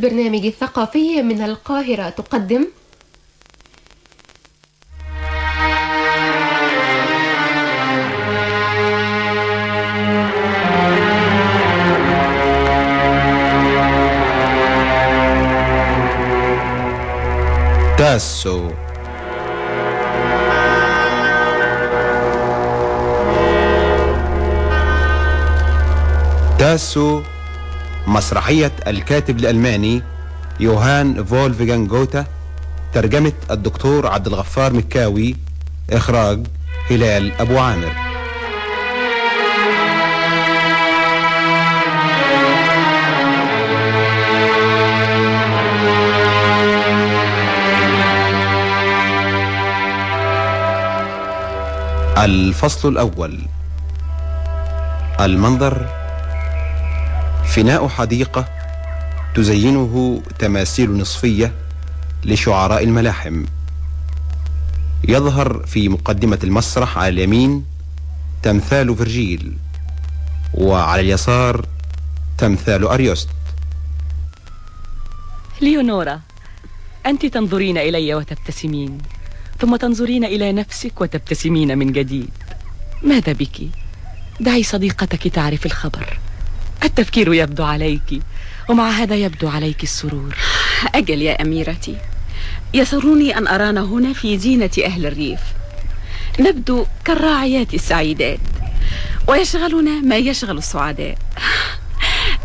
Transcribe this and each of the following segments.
البرنامج الثقافي من القاهرة. تقدم. تاسو. تاسو. مسرحية الكاتب الألماني يوهان فولفيغان جوتا ترجمة الدكتور عبد الغفار مكاوي إخراج هلال أبو عامر. الفصل الأول. المنظر فناء حديقة تزينه تماثيل نصفية لشعراء الملاحم. يظهر في مقدمة المسرح على اليمين تمثال فرجيل وعلى اليسار تمثال أريوست. ليونورا أنت تنظرين إلي وتبتسمين ثم تنظرين إلى نفسك وتبتسمين من جديد. ماذا بك؟ دعي صديقتك تعرف الخبر. التفكير يبدو عليك ومع هذا يبدو عليك السرور. أجل يا أميرتي يسرني أن أرانا هنا في زينة أهل الريف. نبدو كالراعيات السعيدات ويشغلنا ما يشغل السعداء.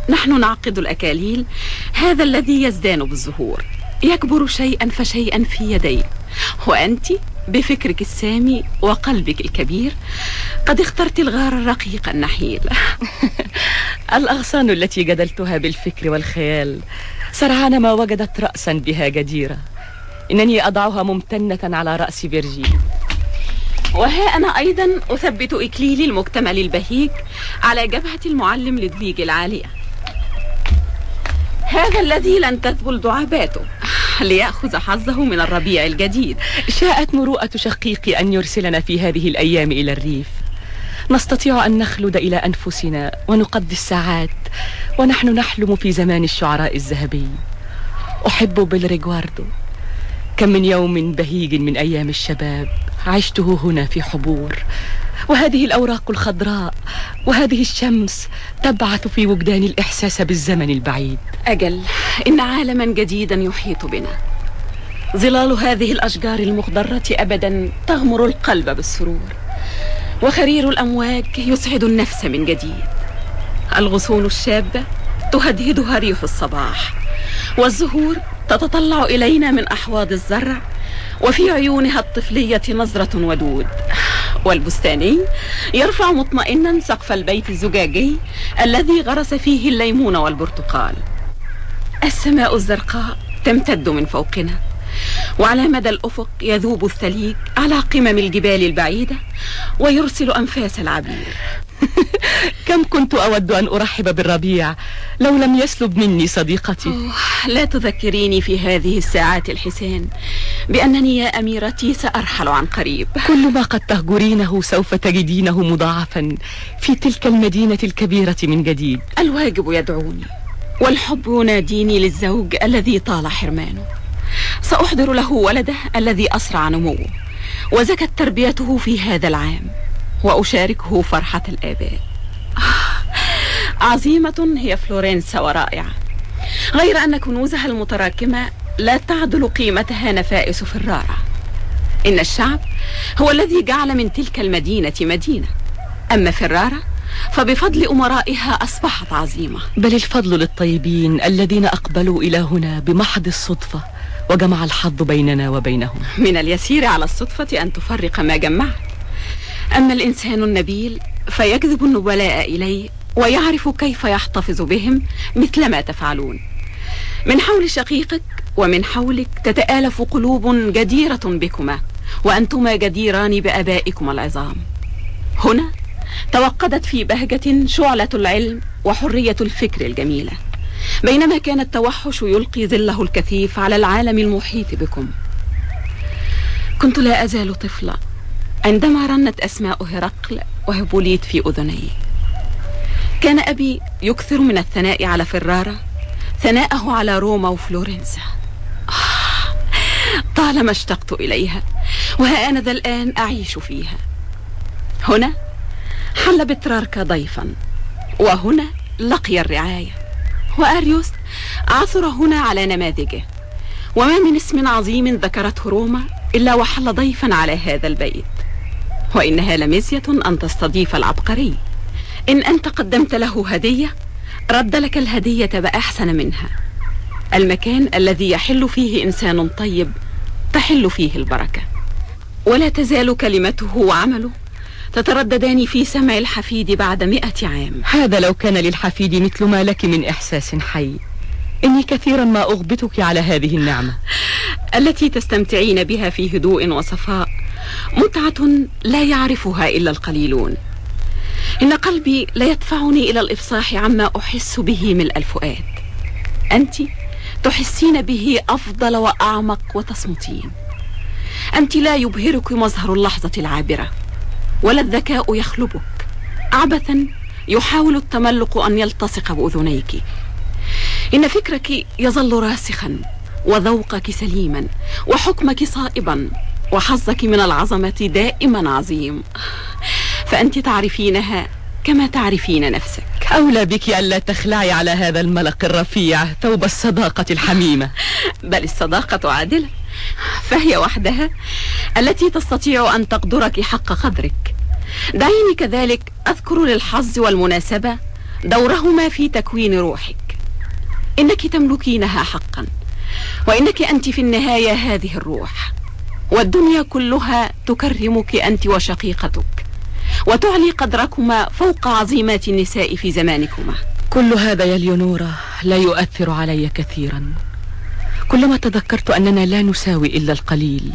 نحن نعقد الأكاليل هذا الذي يزدان بالزهور. يكبر شيئا فشيئا في يدي. وأنت بفكرك السامي وقلبك الكبير قد اخترت الغار الرقيق النحيل. الأغصان التي جدلتها بالفكر والخيال. سرعان ما وجدت رأسا بها جديرة. إنني أضعها ممتنة على رأس فيرجين وها أنا أيضا أثبت إكليلي المكتمل البهيج على جبهة المعلم لدويج العالية. هذا الذي لن تذبل دعاباته. ليأخذ حظه من الربيع الجديد. شاءت مروءة شقيقي أن يرسلنا في هذه الأيام إلى الريف. نستطيع أن نخلد إلى أنفسنا ونقضي الساعات ونحن نحلم في زمان الشعراء الذهبي. أحب بلريغواردو كم من يوم بهيج من أيام الشباب عشته هنا في حبور. وهذه الأوراق الخضراء وهذه الشمس تبعث في وجداني الإحساس بالزمن البعيد. أجل إن عالما جديدا يحيط بنا. ظلال هذه الأشجار المخضرة أبدا تغمر القلب بالسرور. وخرير الأمواج يسعد النفس من جديد. الغصون الشابة تهدهدها ريح الصباح والزهور تتطلع إلينا من أحواض الزرع وفي عيونها الطفلية نظرة ودود. والبستاني يرفع مطمئنا سقف البيت الزجاجي الذي غرس فيه الليمون والبرتقال. السماء الزرقاء تمتد من فوقنا. وعلى مدى الأفق يذوب الثليج على قمم الجبال البعيدة ويرسل أنفاس العبير. كم كنت أود أن أرحب بالربيع لو لم يسلب مني صديقتي. أوه لا تذكريني في هذه الساعات الحسان بأنني يا أميرتي سأرحل عن قريب. كل ما قد تهجرينه سوف تجدينه مضاعفا في تلك المدينة الكبيرة من جديد. الواجب يدعوني والحب يناديني للزوج الذي طال حرمانه. سأحضر له ولده الذي أسرع نموه وزكت تربيته في هذا العام وأشاركه فرحة الآباء. عظيمة هي فلورنسا ورائعة. غير أن كنوزها المتراكمة لا تعدل قيمتها نفائس فرارة إن الشعب هو الذي جعل من تلك المدينة مدينة. أما فرارة فبفضل أمرائها أصبحت عظيمة بل الفضل للطيبين الذين أقبلوا إلى هنا بمحض الصدفة. وجمع الحظ بيننا وبينهم. من اليسير على الصدفة أن تفرق ما جمعت. أما الإنسان النبيل فيجذب النبلاء إليه ويعرف كيف يحتفظ بهم مثل ما تفعلون. من حول شقيقك ومن حولك تتآلف قلوب جديرة بكما وأنتما جديران بأبائكما العظام. هنا توقدت في بهجة شعلة العلم وحرية الفكر الجميلة. بينما كان التوحش يلقي ظله الكثيف على العالم المحيط بكم. كنت لا أزال طفلة عندما رنت أسماء هرقل وهبوليت في أذني. كان أبي يكثر من الثناء على فرارة ثناءه على روما وفلورنسا. آه، طالما اشتقت إليها وها أنا ذا الآن أعيش فيها. هنا حل بتراركا ضيفا وهنا لقي الرعاية. وأريوس عثر هنا على نماذجه. وما من اسم عظيم ذكرته روما إلا وحل ضيفا على هذا البيت. وإنها لمزية أن تستضيف العبقري. إن أنت قدمت له هدية رد لك الهدية بأحسن منها. المكان الذي يحل فيه إنسان طيب تحل فيه البركة. ولا تزال كلمته وعمله تترددان في سمع الحفيد بعد مئة عام. هذا لو كان للحفيد مثل ما لك من إحساس حي. إني كثيرا ما أغبطك على هذه النعمة. التي تستمتعين بها في هدوء وصفاء. متعة لا يعرفها إلا القليلون. إن قلبي لا يدفعني إلى الإفصاح عما أحس به ملء الفؤاد. أنت تحسين به أفضل وأعمق وتصمتين. أنت لا يبهرك مظهر اللحظة العابرة. ولا الذكاء يخلبك. عبثا يحاول التملق أن يلتصق بأذنيك. إن فكرك يظل راسخا وذوقك سليما وحكمك صائبا وحظك من العظمة دائما عظيم. فأنت تعرفينها كما تعرفين نفسك. أولى بك ألا تخلعي على هذا الملق الرفيع ثوب الصداقة الحميمة. بل الصداقة عادلة. فهي وحدها التي تستطيع أن تقدرك حق قدرك. دعيني كذلك أذكر للحظ والمناسبة دورهما في تكوين روحك. إنك تملكينها حقا وإنك أنت في النهاية هذه الروح. والدنيا كلها تكرمك أنت وشقيقتك وتعلي قدركما فوق عظيمات النساء في زمانكما. كل هذا يا ليونورا لا يؤثر علي كثيرا. كلما تذكرت أننا لا نساوي إلا القليل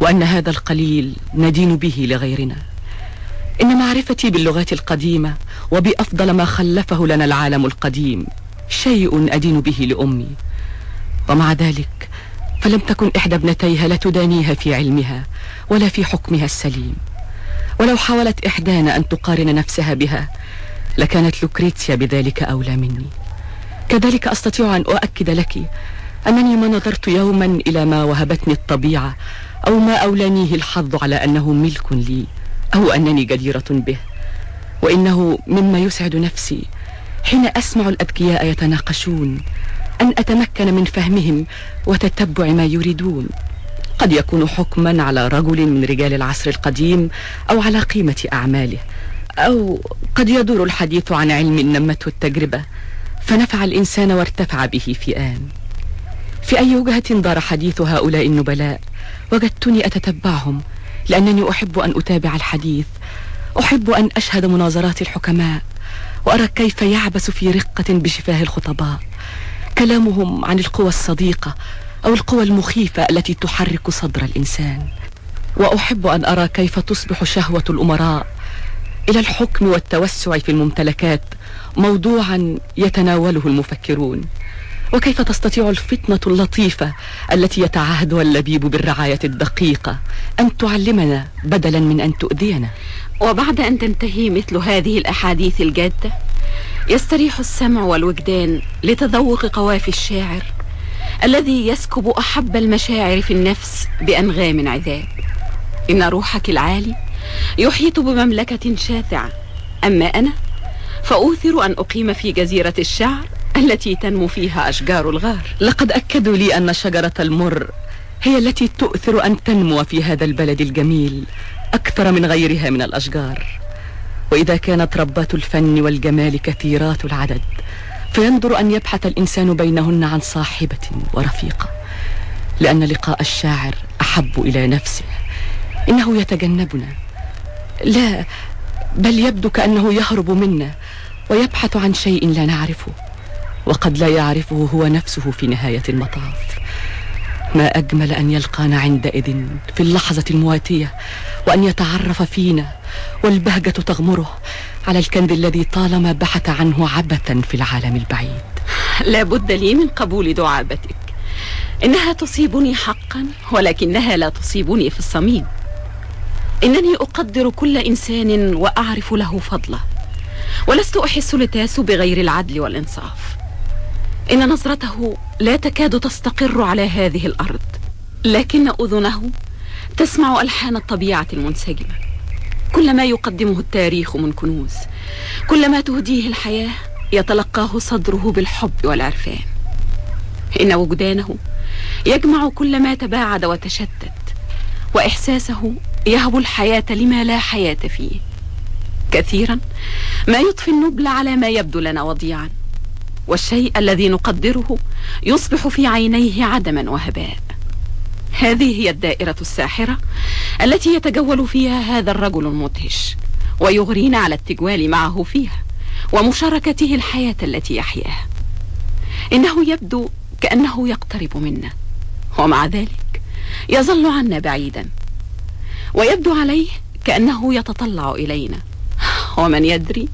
وأن هذا القليل ندين به لغيرنا. إن معرفتي باللغات القديمة وبأفضل ما خلفه لنا العالم القديم شيء أدين به لأمي. ومع ذلك فلم تكن إحدى ابنتيها لا تدانيها في علمها ولا في حكمها السليم. ولو حاولت إحدانا أن تقارن نفسها بها لكانت لوكريتسيا بذلك أولى مني. كذلك أستطيع أن أؤكد لك أنني ما نظرت يوما إلى ما وهبتني الطبيعة أو ما أولانيه الحظ على أنه ملك لي أو أنني جديرة به وإنه مما يسعد نفسي حين أسمع الأذكياء يتناقشون أن أتمكن من فهمهم وتتبع ما يريدون. قد يكون حكما على رجل من رجال العصر القديم أو على قيمة أعماله أو قد يدور الحديث عن علم نمته التجربة فنفع الإنسان وارتفع به في آن. في أي وجهة دار حديث هؤلاء النبلاء؟ وجدتني أتتبعهم لأنني أحب أن أتابع الحديث. أحب أن أشهد مناظرات الحكماء وأرى كيف يعبس في رقة بشفاه الخطباء. كلامهم عن القوى الصديقة أو القوى المخيفة التي تحرك صدر الإنسان. وأحب أن أرى كيف تصبح شهوة الأمراء إلى الحكم والتوسع في الممتلكات موضوعا يتناوله المفكرون. وكيف تستطيع الفتنة اللطيفة التي يتعهدها اللبيب بالرعاية الدقيقة أن تعلمنا بدلا من أن تؤذينا؟ وبعد أن تنتهي مثل هذه الأحاديث الجادة يستريح السمع والوجدان لتذوق قوافي الشاعر الذي يسكب أحب المشاعر في النفس بأنغام عذاب. إن روحك العالي يحيط بمملكة شاسعة. أما أنا فأوثر أن أقيم في جزيرة الشعر التي تنمو فيها أشجار الغار. لقد أكدوا لي أن شجرة المر هي التي تؤثر أن تنمو في هذا البلد الجميل أكثر من غيرها من الأشجار. وإذا كانت ربات الفن والجمال كثيرات العدد فينظر أن يبحث الإنسان بينهن عن صاحبة ورفيقة لأن لقاء الشاعر أحب إلى نفسه. إنه يتجنبنا. لا بل يبدو كأنه يهرب منا ويبحث عن شيء لا نعرفه. وقد لا يعرفه هو نفسه في نهاية المطاف. ما أجمل أن يلقانا عندئذ في اللحظة المواتية وأن يتعرف فينا والبهجة تغمره على الكنز الذي طالما بحث عنه عبثا في العالم البعيد. لا بد لي من قبول دعابتك. إنها تصيبني حقا ولكنها لا تصيبني في الصميم. إنني أقدر كل إنسان وأعرف له فضله. ولست أحس لتاس بغير العدل والإنصاف. إن نظرته لا تكاد تستقر على هذه الأرض لكن أذنه تسمع ألحان الطبيعة المنسجمة. كل ما يقدمه التاريخ من كنوز كل ما تهديه الحياة يتلقاه صدره بالحب والعرفان. إن وجدانه يجمع كل ما تباعد وتشتت وإحساسه يهب الحياة لما لا حياة فيه. كثيرا ما يضفي النبل على ما يبدو لنا وضيعا. والشيء الذي نقدره يصبح في عينيه عدما وهباء. هذه هي الدائرة الساحرة التي يتجول فيها هذا الرجل المدهش ويغرينا على التجوال معه فيها ومشاركته الحياة التي يحياها. إنه يبدو كأنه يقترب منا ومع ذلك يظل عنا بعيدا ويبدو عليه كأنه يتطلع إلينا. ومن يدري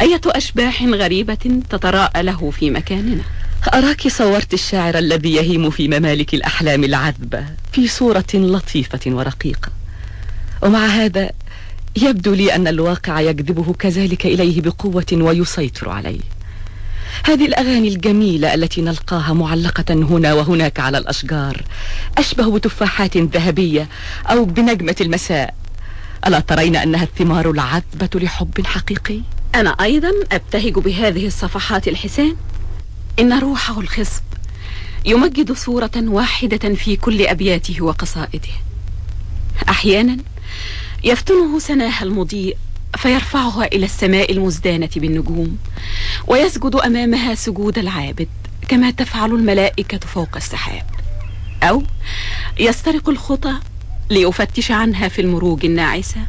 أية أشباح غريبة تتراءى له في مكاننا؟ أراك صورت الشاعر الذي يهيم في ممالك الأحلام العذبة في صورة لطيفة ورقيقة. ومع هذا يبدو لي أن الواقع يجذبه كذلك إليه بقوة ويسيطر عليه. هذه الأغاني الجميلة التي نلقاها معلقة هنا وهناك على الأشجار أشبه بتفاحات ذهبية أو بنجمة المساء. ألا ترين أنها الثمار العذبة لحب حقيقي؟ أنا أيضا أبتهج بهذه الصفحات الحسان إن روحه الخصب يمجد صورة واحدة في كل أبياته وقصائده. أحيانا يفتنه سناها المضيء فيرفعها إلى السماء المزدانة بالنجوم ويسجد أمامها سجود العابد كما تفعل الملائكة فوق السحاب. أو يسترق الخطى ليفتش عنها في المروج الناعسة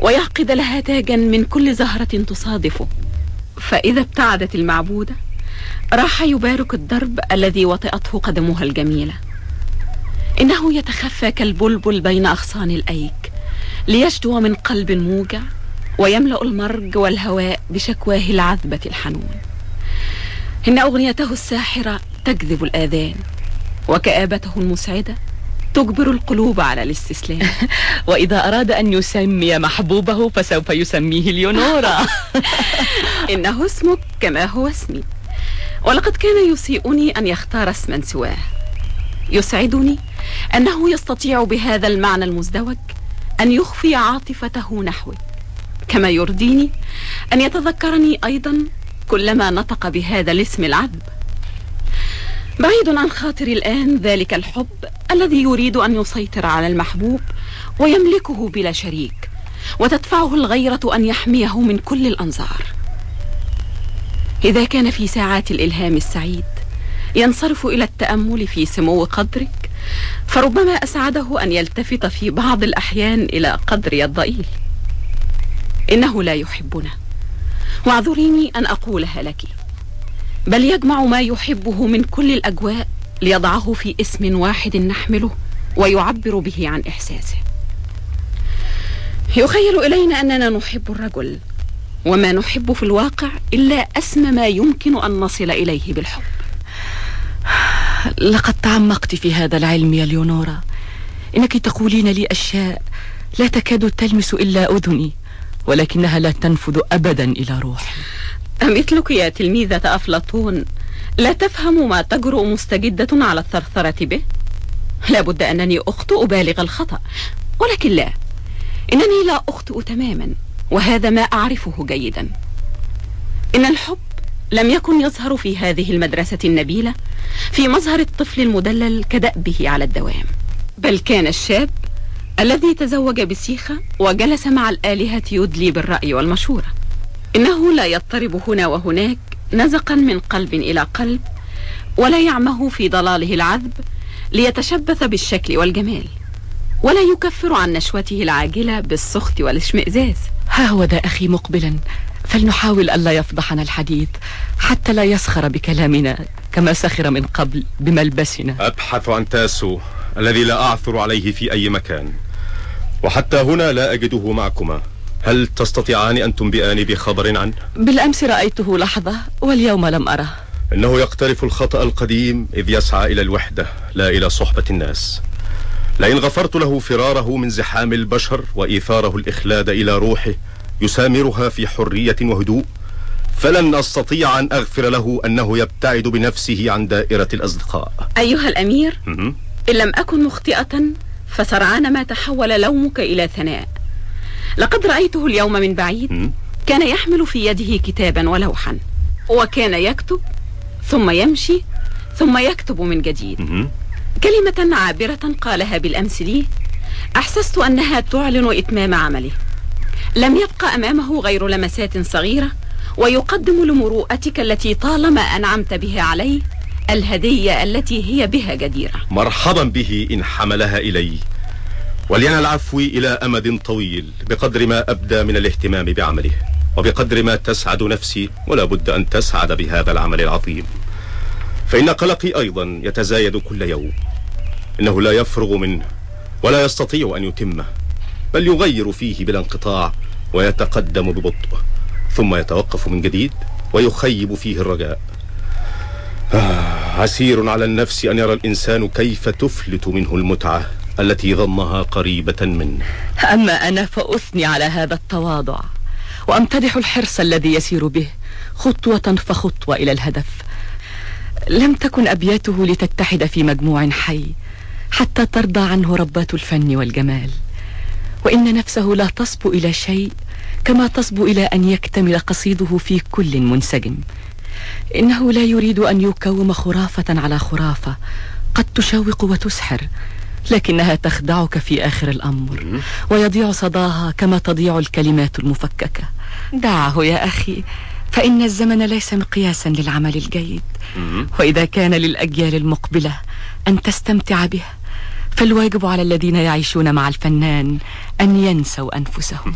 ويعقد لها تاجا من كل زهرة تصادفه فإذا ابتعدت المعبودة راح يبارك الدرب الذي وطئته قدمها الجميلة. إنه يتخفى كالبلبل بين أغصان الأيك ليشدو من قلب موجع ويملأ المرج والهواء بشكواه العذبة الحنون. إن أغنيته الساحرة تجذب الآذان وكآبته المسعدة تجبر القلوب على الاستسلام. وإذا أراد أن يسمي محبوبه فسوف يسميه ليونورا. إنه اسمك كما هو اسمي. ولقد كان يسيئني أن يختار اسما سواه. يسعدني أنه يستطيع بهذا المعنى المزدوج أن يخفي عاطفته نحوي كما يرضيني أن يتذكرني أيضا كلما نطق بهذا الاسم العذب. بعيد عن خاطري الآن ذلك الحب الذي يريد أن يسيطر على المحبوب ويملكه بلا شريك وتدفعه الغيرة أن يحميه من كل الأنظار. إذا كان في ساعات الإلهام السعيد ينصرف إلى التأمل في سمو قدرك فربما أسعده أن يلتفت في بعض الأحيان إلى قدري الضئيل. إنه لا يحبنا. واعذريني أن أقولها لك. بل يجمع ما يحبه من كل الأجواء ليضعه في اسم واحد نحمله ويعبر به عن إحساسه. يخيل إلينا أننا نحب الرجل وما نحب في الواقع إلا أسمى ما يمكن أن نصل إليه بالحب. لقد تعمقت في هذا العلم يا ليونورا. إنك تقولين لي أشياء لا تكاد تلمس إلا أذني ولكنها لا تنفذ أبدا إلى روحي. مثلك يا تلميذة أفلاطون لا تفهم ما تجرؤ مستجدة على الثرثرة به؟ لابد أنني أخطئ بالغ الخطأ ولكن لا إنني لا أخطئ تماما وهذا ما أعرفه جيدا. إن الحب لم يكن يظهر في هذه المدرسة النبيلة في مظهر الطفل المدلل كدأبه على الدوام. بل كان الشاب الذي تزوج بسيخة وجلس مع الآلهة يدلي بالرأي والمشورة. إنه لا يضطرب هنا وهناك نزقا من قلب إلى قلب ولا يعمه في ضلاله العذب ليتشبث بالشكل والجمال ولا يكفر عن نشوته العاجلة بالسخط والاشمئزاز. ها هو ذا أخي مقبلا فلنحاول ألا يفضحنا الحديث حتى لا يسخر بكلامنا كما سخر من قبل بملبسنا. أبحث عن تاسو الذي لا أعثر عليه في أي مكان وحتى هنا لا أجده معكما. هل تستطيعان أن تنبئاني بخبر عنه؟ بالأمس رأيته لحظة واليوم لم أره إنه يقترف الخطأ القديم إذ يسعى إلى الوحدة لا إلى صحبة الناس لئن غفرت له فراره من زحام البشر وإيثاره الإخلاد إلى روحه يسامرها في حرية وهدوء فلن أستطيع أن أغفر له أنه يبتعد بنفسه عن دائرة الأصدقاء أيها الأمير مهم. إن لم أكن مخطئة فسرعان ما تحول لومك إلى ثناء لقد رأيته اليوم من بعيد. كان يحمل في يده كتابا ولوحا. وكان يكتب ثم يمشي ثم يكتب من جديد. كلمة عابرة قالها بالأمس لي أحسست أنها تعلن إتمام عمله لم يبقى أمامه غير لمسات صغيرة ويقدم لمروءتك التي طالما أنعمت بها عليه الهدية التي هي بها جديرة. مرحبا به إن حملها إلي. ولينال عفوي إلى أمد طويل بقدر ما أبدى من الاهتمام بعمله وبقدر ما تسعد نفسي ولا بد أن تسعد بهذا العمل العظيم. فإن قلقي أيضا يتزايد كل يوم. إنه لا يفرغ منه ولا يستطيع أن يتمه بل يغير فيه بلا انقطاع ويتقدم ببطء ثم يتوقف من جديد ويخيب فيه الرجاء. آه عسير على النفس أن يرى الإنسان كيف تفلت منه المتعة. التي ظنها قريبة منه. أما أنا فأثني على هذا التواضع وأمتدح الحرص الذي يسير به خطوة فخطوة إلى الهدف. لم تكن أبياته لتتحد في مجموع حي حتى ترضى عنه ربات الفن والجمال. وإن نفسه لا تصبو إلى شيء كما تصبو إلى أن يكتمل قصيده في كل منسجم. إنه لا يريد أن يكوم خرافة على خرافة قد تشوق وتسحر. لكنها تخدعك في آخر الأمر ويضيع صداها كما تضيع الكلمات المفككة. دعه يا أخي فإن الزمن ليس مقياسا للعمل الجيد. وإذا كان للأجيال المقبلة أن تستمتع به فالواجب على الذين يعيشون مع الفنان أن ينسوا أنفسهم.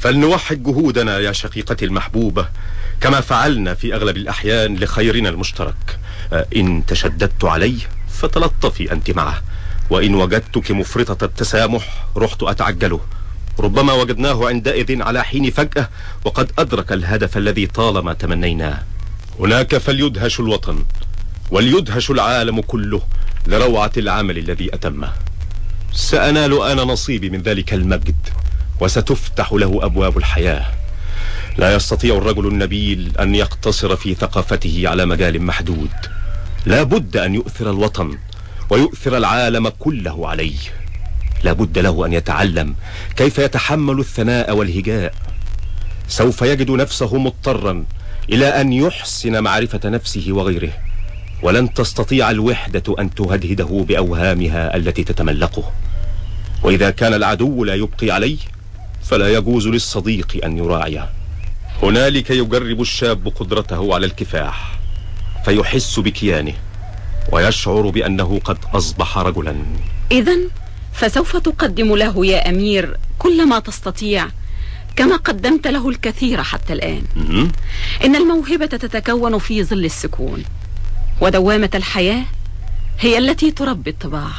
فلنوحد جهودنا يا شقيقتي المحبوبة كما فعلنا في أغلب الأحيان لخيرنا المشترك. آه، إن تشددت عليه فتلطفي أنت معه. وإن وجدتك مفرطة التسامح رحت أتعجله ربما وجدناه عندئذ على حين فجأة وقد أدرك الهدف الذي طالما تمنيناه. هناك فليدهش الوطن وليدهش العالم كله لروعة العمل الذي أتمه. سأنال أنا نصيبي من ذلك المجد وستفتح له أبواب الحياة. لا يستطيع الرجل النبيل أن يقتصر في ثقافته على مجال محدود. لا بد أن يؤثر الوطن ويؤثر العالم كله عليه. لا بد له أن يتعلم كيف يتحمل الثناء والهجاء. سوف يجد نفسه مضطرا إلى أن يحسن معرفة نفسه وغيره. ولن تستطيع الوحدة أن تهدهده بأوهامها التي تتملقه. وإذا كان العدو لا يبقي عليه فلا يجوز للصديق أن يراعيه. هنالك يجرب الشاب قدرته على الكفاح فيحس بكيانه. ويشعر بأنه قد أصبح رجلا. إذا فسوف تقدم له يا أمير كل ما تستطيع كما قدمت له الكثير حتى الآن. إن الموهبة تتكون في ظل السكون ودوامة الحياة هي التي تربي الطباع.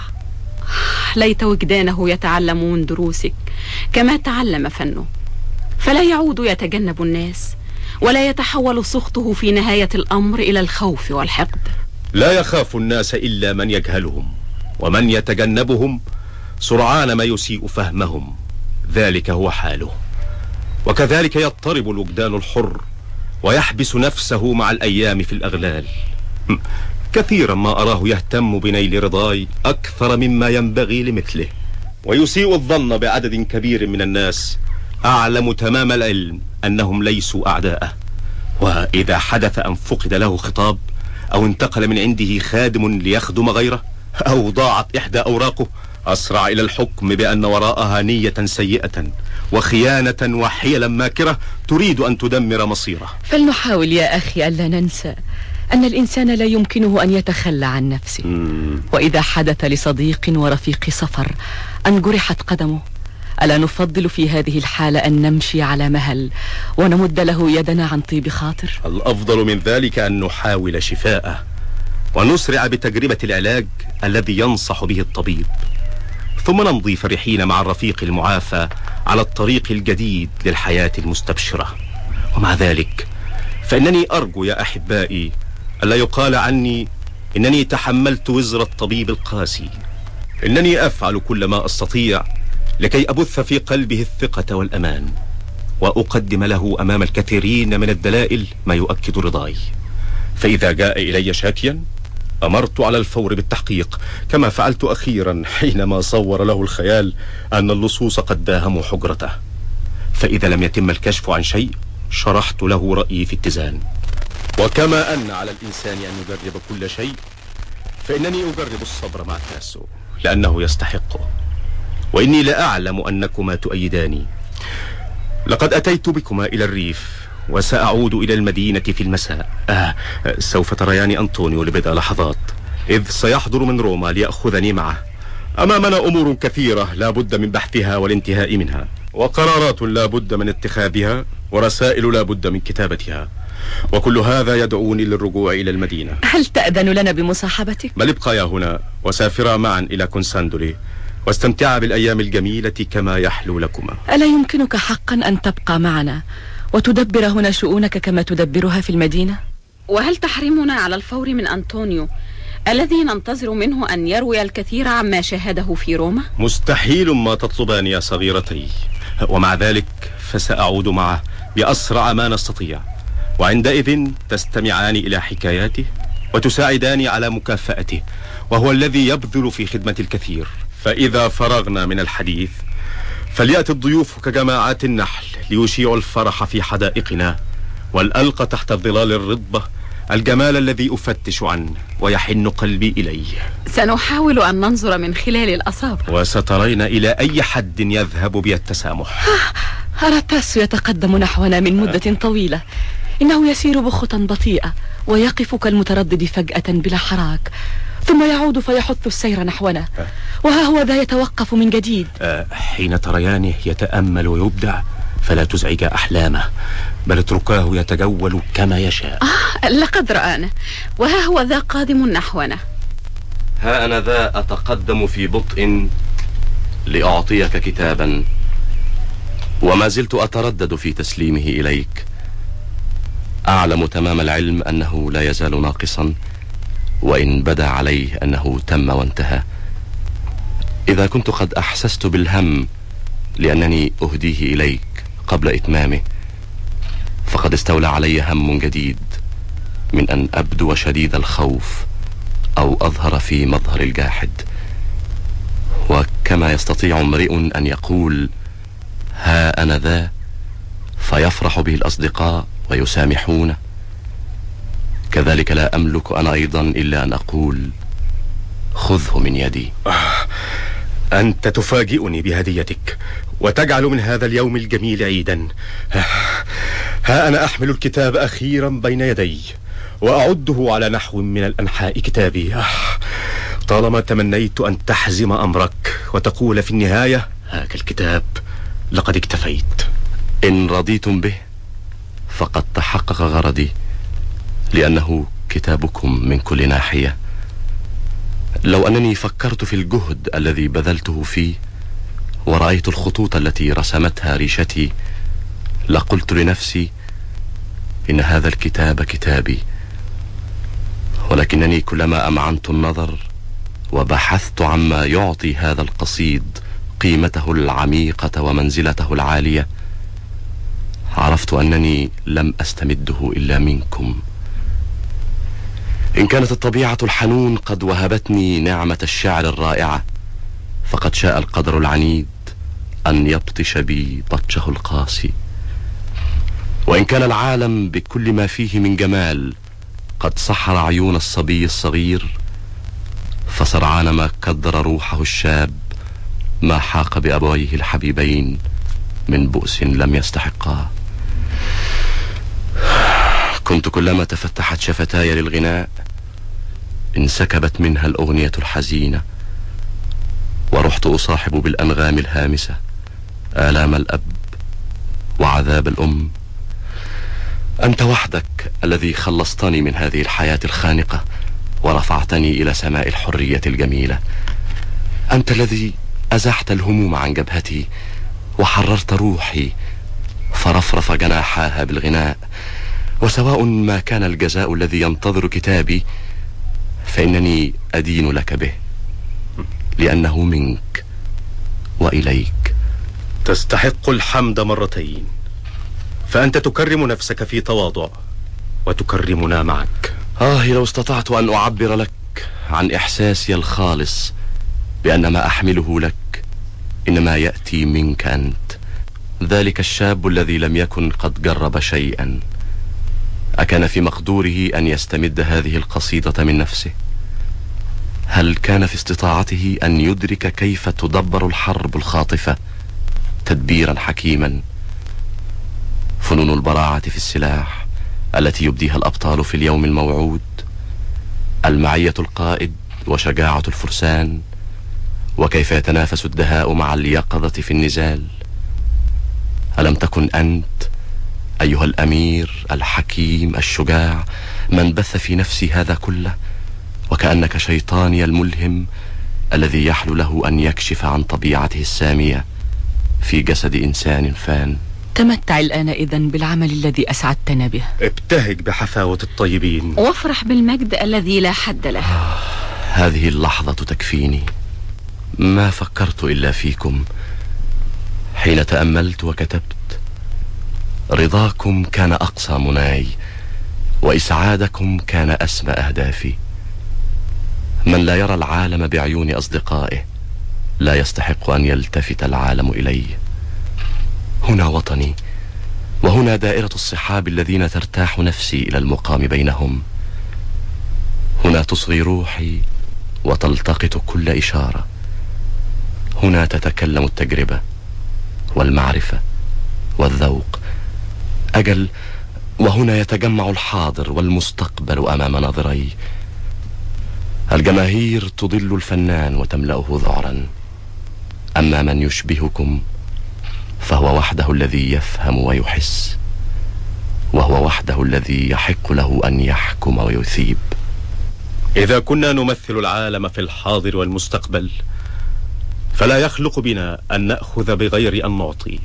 ليت وجدانه يتعلم من دروسك كما تعلم فنه. فلا يعود يتجنب الناس ولا يتحول سخطه في نهاية الأمر إلى الخوف والحقد. لا يخاف الناس إلا من يجهلهم ومن يتجنبهم سرعان ما يسيء فهمهم. ذلك هو حاله. وكذلك يضطرب الوجدان الحر ويحبس نفسه مع الأيام في الأغلال. كثيرا ما أراه يهتم بنيل رضاي أكثر مما ينبغي لمثله. ويسيء الظن بعدد كبير من الناس. أعلم تمام العلم أنهم ليسوا أعداءه. وإذا حدث أن فقد له خطاب أو انتقل من عنده خادم ليخدم غيره أو ضاعت إحدى أوراقه أسرع إلى الحكم بأن وراءها نية سيئة وخيانة وحيلا ماكرة تريد أن تدمر مصيره. فلنحاول يا أخي ألا ننسى أن الإنسان لا يمكنه أن يتخلى عن نفسه. مم. وإذا حدث لصديق ورفيق سفر أن جرحت قدمه. ألا نفضل في هذه الحالة أن نمشي على مهل ونمد له يدنا عن طيب خاطر؟ الأفضل من ذلك أن نحاول شفاءه ونسرع بتجربة العلاج الذي ينصح به الطبيب. ثم نمضي فرحين مع الرفيق المعافى على الطريق الجديد للحياة المستبشرة. ومع ذلك فإنني أرجو يا أحبائي ألا يقال عني إنني تحملت وزر الطبيب القاسي. إنني أفعل كل ما أستطيع لكي أبث في قلبه الثقة والأمان وأقدم له أمام الكثيرين من الدلائل ما يؤكد رضاي. فإذا جاء إلي شاكيا أمرت على الفور بالتحقيق كما فعلت أخيرا حينما صور له الخيال أن اللصوص قد داهموا حجرته. فإذا لم يتم الكشف عن شيء شرحت له رأيي في اتزان. وكما أن على الإنسان أن يجرب كل شيء فإنني أجرب الصبر مع التأسؤ لأنه يستحقه. وإني لا أعلم أنكما تؤيداني. لقد أتيت بكما إلى الريف وسأعود إلى المدينة في المساء. آه سوف تريان أنطونيو لبضع لحظات إذ سيحضر من روما ليأخذني معه. أمامنا أمور كثيرة لا بد من بحثها والانتهاء منها وقرارات لا بد من اتخاذها ورسائل لا بد من كتابتها. وكل هذا يدعوني للرجوع إلى المدينة. هل تأذن لنا بمصاحبتك؟ بل ابقيا هنا وسافرا معا إلى كونساندولي. واستمتعا بالأيام الجميلة كما يحلو لكما ألا يمكنك حقا أن تبقى معنا وتدبر هنا شؤونك كما تدبرها في المدينة؟ وهل تحرمنا على الفور من أنطونيو الذي ننتظر منه أن يروي الكثير عما شاهده في روما؟ مستحيل ما تطلبان يا صغيرتي ومع ذلك فسأعود معه بأسرع ما نستطيع وعندئذ تستمعان إلى حكاياته وتساعدان على مكافأته وهو الذي يبذل في خدمة الكثير فإذا فرغنا من الحديث فليأتي الضيوف كجماعات النحل ليشيعوا الفرح في حدائقنا والألقى تحت الظلال الرطبة الجمال الذي أفتش عنه ويحن قلبي إليه. سنحاول أن ننظر من خلال الأصابع. وسترين إلى أي حد يذهب بي التسامح. أراتاسو يتقدم نحونا من مدة طويلة. إنه يسير بخطى بطيئة ويقف كالمتردد فجأة بلا حراك. ثم يعود فيحث السير نحونا. وها هو ذا يتوقف من جديد. أه حين تريانه يتأمل ويبدع فلا تزعج أحلامه بل اتركاه يتجول كما يشاء. آه لقد رآنا. وها هو ذا قادم نحونا. ها أنا ذا أتقدم في بطء لأعطيك كتابا. وما زلت أتردد في تسليمه إليك. أعلم تمام العلم أنه لا يزال ناقصا. وإن بدا عليه أنه تم وانتهى. إذا كنت قد أحسست بالهم لأنني أهديه إليك قبل إتمامه فقد استولى علي هم جديد من أن أبدو شديد الخوف أو أظهر في مظهر الجاحد. وكما يستطيع امرئ أن يقول ها أنا ذا. فيفرح به الأصدقاء ويسامحونه. كذلك لا أملك أنا أيضا إلا أن أقول خذه من يدي. آه أنت تفاجئني بهديتك وتجعل من هذا اليوم الجميل عيدا. آه ها أنا أحمل الكتاب أخيرا بين يدي وأعده على نحو من الأنحاء كتابي. آه طالما تمنيت أن تحزم أمرك وتقول في النهاية هاك الكتاب لقد اكتفيت. إن رضيتم به فقد تحقق غرضي. لأنه كتابكم من كل ناحية. لو أنني فكرت في الجهد الذي بذلته فيه ورأيت الخطوط التي رسمتها ريشتي لقلت لنفسي إن هذا الكتاب كتابي. ولكنني كلما أمعنت النظر وبحثت عما يعطي هذا القصيد قيمته العميقة ومنزلته العالية عرفت أنني لم أستمده إلا منكم. إن كانت الطبيعة الحنون قد وهبتني نعمة الشعر الرائعة فقد شاء القدر العنيد أن يبطش بي بطشه القاسي. وإن كان العالم بكل ما فيه من جمال قد سحر عيون الصبي الصغير فسرعان ما كدر روحه الشاب ما حاق بأبويه الحبيبين من بؤس لم يستحقاه كنت كلما تفتحت شفتاي للغناء انسكبت منها الأغنية الحزينة ورحت أصاحب بالأنغام الهامسة آلام الأب وعذاب الأم. أنت وحدك الذي خلصتني من هذه الحياة الخانقة ورفعتني إلى سماء الحرية الجميلة. أنت الذي أزحت الهموم عن جبهتي وحررت روحي فرفرف جناحاها بالغناء. وسواء ما كان الجزاء الذي ينتظر كتابي فإنني أدين لك به لأنه منك وإليك. تستحق الحمد مرتين فأنت تكرم نفسك في تواضع وتكرمنا معك. آه لو استطعت أن أعبر لك عن إحساسي الخالص بأن ما أحمله لك إنما يأتي منك أنت. ذلك الشاب الذي لم يكن قد جرب شيئا. أكان في مقدوره أن يستمد هذه القصيدة من نفسه. هل كان في استطاعته أن يدرك كيف تدبر الحرب الخاطفة؟ تدبيرا حكيما. فنون البراعة في السلاح التي يبديها الأبطال في اليوم الموعود. المعية القائد وشجاعة الفرسان. وكيف يتنافس الدهاء مع اليقظة في النزال؟ ألم تكن أنت أيها الأمير الحكيم الشجاع من بث في نفسي هذا كله وكأنك شيطاني الملهم الذي يحلو له أن يكشف عن طبيعته السامية في جسد إنسان فان. تمتع الآن إذن بالعمل الذي أسعدتنا به. ابتهج بحفاوة الطيبين. وافرح بالمجد الذي لا حد له. هذه اللحظة تكفيني. ما فكرت إلا فيكم. حين تأملت وكتبت رضاكم كان أقصى مناي وإسعادكم كان أسمى أهدافي. من لا يرى العالم بعيون أصدقائه لا يستحق أن يلتفت العالم إليه. هنا وطني وهنا دائرة الصحاب الذين ترتاح نفسي إلى المقام بينهم. هنا تصغي روحي وتلتقط كل إشارة. هنا تتكلم التجربة والمعرفة والذوق. أجل وهنا يتجمع الحاضر والمستقبل أمام ناظري. الجماهير تضل الفنان وتملأه ذعرا. أما من يشبهكم فهو وحده الذي يفهم ويحس وهو وحده الذي يحق له أن يحكم ويثيب. إذا كنا نمثل العالم في الحاضر والمستقبل فلا يخلق بنا أن نأخذ بغير أن نعطي.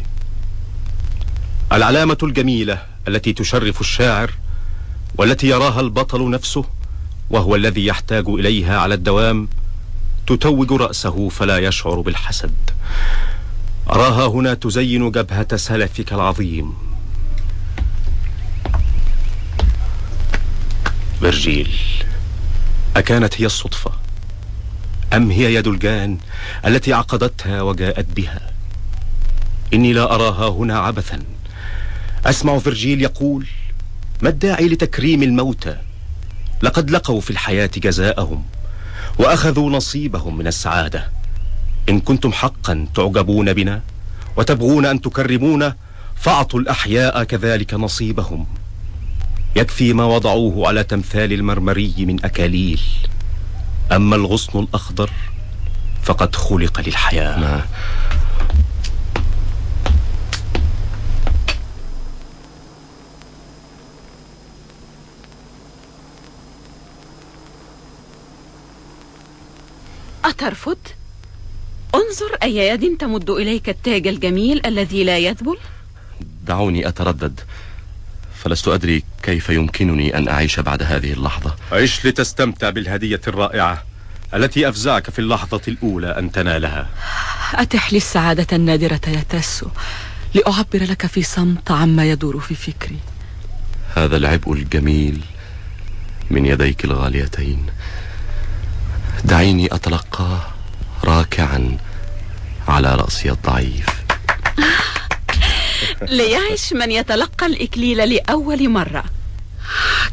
العلامة الجميلة التي تشرف الشاعر والتي يراها البطل نفسه وهو الذي يحتاج إليها على الدوام تتوج رأسه فلا يشعر بالحسد. أراها هنا تزين جبهة سلفك العظيم. برجيل أكانت هي الصدفة؟ أم هي يد الجان التي عقدتها وجاءت بها؟ إني لا أراها هنا عبثا. أسمع فرجيل يقول ما الداعي لتكريم الموتى؟ لقد لقوا في الحياة جزاءهم وأخذوا نصيبهم من السعادة. إن كنتم حقا تعجبون بنا وتبغون أن تكرمونا فأعطوا الأحياء كذلك نصيبهم. يكفي ما وضعوه على تمثال المرمري من أكاليل. أما الغصن الأخضر فقد خلق للحياة. ما أترفض؟ انظر أي يد تمد إليك التاج الجميل الذي لا يذبل؟ دعوني أتردد فلست أدري كيف يمكنني أن أعيش بعد هذه اللحظة. عش لتستمتع بالهدية الرائعة التي أفزعك في اللحظة الأولى أن تنالها. أتح لي السعادة النادرة يا تاسو لأعبر لك في صمت عما يدور في فكري. هذا العبء الجميل من يديك الغاليتين. دعيني أتلقاه راكعا على رأسي الضعيف. ليعش من يتلقى الإكليل لأول مرة.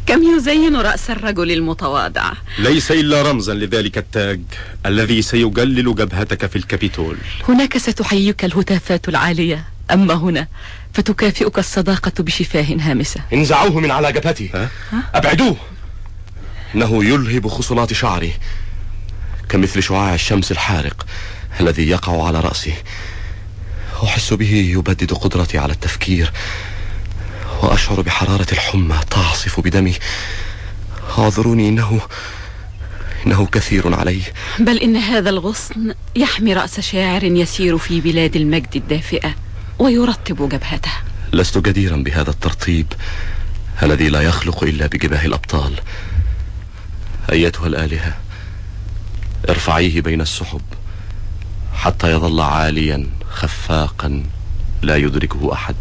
كم يزين رأس الرجل المتواضع؟ ليس إلا رمزا لذلك التاج الذي سيجلل جبهتك في الكابيتول. هناك ستحييك الهتافات العالية. أما هنا فتكافئك الصداقة بشفاه هامسة. انزعوه من على جبهتي ها؟ أبعدوه. إنه يلهب خصلات شعري كمثل شعاع الشمس الحارق الذي يقع على رأسي. أحس به يبدد قدرتي على التفكير وأشعر بحرارة الحمى تعصف بدمي. أعذروني إنه إنه كثير علي. بل إن هذا الغصن يحمي رأس شاعر يسير في بلاد المجد الدافئة ويرطب جبهته. لست جديرا بهذا الترطيب الذي لا يخلق إلا بجباه الأبطال. أيتها الآلهة ارفعيه بين السحب حتى يظل عاليا خفاقا لا يدركه أحد.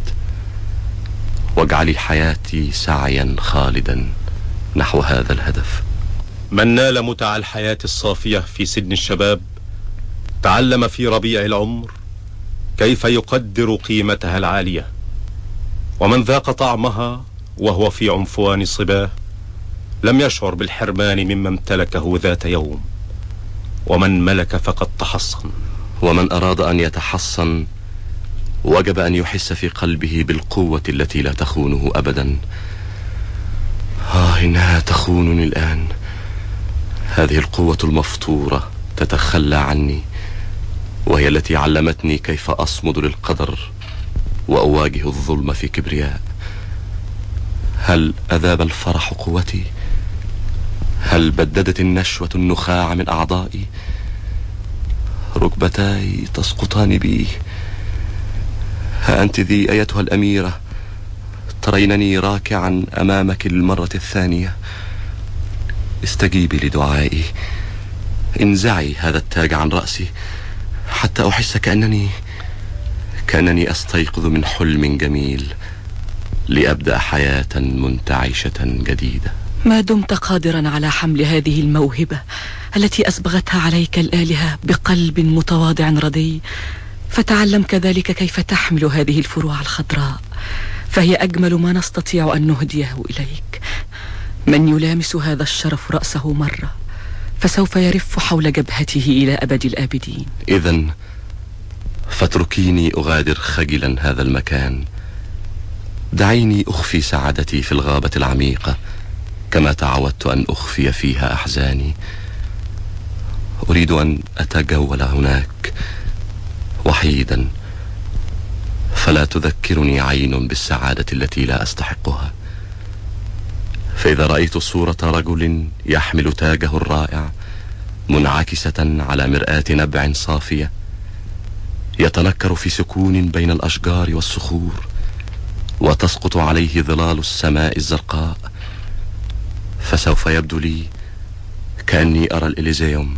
واجعلي حياتي سعيا خالدا نحو هذا الهدف. من نال متع الحياة الصافية في سن الشباب تعلم في ربيع العمر كيف يقدر قيمتها العالية. ومن ذاق طعمها وهو في عنفوان صباه لم يشعر بالحرمان مما امتلكه ذات يوم. ومن ملك فقد تحصن. ومن أراد أن يتحصن وجب أن يحس في قلبه بالقوة التي لا تخونه أبدا. آه إنها تخونني الآن. هذه القوة المفطورة تتخلى عني وهي التي علمتني كيف أصمد للقدر وأواجه الظلم في كبرياء. هل أذاب الفرح قوتي؟ هل بددت النشوة النخاع من أعضائي؟ ركبتاي تسقطان بي. ها أنت ذي أيتها الأميرة ترينني راكعا أمامك المرة الثانية. استجيبي لدعائي. انزعي هذا التاج عن رأسي حتى أحس كأنني كأنني أستيقظ من حلم جميل لأبدأ حياة منتعشة جديدة. ما دمت قادرا على حمل هذه الموهبة التي أسبغتها عليك الآلهة بقلب متواضع رضي فتعلم كذلك كيف تحمل هذه الفروع الخضراء. فهي أجمل ما نستطيع أن نهديه إليك. من يلامس هذا الشرف رأسه مرة فسوف يرف حول جبهته إلى أبد الآبدين. إذا فاتركيني أغادر خجلا هذا المكان. دعيني أخفي سعادتي في الغابة العميقة. كما تعودت أن أخفي فيها أحزاني. أريد أن أتجول هناك وحيدا. فلا تذكرني عين بالسعادة التي لا أستحقها. فإذا رأيت صورة رجل يحمل تاجه الرائع منعكسة على مرآة نبع صافية يتنكر في سكون بين الأشجار والصخور وتسقط عليه ظلال السماء الزرقاء فسوف يبدو لي كأني أرى الإليزيوم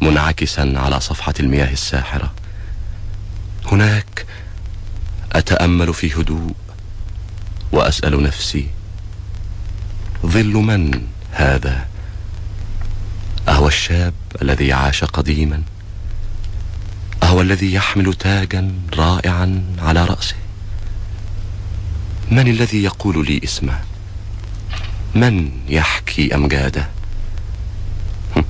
منعكسا على صفحة المياه الساحرة. هناك أتأمل في هدوء وأسأل نفسي ظل من هذا؟ أهو الشاب الذي عاش قديما. أهو الذي يحمل تاجا رائعا على رأسه. من الذي يقول لي اسمه؟ من يحكي أمجاده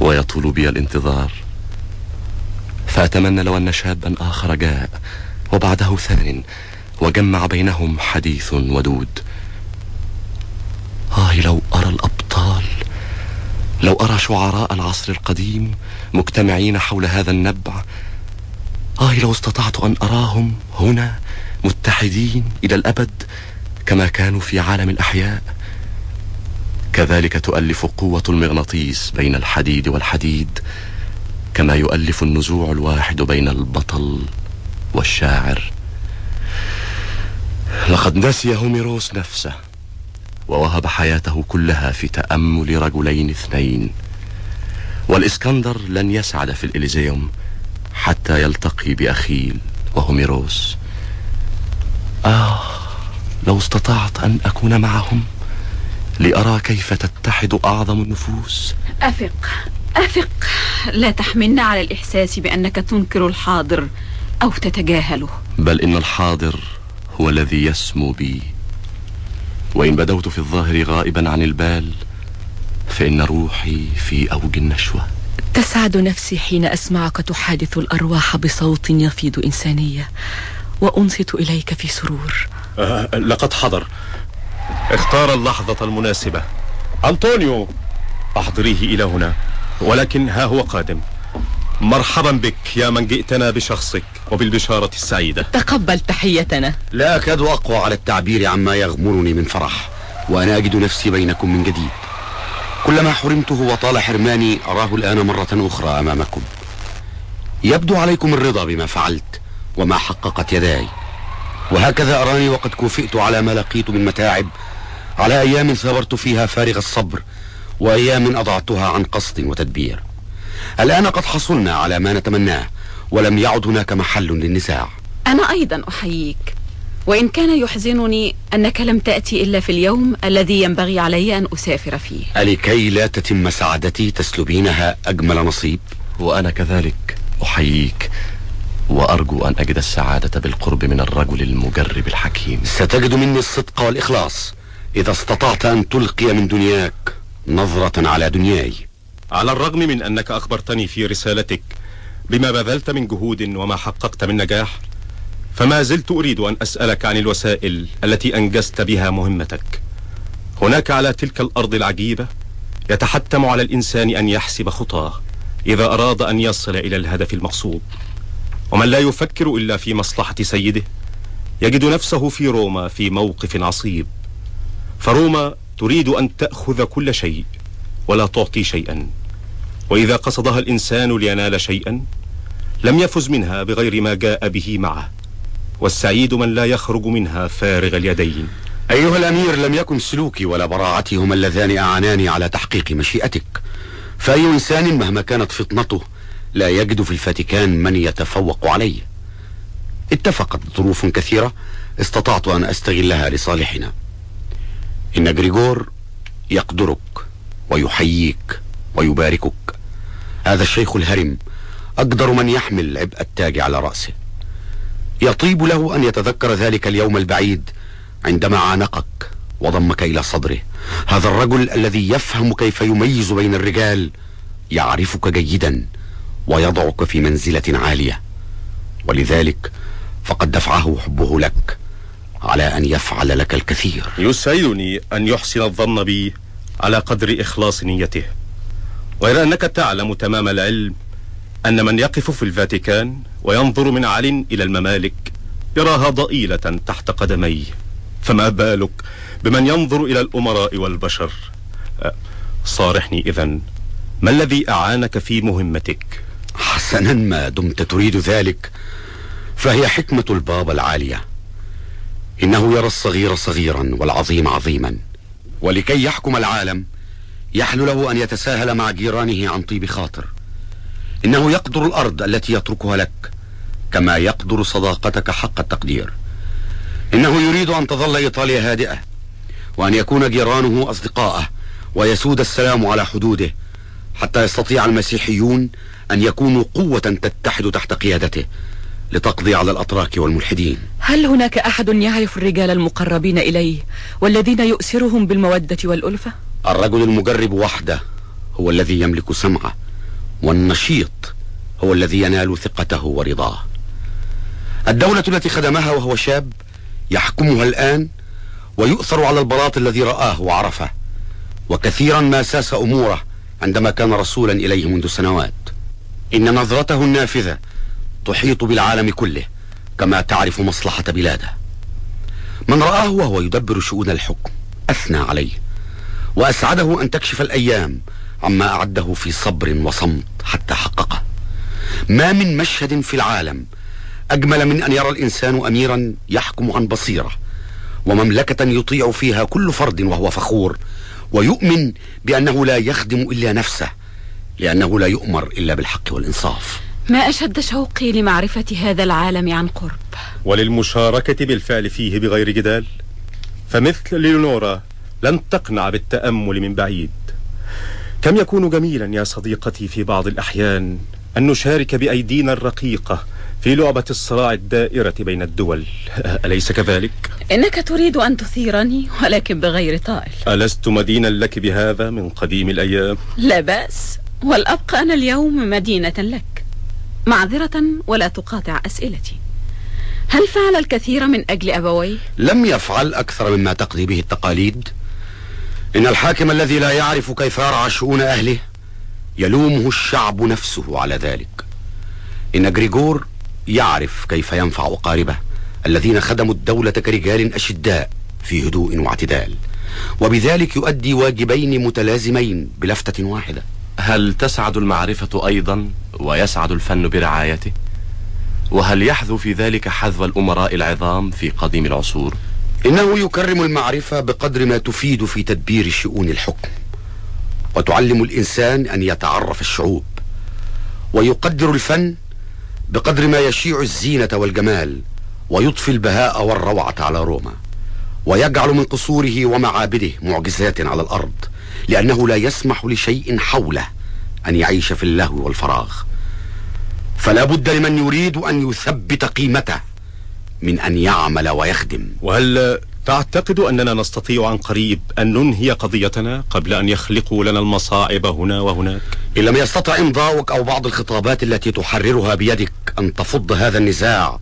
ويطول بي الانتظار. فأتمنى لو أن شابا آخر جاء وبعده ثان وجمع بينهم حديث ودود. آه لو أرى الأبطال لو أرى شعراء العصر القديم مجتمعين حول هذا النبع. آه لو استطعت أن أراهم هنا متحدين إلى الأبد كما كانوا في عالم الأحياء. كذلك تؤلف قوة المغناطيس بين الحديد والحديد كما يؤلف النزوع الواحد بين البطل والشاعر. لقد نسي هوميروس نفسه ووهب حياته كلها في تأمل رجلين اثنين. والإسكندر لن يسعد في الإليزيوم حتى يلتقي بأخيل وهوميروس. آه لو استطعت أن أكون معهم لأرى كيف تتحد أعظم النفوس. أفق أفق. لا تحملنا على الإحساس بأنك تنكر الحاضر أو تتجاهله. بل إن الحاضر هو الذي يسمو بي. وإن بدوت في الظاهر غائبا عن البال فإن روحي في أوج النشوة. تسعد نفسي حين أسمعك تحادث الأرواح بصوت يفيض إنسانية. وأنصت إليك في سرور. آه لقد حضر. اختار اللحظة المناسبة. أنطونيو أحضريه إلى هنا. ولكن ها هو قادم. مرحبا بك يا من جئتنا بشخصك وبالبشارة السعيدة. تقبل تحيتنا. لا أكاد أقوى على التعبير عما يغمرني من فرح وأنا أجد نفسي بينكم من جديد. كلما حرمته وطال حرماني أراه الآن مرة أخرى أمامكم. يبدو عليكم الرضا بما فعلت. وما حققت يداي. وهكذا أراني وقد كوفئت على ما لقيت من متاعب على أيام صبرت فيها فارغ الصبر وأيام أضعتها عن قصد وتدبير. الآن قد حصلنا على ما نتمناه ولم يعد هناك محل للنزاع. أنا أيضا أحييك. وإن كان يحزنني أنك لم تأتي إلا في اليوم الذي ينبغي علي أن أسافر فيه. ألكي لا تتم سعادتي تسلبينها أجمل نصيب. وأنا كذلك أحييك. وأرجو أن أجد السعادة بالقرب من الرجل المجرب الحكيم. ستجد مني الصدق والإخلاص. إذا استطعت أن تلقي من دنياك نظرة على دنياي. على الرغم من أنك أخبرتني في رسالتك بما بذلت من جهود وما حققت من نجاح فما زلت أريد أن أسألك عن الوسائل التي أنجزت بها مهمتك. هناك على تلك الأرض العجيبة يتحتم على الإنسان أن يحسب خطاه إذا أراد أن يصل إلى الهدف المقصود. ومن لا يفكر إلا في مصلحة سيده يجد نفسه في روما في موقف عصيب. فروما تريد أن تأخذ كل شيء ولا تعطي شيئا. وإذا قصدها الإنسان لينال شيئا لم يفز منها بغير ما جاء به معه. والسعيد من لا يخرج منها فارغ اليدين. أيها الأمير لم يكن سلوكي ولا براعتي هما اللذان أعاناني على تحقيق مشيئتك. فأي إنسان مهما كانت فطنته لا يجد في الفاتيكان من يتفوق عليه. اتفقت ظروف كثيرة استطعت أن أستغلها لصالحنا. إن جريجور يقدرك ويحييك ويباركك. هذا الشيخ الهرم أقدر من يحمل عبء التاج على رأسه. يطيب له أن يتذكر ذلك اليوم البعيد عندما عانقك وضمك إلى صدره. هذا الرجل الذي يفهم كيف يميز بين الرجال يعرفك جيدا. ويضعك في منزلة عالية. ولذلك فقد دفعه حبه لك على أن يفعل لك الكثير. يسعدني أن يحسن الظن بي على قدر إخلاص نيته. غير أنك تعلم تمام العلم أن من يقف في الفاتيكان وينظر من عال إلى الممالك يراها ضئيلة تحت قدميه فما بالك بمن ينظر إلى الأمراء والبشر؟ صارحني إذا ما الذي أعانك في مهمتك؟ حسنا ما دمت تريد ذلك فهي حكمة البابا العالية. إنه يرى الصغير صغيرا والعظيم عظيما ولكي يحكم العالم يحل له أن يتساهل مع جيرانه عن طيب خاطر. إنه يقدر الأرض التي يتركها لك كما يقدر صداقتك حق التقدير. إنه يريد أن تظل إيطاليا هادئة وأن يكون جيرانه أصدقاءه ويسود السلام على حدوده حتى يستطيع المسيحيون أن يكونوا قوة تتحد تحت قيادته لتقضي على الأتراك والملحدين. هل هناك أحد يعرف الرجال المقربين إليه والذين يؤسرهم بالمودة والألفة؟ الرجل المجرب وحده هو الذي يملك سمعه والنشيط هو الذي ينال ثقته ورضاه. الدولة التي خدمها وهو شاب يحكمها الآن ويؤثر على البلاط الذي رآه وعرفه وكثيرا ما ساس أموره عندما كان رسولا إليه منذ سنوات. إن نظرته النافذة تحيط بالعالم كله كما تعرف مصلحة بلاده. من رآه وهو يدبر شؤون الحكم أثنى عليه وأسعده أن تكشف الأيام عما أعده في صبر وصمت حتى حققه. ما من مشهد في العالم أجمل من أن يرى الإنسان أميرا يحكم عن بصيرة ومملكة يطيع فيها كل فرد وهو فخور ويؤمن بأنه لا يخدم إلا نفسه. لأنه لا يؤمر إلا بالحق والإنصاف. ما أشد شوقي لمعرفة هذا العالم عن قرب. وللمشاركة بالفعل فيه بغير جدال فمثل ليونورا لن تقنع بالتأمل من بعيد. كم يكون جميلا يا صديقتي في بعض الأحيان أن نشارك بأيدينا الرقيقة في لعبة الصراع الدائرة بين الدول. أليس كذلك؟ إنك تريد أن تثيرني ولكن بغير طائل. ألست مدينا لك بهذا من قديم الأيام؟ لا بأس. والأبقى أنا اليوم مدينة لك معذرة ولا تقاطع أسئلتي. هل فعل الكثير من أجل أبويه؟ لم يفعل أكثر مما تقضي به التقاليد. إن الحاكم الذي لا يعرف كيف يرعى شؤون أهله يلومه الشعب نفسه على ذلك. إن جريجور يعرف كيف ينفع أقاربه الذين خدموا الدولة كرجال أشداء في هدوء واعتدال. وبذلك يؤدي واجبين متلازمين بلفتة واحدة. هل تسعد المعرفة أيضا ويسعد الفن برعايته؟ وهل يحذو في ذلك حذو الأمراء العظام في قديم العصور؟ إنه يكرم المعرفة بقدر ما تفيد في تدبير شؤون الحكم وتعلم الإنسان أن يتعرف الشعوب ويقدر الفن بقدر ما يشيع الزينة والجمال ويضفي البهاء والروعة على روما ويجعل من قصوره ومعابده معجزات على الأرض لأنه لا يسمح لشيء حوله أن يعيش في اللهو والفراغ. فلا بد لمن يريد أن يثبت قيمته من أن يعمل ويخدم. وهل تعتقد أننا نستطيع عن قريب أن ننهي قضيتنا قبل أن يخلقوا لنا المصاعب هنا وهناك؟ إن لم يستطع إمضاؤك أو بعض الخطابات التي تحررها بيدك أن تفض هذا النزاع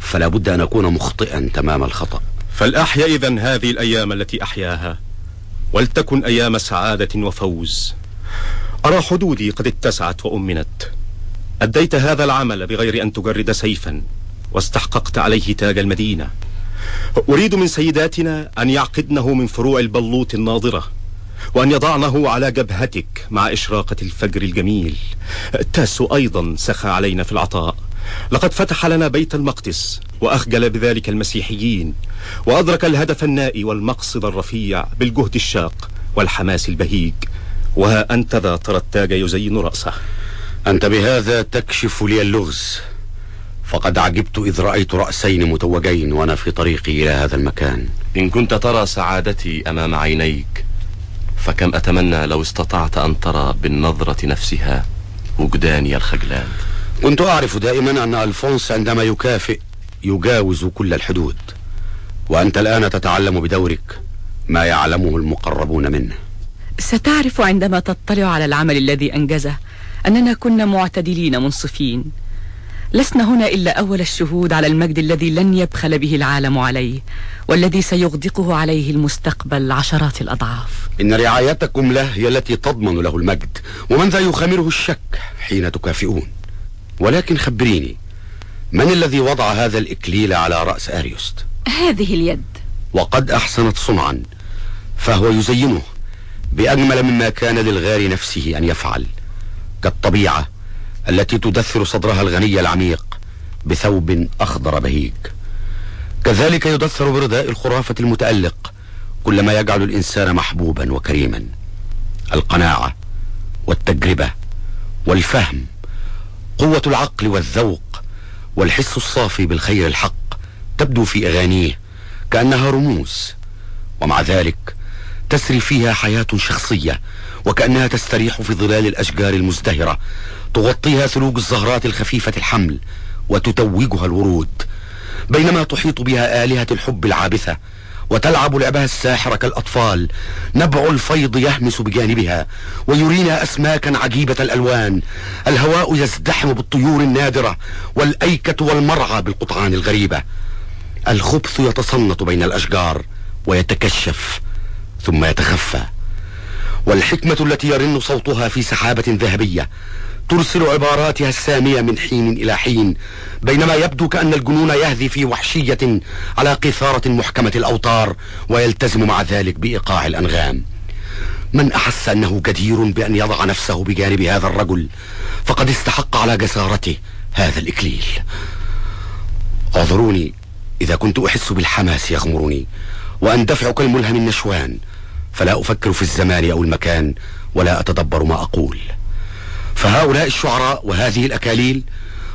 فلا بد أن أكون مخطئا تمام الخطأ. فلأحيا إذن هذه الأيام التي أحياها. ولتكن أيام سعادة وفوز. أرى حدودي قد اتسعت وأمنت. أديت هذا العمل بغير أن تجرد سيفا واستحققت عليه تاج المدينة. أريد من سيداتنا أن يعقدنه من فروع البلوط الناضرة وأن يضعنه على جبهتك مع إشراقة الفجر الجميل. تاسو أيضا سخى علينا في العطاء. لقد فتح لنا بيت المقدس وأخجل بذلك المسيحيين وأدرك الهدف النائي والمقصد الرفيع بالجهد الشاق والحماس البهيج. وها أنت ذا ترى التاج يزين رأسه. أنت بهذا تكشف لي اللغز. فقد عجبت إذ رأيت رأسين متوجين وأنا في طريقي إلى هذا المكان. إن كنت ترى سعادتي أمام عينيك فكم أتمنى لو استطعت أن ترى بالنظرة نفسها وجداني الخجلان. كنت أعرف دائما أن ألفونس عندما يكافئ يجاوز كل الحدود وأنت الآن تتعلم بدورك ما يعلمه المقربون منه. ستعرف عندما تطلع على العمل الذي أنجزه أننا كنا معتدلين منصفين. لسنا هنا إلا أول الشهود على المجد الذي لن يبخل به العالم عليه والذي سيغدقه عليه المستقبل عشرات الأضعاف. إن رعايتكم له هي التي تضمن له المجد ومن ذا يخامره الشك حين تكافئون؟ ولكن خبريني من الذي وضع هذا الإكليل على رأس أريوست؟ هذه اليد. وقد أحسنت صنعا فهو يزينه بأجمل مما كان للغار نفسه أن يفعل. كالطبيعة التي تدثر صدرها الغني العميق بثوب أخضر بهيج. كذلك يدثر برداء الخرافة المتألق كل ما يجعل الإنسان محبوبا وكريما. القناعة والتجربة والفهم قوة العقل والذوق والحس الصافي بالخير الحق تبدو في أغانيه كأنها رموز ومع ذلك تسري فيها حياة شخصية وكأنها تستريح في ظلال الأشجار المزدهرة تغطيها ثلوج الزهرات الخفيفة الحمل وتتوجها الورود. بينما تحيط بها آلهة الحب العابثة وتلعب لعبها الساحر كالأطفال. نبع الفيض يهمس بجانبها ويرينا أسماكا عجيبة الألوان. الهواء يزدحم بالطيور النادرة والأيكة والمرعى بالقطعان الغريبة. الخبث يتصنت بين الأشجار ويتكشف ثم يتخفى. والحكمة التي يرن صوتها في سحابة ذهبية ترسل عباراتها السامية من حين إلى حين بينما يبدو كأن الجنون يهذي في وحشية على قيثارة محكمة الأوتار ويلتزم مع ذلك بإيقاع الأنغام. من أحس أنه جدير بأن يضع نفسه بجانب هذا الرجل فقد استحق على جسارته هذا الإكليل. اعذروني إذا كنت أحس بالحماس يغمرني وأندفع كالملهم النشوان فلا أفكر في الزمان أو المكان ولا أتدبر ما أقول. فهؤلاء الشعراء وهذه الأكاليل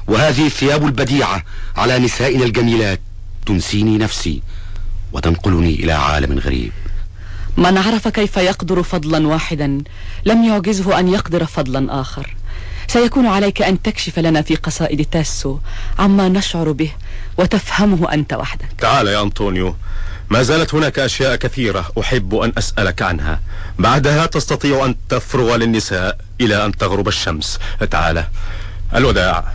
وهذه الثياب البديعة على نسائنا الجميلات تنسيني نفسي وتنقلني إلى عالم غريب. من عرف كيف يقدر فضلا واحدا لم يعجزه أن يقدر فضلا آخر. سيكون عليك أن تكشف لنا في قصائد تاسو عما نشعر به وتفهمه أنت وحدك. تعال يا أنطونيو ما زالت هناك أشياء كثيرة أحب أن أسألك عنها. بعدها تستطيع أن تفرغ للنساء إلى أن تغرب الشمس. تعال. الوداع.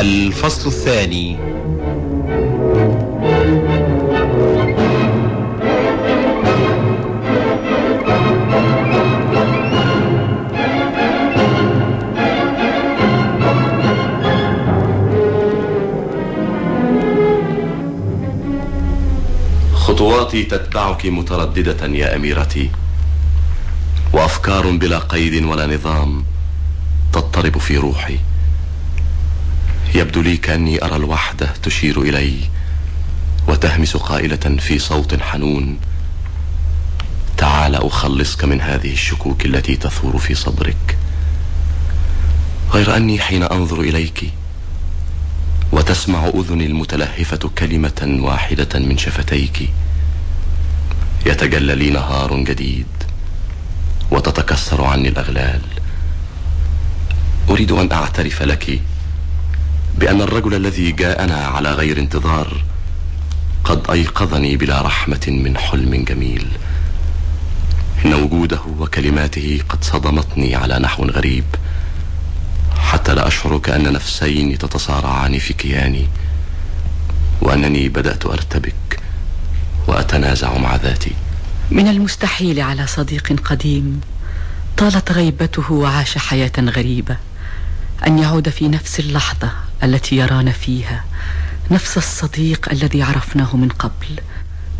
الفصل الثاني. خطواتي تتبعك مترددة يا أميرتي. وأفكار بلا قيد ولا نظام تضطرب في روحي. يبدو لي كأني أرى الوحدة تشير إلي وتهمس قائلة في صوت حنون. تعال أخلصك من هذه الشكوك التي تثور في صدرك. غير أني حين أنظر إليك وتسمع أذني المتلهفة كلمة واحدة من شفتيك يتجلى لي نهار جديد وتتكسر عني الأغلال. أريد أن أعترف لك بأن الرجل الذي جاءنا على غير انتظار قد أيقظني بلا رحمة من حلم جميل. إن وجوده وكلماته قد صدمتني على نحو غريب. حتى لا أشعر كأن نفسين تتصارعان في كياني وأنني بدأت أرتبك وأتنازع مع ذاتي. من المستحيل على صديق قديم طالت غيبته وعاش حياة غريبة أن يعود في نفس اللحظة. التي يرانا فيها نفس الصديق الذي عرفناه من قبل.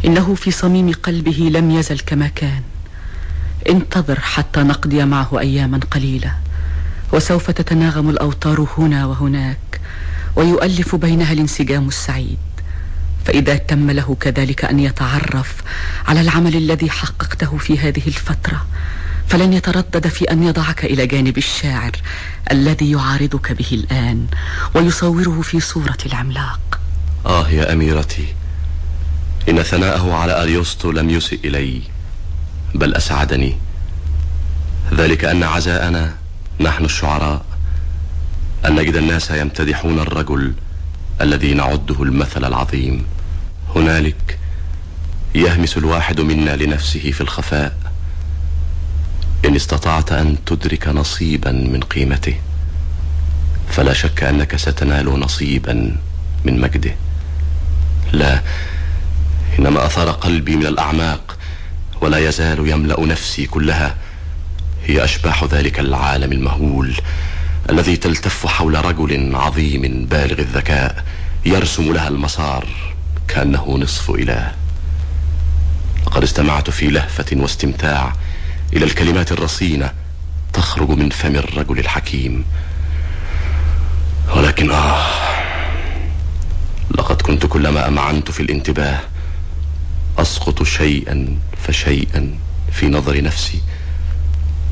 إنه في صميم قلبه لم يزل كما كان. انتظر حتى نقضي معه أياما قليلة وسوف تتناغم الأوتار هنا وهناك ويؤلف بينها الانسجام السعيد. فإذا تم له كذلك أن يتعرف على العمل الذي حققته في هذه الفترة فلن يتردد في أن يضعك إلى جانب الشاعر الذي يعارضك به الآن ويصوره في صورة العملاق. آه يا أميرتي إن ثناءه على أريوستو لم يسئ إلي بل أسعدني. ذلك أن عزاءنا نحن الشعراء أن نجد الناس يمتدحون الرجل الذي نعده المثل العظيم. هنالك يهمس الواحد منا لنفسه في الخفاء. إن استطعت أن تدرك نصيبا من قيمته فلا شك أنك ستنال نصيبا من مجده. لا إنما أثار قلبي من الأعماق ولا يزال يملأ نفسي كلها. هي أشباح ذلك العالم المهول الذي تلتف حول رجل عظيم بالغ الذكاء يرسم لها المسار كأنه نصف إله. لقد استمعت في لهفة واستمتاع إلى الكلمات الرصينة تخرج من فم الرجل الحكيم. ولكن آه لقد كنت كلما أمعنت في الانتباه أسقط شيئا فشيئا في نظر نفسي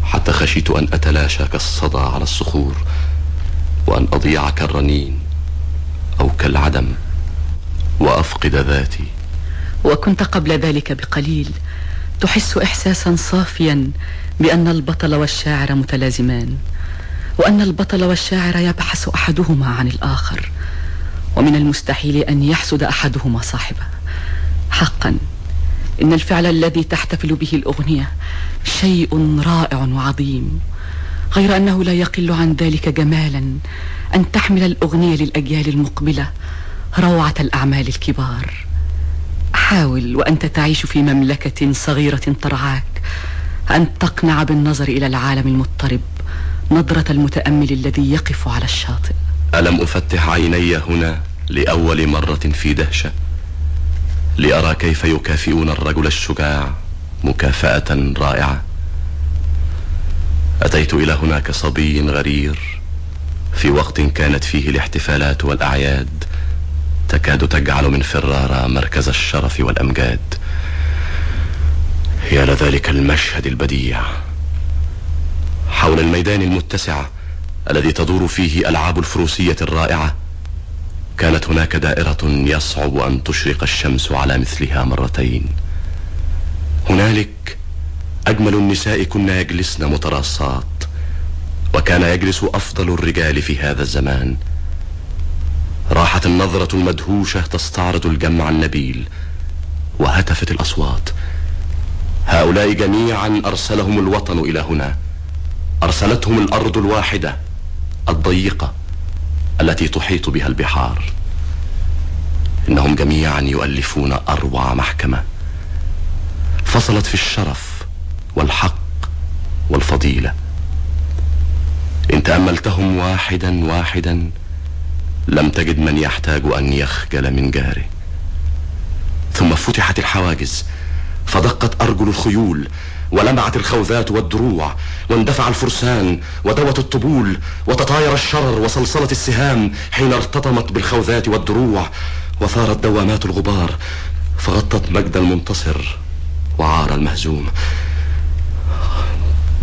حتى خشيت أن أتلاشى كالصدى على الصخور وأن أضيع كالرنين أو كالعدم وأفقد ذاتي. وكنت قبل ذلك بقليل. تحس إحساسا صافيا بأن البطل والشاعر متلازمان وأن البطل والشاعر يبحث أحدهما عن الآخر ومن المستحيل أن يحسد أحدهما صاحبه. حقا إن الفعل الذي تحتفل به الأغنية شيء رائع وعظيم غير أنه لا يقل عن ذلك جمالا أن تحمل الأغنية للأجيال المقبلة روعة الأعمال الكبار. حاول وأنت تعيش في مملكة صغيرة ترعاك أن تقنع بالنظر إلى العالم المضطرب نظرة المتأمل الذي يقف على الشاطئ. ألم أفتح عيني هنا لأول مرة في دهشة؟ لأرى كيف يكافئون الرجل الشجاع مكافأة رائعة. أتيت إلى هناك صبي غرير في وقت كانت فيه الاحتفالات والأعياد. تكاد تجعل من فرارة مركز الشرف والأمجاد. يا لذلك المشهد البديع. حول الميدان المتسع الذي تدور فيه ألعاب الفروسية الرائعة كانت هناك دائرة يصعب أن تشرق الشمس على مثلها مرتين. هنالك أجمل النساء كن يجلسن متراصات وكان يجلس أفضل الرجال في هذا الزمان. راحت النظرة المدهوشة تستعرض الجمع النبيل وهتفت الأصوات. هؤلاء جميعا أرسلهم الوطن إلى هنا. أرسلتهم الأرض الواحدة الضيقة التي تحيط بها البحار. إنهم جميعا يؤلفون أروع محكمة. فصلت في الشرف والحق والفضيلة. إن تأملتهم واحدا واحدا لم تجد من يحتاج أن يخجل من جاره ثم فتحت الحواجز فدقت أرجل الخيول ولمعت الخوذات والدروع واندفع الفرسان ودوت الطبول وتطاير الشرر وصلصلت السهام حين ارتطمت بالخوذات والدروع وثارت دوامات الغبار فغطت مجد المنتصر وعار المهزوم.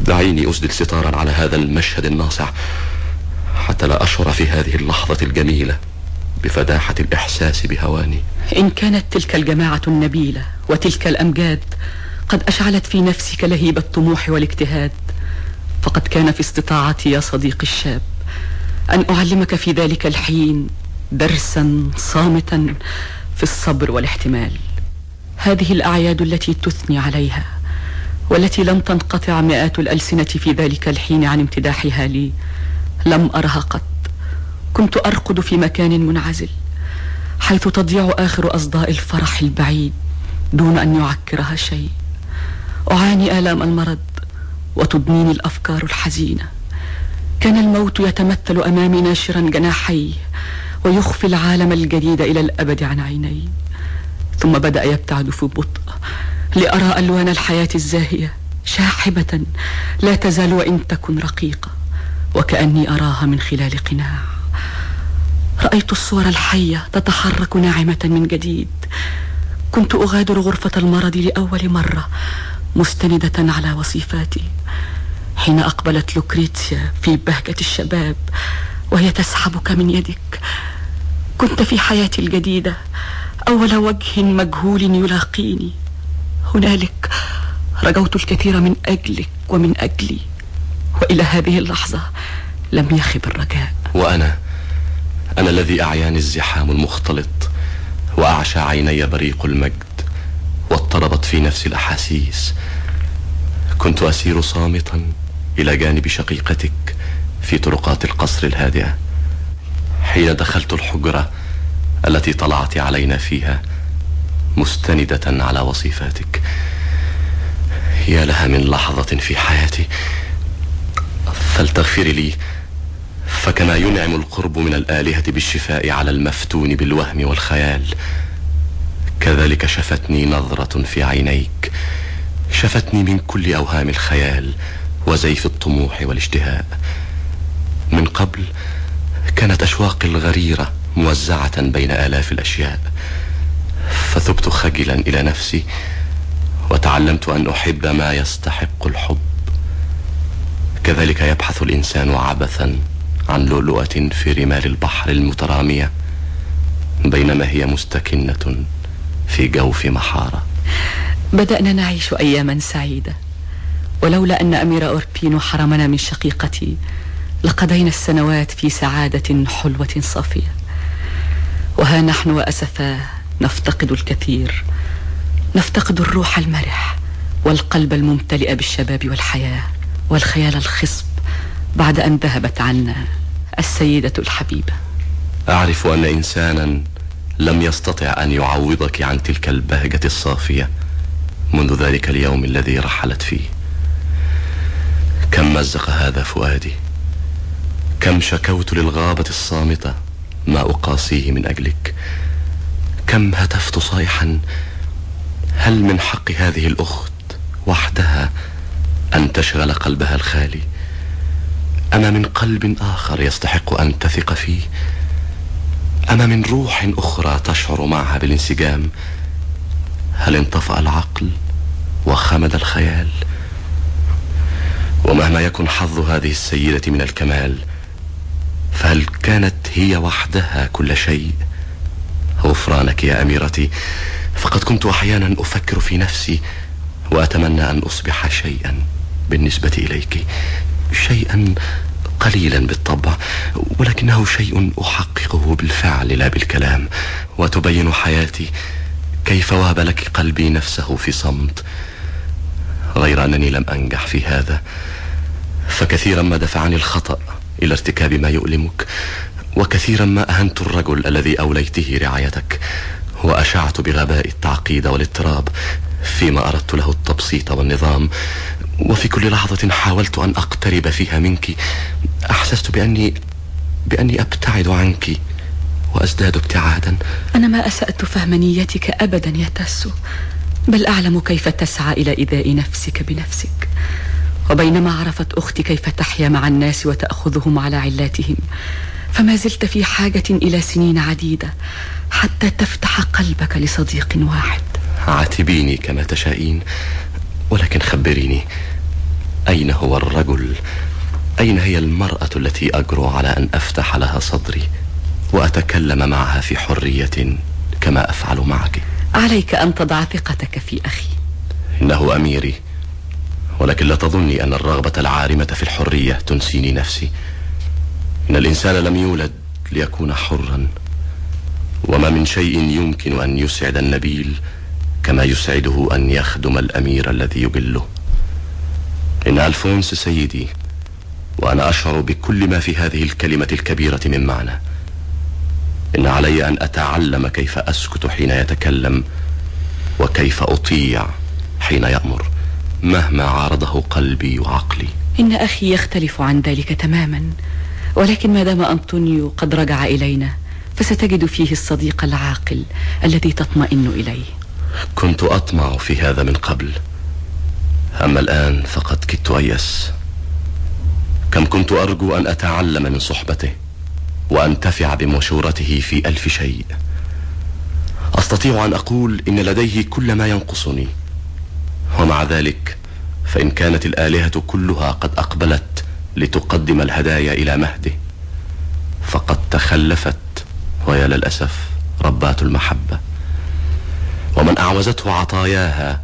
دعيني أسدل ستارا على هذا المشهد الناصع. حتى لا أشعر في هذه اللحظة الجميلة بفداحة الإحساس بهواني. إن كانت تلك الجماعة النبيلة وتلك الأمجاد قد أشعلت في نفسك لهيب الطموح والاجتهاد فقد كان في استطاعتي يا صديقي الشاب أن أعلمك في ذلك الحين درسا صامتا في الصبر والاحتمال. هذه الأعياد التي تثني عليها والتي لم تنقطع مئات الألسنة في ذلك الحين عن امتداحها لي لم أرها قط. كنت أرقد في مكان منعزل حيث تضيع آخر أصداء الفرح البعيد دون أن يعكرها شيء. أعاني آلام المرض وتضنيني الأفكار الحزينة. كان الموت يتمثل أمامي ناشرا جناحيه ويخفي العالم الجديد إلى الأبد عن عيني. ثم بدأ يبتعد في بطء لأرى ألوان الحياة الزاهية شاحبة لا تزال وإن تكن رقيقة. وكأني أراها من خلال قناع. رأيت الصور الحية تتحرك ناعمة من جديد. كنت أغادر غرفة المرض لأول مرة مستندة على وصيفاتي حين أقبلت لوكريتسيا في بهجة الشباب وهي تسحبك من يدك. كنت في حياتي الجديدة أول وجه مجهول يلاقيني. هنالك رجوت الكثير من أجلك ومن أجلي. وإلى هذه اللحظة لم يخب الرجاء. وأنا أنا الذي أعياني الزحام المختلط وأعشى عيني بريق المجد واضطربت في نفسي الأحاسيس. كنت أسير صامتا إلى جانب شقيقتك في طرقات القصر الهادئة. حين دخلت الحجرة التي طلعت علينا فيها مستندة على وصيفاتك. يا لها من لحظة في حياتي فلتغفري لي فكما ينعم القرب من الآلهة بالشفاء على المفتون بالوهم والخيال. كذلك شفتني نظرة في عينيك شفتني من كل أوهام الخيال وزيف الطموح والاشتهاء. من قبل كانت أشواقي الغريرة موزعة بين آلاف الأشياء. فثبت خجلا إلى نفسي وتعلمت أن أحب ما يستحق الحب. كذلك يبحث الإنسان عبثا عن لؤلؤة في رمال البحر المترامية بينما هي مستكنة في جوف محارة. بدأنا نعيش أياما سعيدة. ولولا أن أمير أوربينو حرمنا من شقيقتي لقضينا السنوات في سعادة حلوة صافية. وها نحن وأسفاه نفتقد الكثير. نفتقد الروح المرح والقلب الممتلئ بالشباب والحياة. والخيال الخصب بعد أن ذهبت عنا السيدة الحبيبة. أعرف أن إنسانا لم يستطع أن يعوضك عن تلك البهجة الصافية منذ ذلك اليوم الذي رحلت فيه. كم مزق هذا فؤادي؟ كم شكوت للغابة الصامتة ما أقاسيه من أجلك؟ كم هتفت صيحا؟ هل من حق هذه الأخت وحدها أن تشغل قلبها الخالي. أما من قلب آخر يستحق أن تثق فيه؟ أما من روح أخرى تشعر معها بالانسجام؟ هل انطفأ العقل وخمد الخيال؟ ومهما يكن حظ هذه السيدة من الكمال فهل كانت هي وحدها كل شيء؟ غفرانك يا أميرتي فقد كنت أحيانا أفكر في نفسي وأتمنى أن أصبح شيئا. بالنسبة إليك شيئا قليلا بالطبع ولكنه شيء أحققه بالفعل لا بالكلام وتبين حياتي كيف وهب لك قلبي نفسه في صمت. غير أنني لم أنجح في هذا فكثيرا ما دفعني الخطأ إلى ارتكاب ما يؤلمك وكثيرا ما أهنت الرجل الذي أوليته رعايتك وأشعت بغباء التعقيد والاضطراب فيما أردت له التبسيط والنظام. وفي كل لحظة حاولت أن أقترب فيها منك أحسست بأني بأني أبتعد عنك وأزداد ابتعادا. أنا ما أسأت فهم نيتك أبدا يا تاسو بل أعلم كيف تسعى إلى إيذاء نفسك بنفسك. وبينما عرفت أختي كيف تحيا مع الناس وتأخذهم على علاتهم فما زلت في حاجة إلى سنين عديدة حتى تفتح قلبك لصديق واحد. عاتبيني كما تشائين ولكن خبريني أين هو الرجل؟ أين هي المرأة التي أجرؤ على أن أفتح لها صدري وأتكلم معها في حرية كما أفعل معك؟ عليك أن تضع ثقتك في أخي. إنه أميري ولكن لا تظني أن الرغبة العارمة في الحرية تنسيني نفسي. إن الإنسان لم يولد ليكون حرا وما من شيء يمكن أن يسعد النبيل كما يسعده أن يخدم الأمير الذي يجله إن ألفونس سيدي وأنا أشعر بكل ما في هذه الكلمة الكبيرة من معنى. إن علي أن أتعلم كيف أسكت حين يتكلم وكيف أطيع حين يأمر مهما عارضه قلبي وعقلي. إن أخي يختلف عن ذلك تماما ولكن ما دام أنطونيو قد رجع إلينا فستجد فيه الصديق العاقل الذي تطمئن إليه. كنت أطمع في هذا من قبل. أما الآن فقد كدت أيأس. كم كنت أرجو أن أتعلم من صحبته وأنتفع بمشورته في ألف شيء. أستطيع أن أقول إن لديه كل ما ينقصني. ومع ذلك فإن كانت الآلهة كلها قد أقبلت لتقدم الهدايا إلى مهده فقد تخلفت. ويا للأسف ربات المحبة. ومن أعوزته عطاياها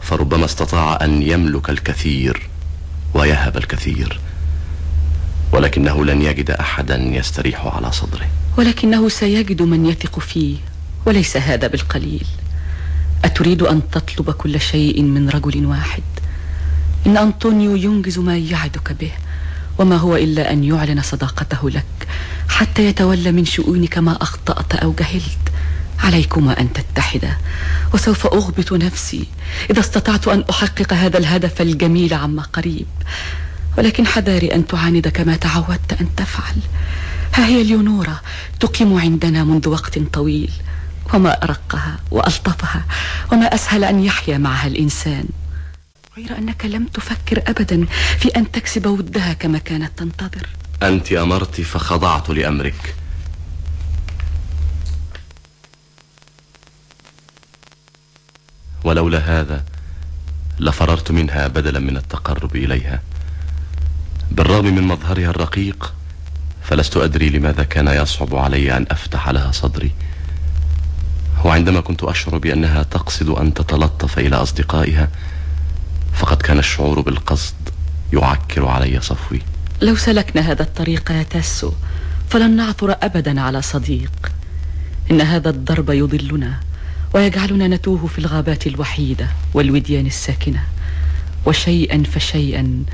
فربما استطاع أن يملك الكثير ويهب الكثير ولكنه لن يجد أحدا يستريح على صدره. ولكنه سيجد من يثق فيه وليس هذا بالقليل. أتريد أن تطلب كل شيء من رجل واحد؟ إن أنطونيو ينجز ما يعدك به وما هو إلا أن يعلن صداقته لك حتى يتولى من شؤونك ما أخطأت أو جهلت. عليكما أن تتحدا وسوف أغبط نفسي إذا استطعت أن أحقق هذا الهدف الجميل عما قريب. ولكن حذاري أن تعاند كما تعودت أن تفعل. ها هي ليونورا تقيم عندنا منذ وقت طويل وما أرقها وألطفها وما أسهل أن يحيا معها الإنسان. غير أنك لم تفكر أبدا في أن تكسب ودها كما كانت تنتظر. أنت أمرت فخضعت لأمرك. ولولا هذا لفررت منها بدلا من التقرب إليها. بالرغم من مظهرها الرقيق فلست أدري لماذا كان يصعب علي أن أفتح لها صدري. وعندما كنت أشعر بأنها تقصد أن تتلطف إلى أصدقائها فقد كان الشعور بالقصد يعكر علي صفوي. لو سلكنا هذا الطريق يا تاسو فلن نعثر أبدا على صديق. إن هذا الضرب يضلنا. ويجعلنا نتوه في الغابات الوحيدة والوديان الساكنة. وشيئا فشيئا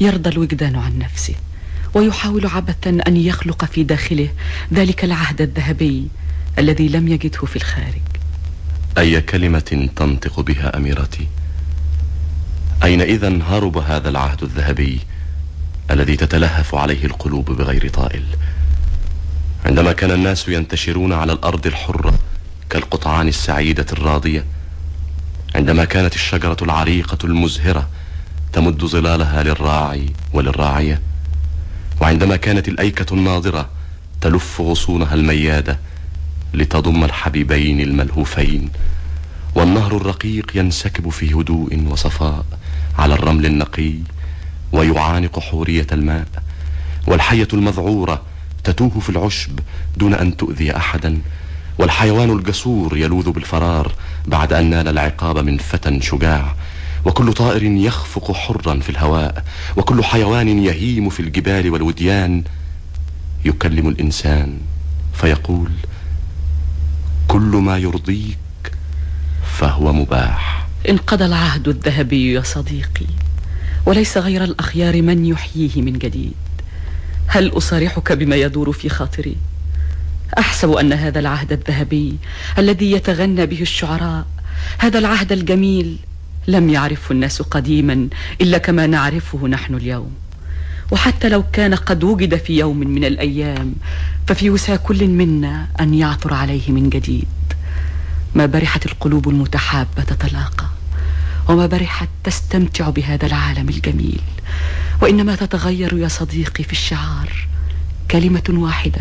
يرضى الوجدان عن نفسه. ويحاول عبثا أن يخلق في داخله ذلك العهد الذهبي الذي لم يجده في الخارج. أي كلمة تنطق بها أميرتي؟ أين إذا هرب هذا العهد الذهبي الذي تتلهف عليه القلوب بغير طائل؟ عندما كان الناس ينتشرون على الأرض الحرة كالقطعان السعيدة الراضية. عندما كانت الشجرة العريقة المزهرة تمد ظلالها للراعي وللراعية وعندما كانت الأيكة الناضرة تلف غصونها الميادة لتضم الحبيبين الملهوفين والنهر الرقيق ينسكب في هدوء وصفاء على الرمل النقي ويعانق حورية الماء والحية المذعورة تتوه في العشب دون أن تؤذي أحدا. والحيوان الجسور يلوذ بالفرار بعد أن نال العقاب من فتى شجاع. وكل طائر يخفق حرا في الهواء وكل حيوان يهيم في الجبال والوديان. يكلم الإنسان فيقول كل ما يرضيك فهو مباح. انقضى العهد الذهبي يا صديقي وليس غير الأخيار من يحييه من جديد. هل أصارحك بما يدور في خاطري؟ أحسب أن هذا العهد الذهبي الذي يتغنى به الشعراء هذا العهد الجميل لم يعرفه الناس قديما إلا كما نعرفه نحن اليوم. وحتى لو كان قد وجد في يوم من الأيام ففي وسع كل منا أن يعثر عليه من جديد. ما برحت القلوب المتحابة تتلاقى وما برحت تستمتع بهذا العالم الجميل. وإنما تتغير يا صديقي في الشعار كلمة واحدة.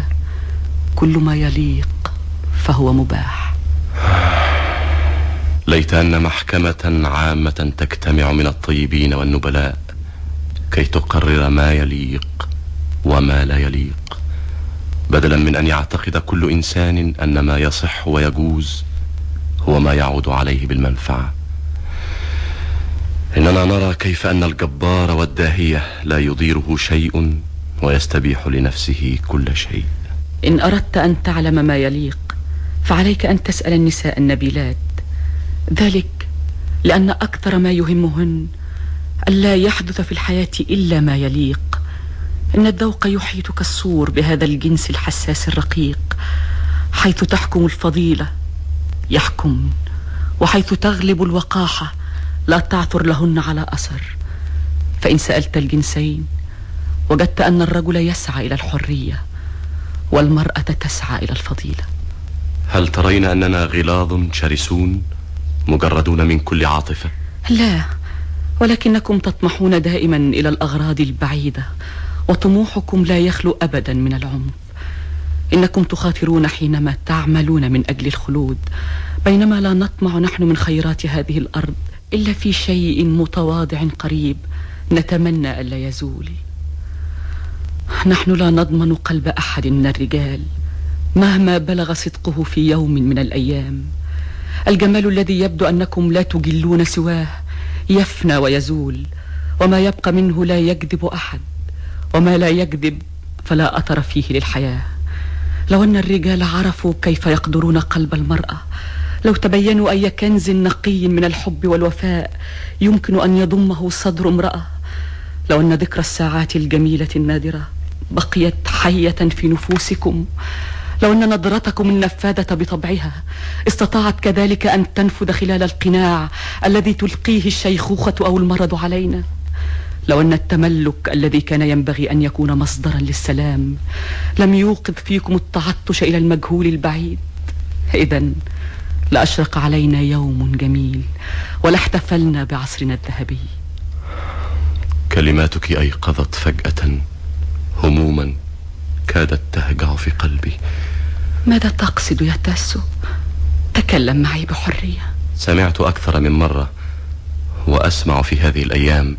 كل ما يليق فهو مباح. ليت أن محكمة عامة تجتمع من الطيبين والنبلاء كي تقرر ما يليق وما لا يليق. بدلا من أن يعتقد كل إنسان أن ما يصح ويجوز هو ما يعود عليه بالمنفعة. إننا نرى كيف أن الجبار والداهية لا يضيره شيء ويستبيح لنفسه كل شيء. إن أردت أن تعلم ما يليق فعليك أن تسأل النساء النبيلات. ذلك لأن أكثر ما يهمهن ألا يحدث في الحياة إلا ما يليق. إن الذوق يحيط كالسور بهذا الجنس الحساس الرقيق حيث تحكم الفضيلة يحكم وحيث تغلب الوقاحة لا تعثر لهن على أثر. فإن سألت الجنسين وجدت أن الرجل يسعى إلى الحرية. والمرأة تسعى إلى الفضيلة. هل ترين أننا غلاظ شرسون مجردون من كل عاطفة؟ لا ولكنكم تطمحون دائما إلى الأغراض البعيدة وطموحكم لا يخلو أبدا من العنف. إنكم تخاطرون حينما تعملون من أجل الخلود بينما لا نطمع نحن من خيرات هذه الأرض إلا في شيء متواضع قريب نتمنى ألا يزول. نحن لا نضمن قلب أحد من الرجال مهما بلغ صدقه في يوم من الأيام. الجمال الذي يبدو أنكم لا تجلون سواه يفنى ويزول وما يبقى منه لا يكذب أحد وما لا يكذب فلا أثر فيه للحياة. لو أن الرجال عرفوا كيف يقدرون قلب المرأة لو تبينوا أي كنز نقي من الحب والوفاء يمكن أن يضمه صدر امرأة. لو أن ذكرى الساعات الجميلة النادرة بقيت حية في نفوسكم. لو أن نظرتكم النفاذة بطبعها استطاعت كذلك أن تنفذ خلال القناع الذي تلقيه الشيخوخة أو المرض علينا. لو أن التملك الذي كان ينبغي أن يكون مصدرا للسلام لم يوقظ فيكم التعطش إلى المجهول البعيد. إذا لأشرق علينا يوم جميل ولاحتفلنا بعصرنا الذهبي. كلماتك أيقظت فجأة. هموما كادت تهجع في قلبي. ماذا تقصد يا تاسو؟ تكلم معي بحرية. سمعت أكثر من مرة وأسمع في هذه الأيام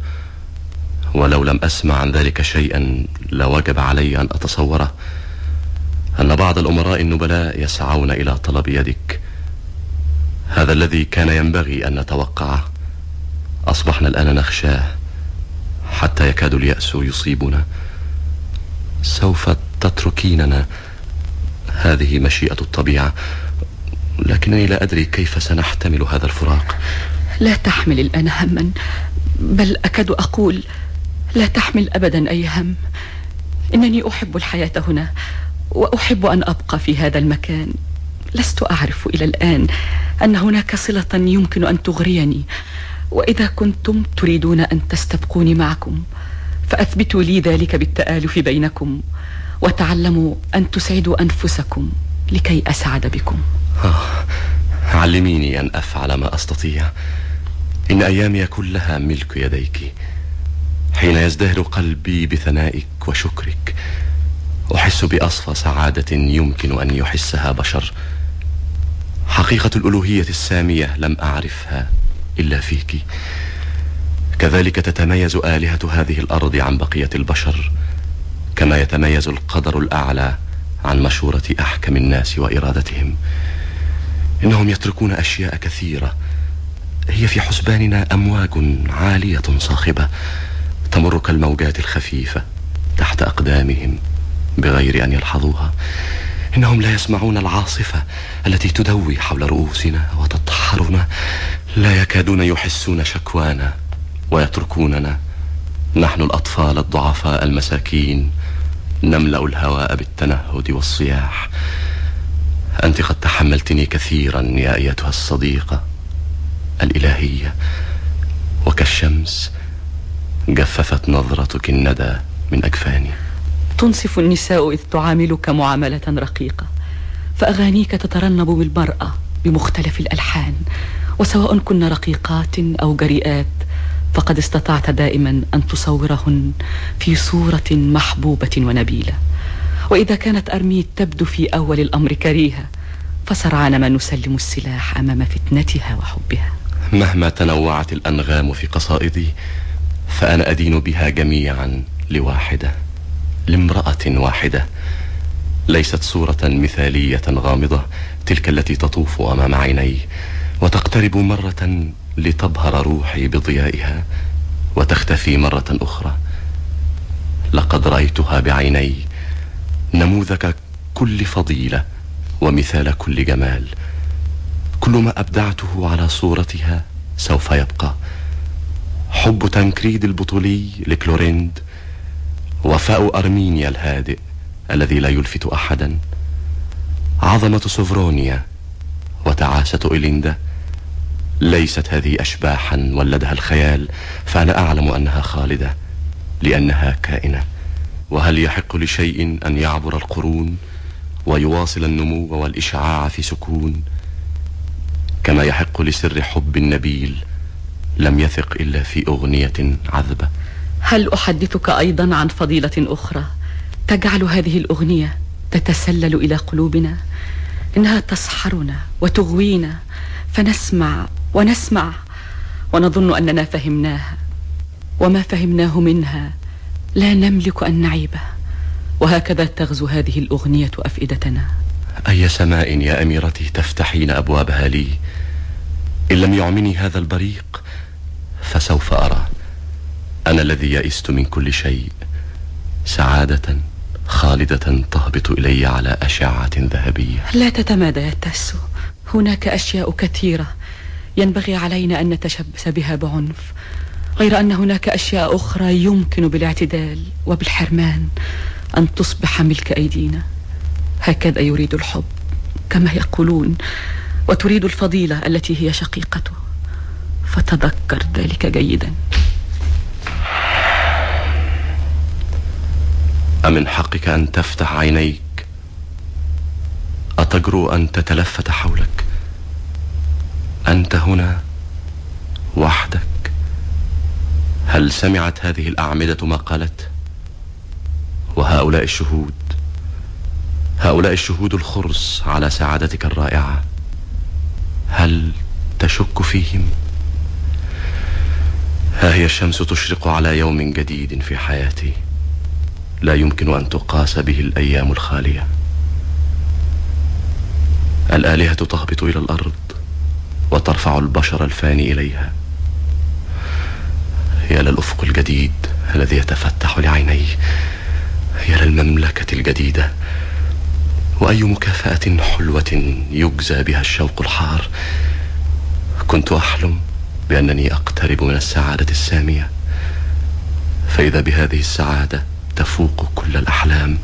ولو لم أسمع عن ذلك شيئا لوجب علي أن أتصوره. أن بعض الأمراء النبلاء يسعون إلى طلب يدك. هذا الذي كان ينبغي أن نتوقعه. أصبحنا الآن نخشاه حتى يكاد اليأس يصيبنا. سوف تتركيننا هذه مشيئة الطبيعة لكنني لا أدري كيف سنحتمل هذا الفراق. لا تحمل الآن هما بل أكاد أقول لا تحمل أبدا أي هم. إنني أحب الحياة هنا وأحب أن أبقى في هذا المكان. لست أعرف إلى الآن أن هناك صلة يمكن أن تغريني وإذا كنتم تريدون أن تستبقوني معكم. فأثبتوا لي ذلك بالتآلف بينكم وتعلموا أن تسعدوا أنفسكم لكي أسعد بكم. آه علميني أن أفعل ما أستطيع. إن أيامي كلها ملك يديك حين يزدهر قلبي بثنائك وشكرك أحس بأصفى سعادة يمكن أن يحسها بشر. حقيقة الألوهية السامية لم أعرفها إلا فيك. كذلك تتميز آلهة هذه الأرض عن بقية البشر كما يتميز القدر الأعلى عن مشورة أحكم الناس وإرادتهم. إنهم يتركون أشياء كثيرة. هي في حسباننا أمواج عالية صاخبة تمر كالموجات الخفيفة تحت أقدامهم بغير أن يلحظوها. إنهم لا يسمعون العاصفة التي تدوي حول رؤوسنا وتطحرنا. لا يكادون يحسون شكوانا. ويتركوننا. نحن الأطفال الضعفاء المساكين. نملأ الهواء بالتنهد والصياح. أنت قد تحملتني كثيرا يا أيتها الصديقة الإلهية. وكالشمس جففت نظرتك الندى من أجفاني. تنصف النساء إذ تعاملك معاملة رقيقة. فأغانيك تترنب بالمرأة بمختلف الألحان. وسواء كن رقيقات أو جريئات فقد استطعت دائما أن تصورهن في صورة محبوبة ونبيلة. وإذا كانت أرميد تبدو في أول الأمر كريهة فسرعان ما نسلم السلاح أمام فتنتها وحبها. مهما تنوعت الأنغام في قصائدي فأنا أدين بها جميعا لواحدة لامرأة واحدة. ليست صورة مثالية غامضة تلك التي تطوف أمام عيني وتقترب مرة لتبهر روحي بضيائها وتختفي مرة أخرى. لقد رأيتها بعيني نموذج كل فضيلة ومثال كل جمال. كل ما أبدعته على صورتها سوف يبقى. حب تنكريد البطولي لكلوريند وفاء أرمينيا الهادئ الذي لا يلفت أحدا. عظمة سوفرونيا وتعاسة إليندا ليست هذه أشباحا ولدها الخيال فأنا أعلم أنها خالدة لأنها كائنة. وهل يحق لشيء أن يعبر القرون ويواصل النمو والإشعاع في سكون؟ كما يحق لسر حب النبيل لم يثق إلا في أغنية عذبة. هل أحدثك أيضا عن فضيلة أخرى؟ تجعل هذه الأغنية تتسلل إلى قلوبنا إنها تسحرنا وتغوينا فنسمع ونسمع ونظن أننا فهمناها وما فهمناه منها لا نملك أن نعيبه. وهكذا تغزو هذه الأغنية أفئدتنا. أي سماء يا أميرتي تفتحين أبوابها لي؟ إن لم يعمني هذا البريق فسوف أرى. أنا الذي يئست من كل شيء. سعادة خالدة تهبط إلي على أشعة ذهبية. لا تتمادى يا تاسو. هناك أشياء كثيرة ينبغي علينا أن نتشبث بها بعنف غير أن هناك أشياء أخرى يمكن بالاعتدال وبالحرمان أن تصبح ملك أيدينا. هكذا يريد الحب كما يقولون وتريد الفضيلة التي هي شقيقته. فتذكر ذلك جيدا. أمن حقك أن تفتح عينيك؟ أتجرؤ أن تتلفت حولك؟ أنت هنا وحدك. هل سمعت هذه الأعمدة ما قالت؟ وهؤلاء الشهود هؤلاء الشهود الخرس على سعادتك الرائعة هل تشك فيهم؟ ها هي الشمس تشرق على يوم جديد في حياتي لا يمكن أن تقاس به الأيام الخالية. الآلهة تهبط إلى الأرض وترفع البشر الفاني إليها. يا للأفق الجديد الذي يتفتح لعيني يا للمملكة الجديدة وأي مكافأة حلوة يجزى بها الشوق الحار. كنت أحلم بأنني أقترب من السعادة السامية فإذا بهذه السعادة تفوق كل الأحلام.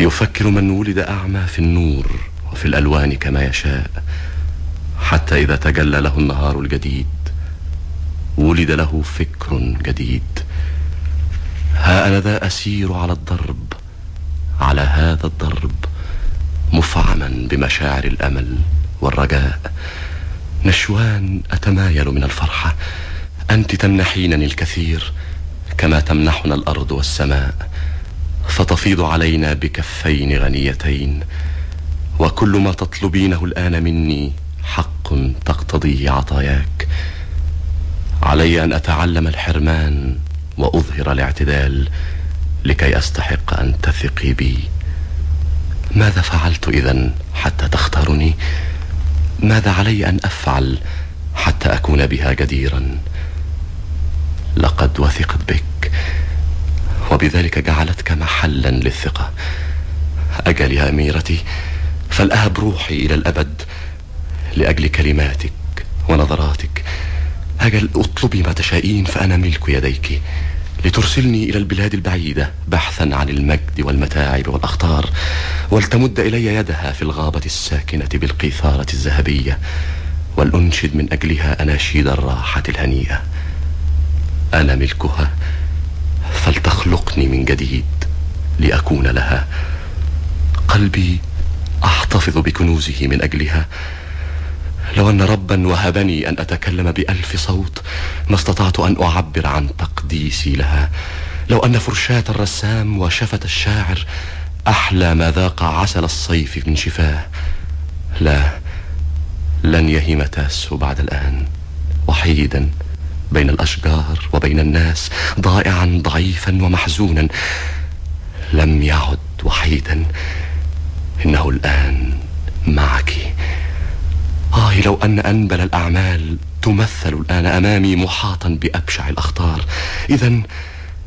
يفكر من ولد أعمى في النور وفي الألوان كما يشاء. حتى إذا تجلى له النهار الجديد ولد له فكر جديد. ها أنا ذا أسير على الضرب على هذا الضرب مفعما بمشاعر الأمل والرجاء. نشوان أتمايل من الفرحة. أنت تمنحينني الكثير كما تمنحنا الأرض والسماء. فتفيض علينا بكفين غنيتين. وكل ما تطلبينه الآن مني حق تقتضيه عطاياك. علي أن أتعلم الحرمان وأظهر الاعتدال لكي أستحق أن تثقي بي. ماذا فعلت إذا حتى تختارني؟ ماذا علي أن أفعل حتى أكون بها جديرا؟ لقد وثقت بك وبذلك جعلتك محلا للثقة. أجل يا أميرتي فلأهب روحي إلى الأبد. لأجل كلماتك ونظراتك. أجل اطلبي ما تشائين فأنا ملك يديك. لترسلني إلى البلاد البعيدة بحثا عن المجد والمتاعب والأخطار ولتمد إلي يدها في الغابة الساكنة بالقيثارة الذهبية ولأنشد من أجلها أناشيد الراحة الهنيئة. أنا ملكها فلتخلق تخلقني من جديد لأكون لها. قلبي أحتفظ بكنوزه من أجلها لو أن ربا وهبني أن أتكلم بألف صوت ما استطعت أن أعبر عن تقديسي لها. لو أن فرشاة الرسام وشفة الشاعر أحلى ما ذاق عسل الصيف من شفاه. لا لن يهيم تاسو بعد الآن. وحيدا بين الأشجار وبين الناس ضائعا ضعيفا ومحزونا. لم يعد وحيدا إنه الآن معك. آه لو أن أنبل الأعمال تمثل الآن أمامي محاطا بأبشع الأخطار. إذا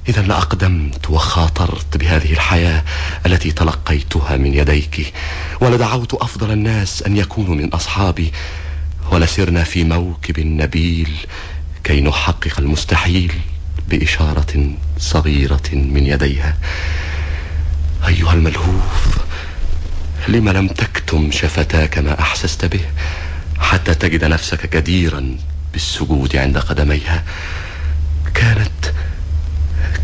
إذا لأقدمت وخاطرت بهذه الحياة التي تلقيتها من يديك ولدعوت أفضل الناس أن يكونوا من أصحابي ولسرنا في موكب نبيل كي نحقق المستحيل بإشارة صغيرة من يديها. أيها الملهوف لم لم تكتم شفتاك ما أحسست به؟ حتى تجد نفسك جديرا بالسجود عند قدميها. كانت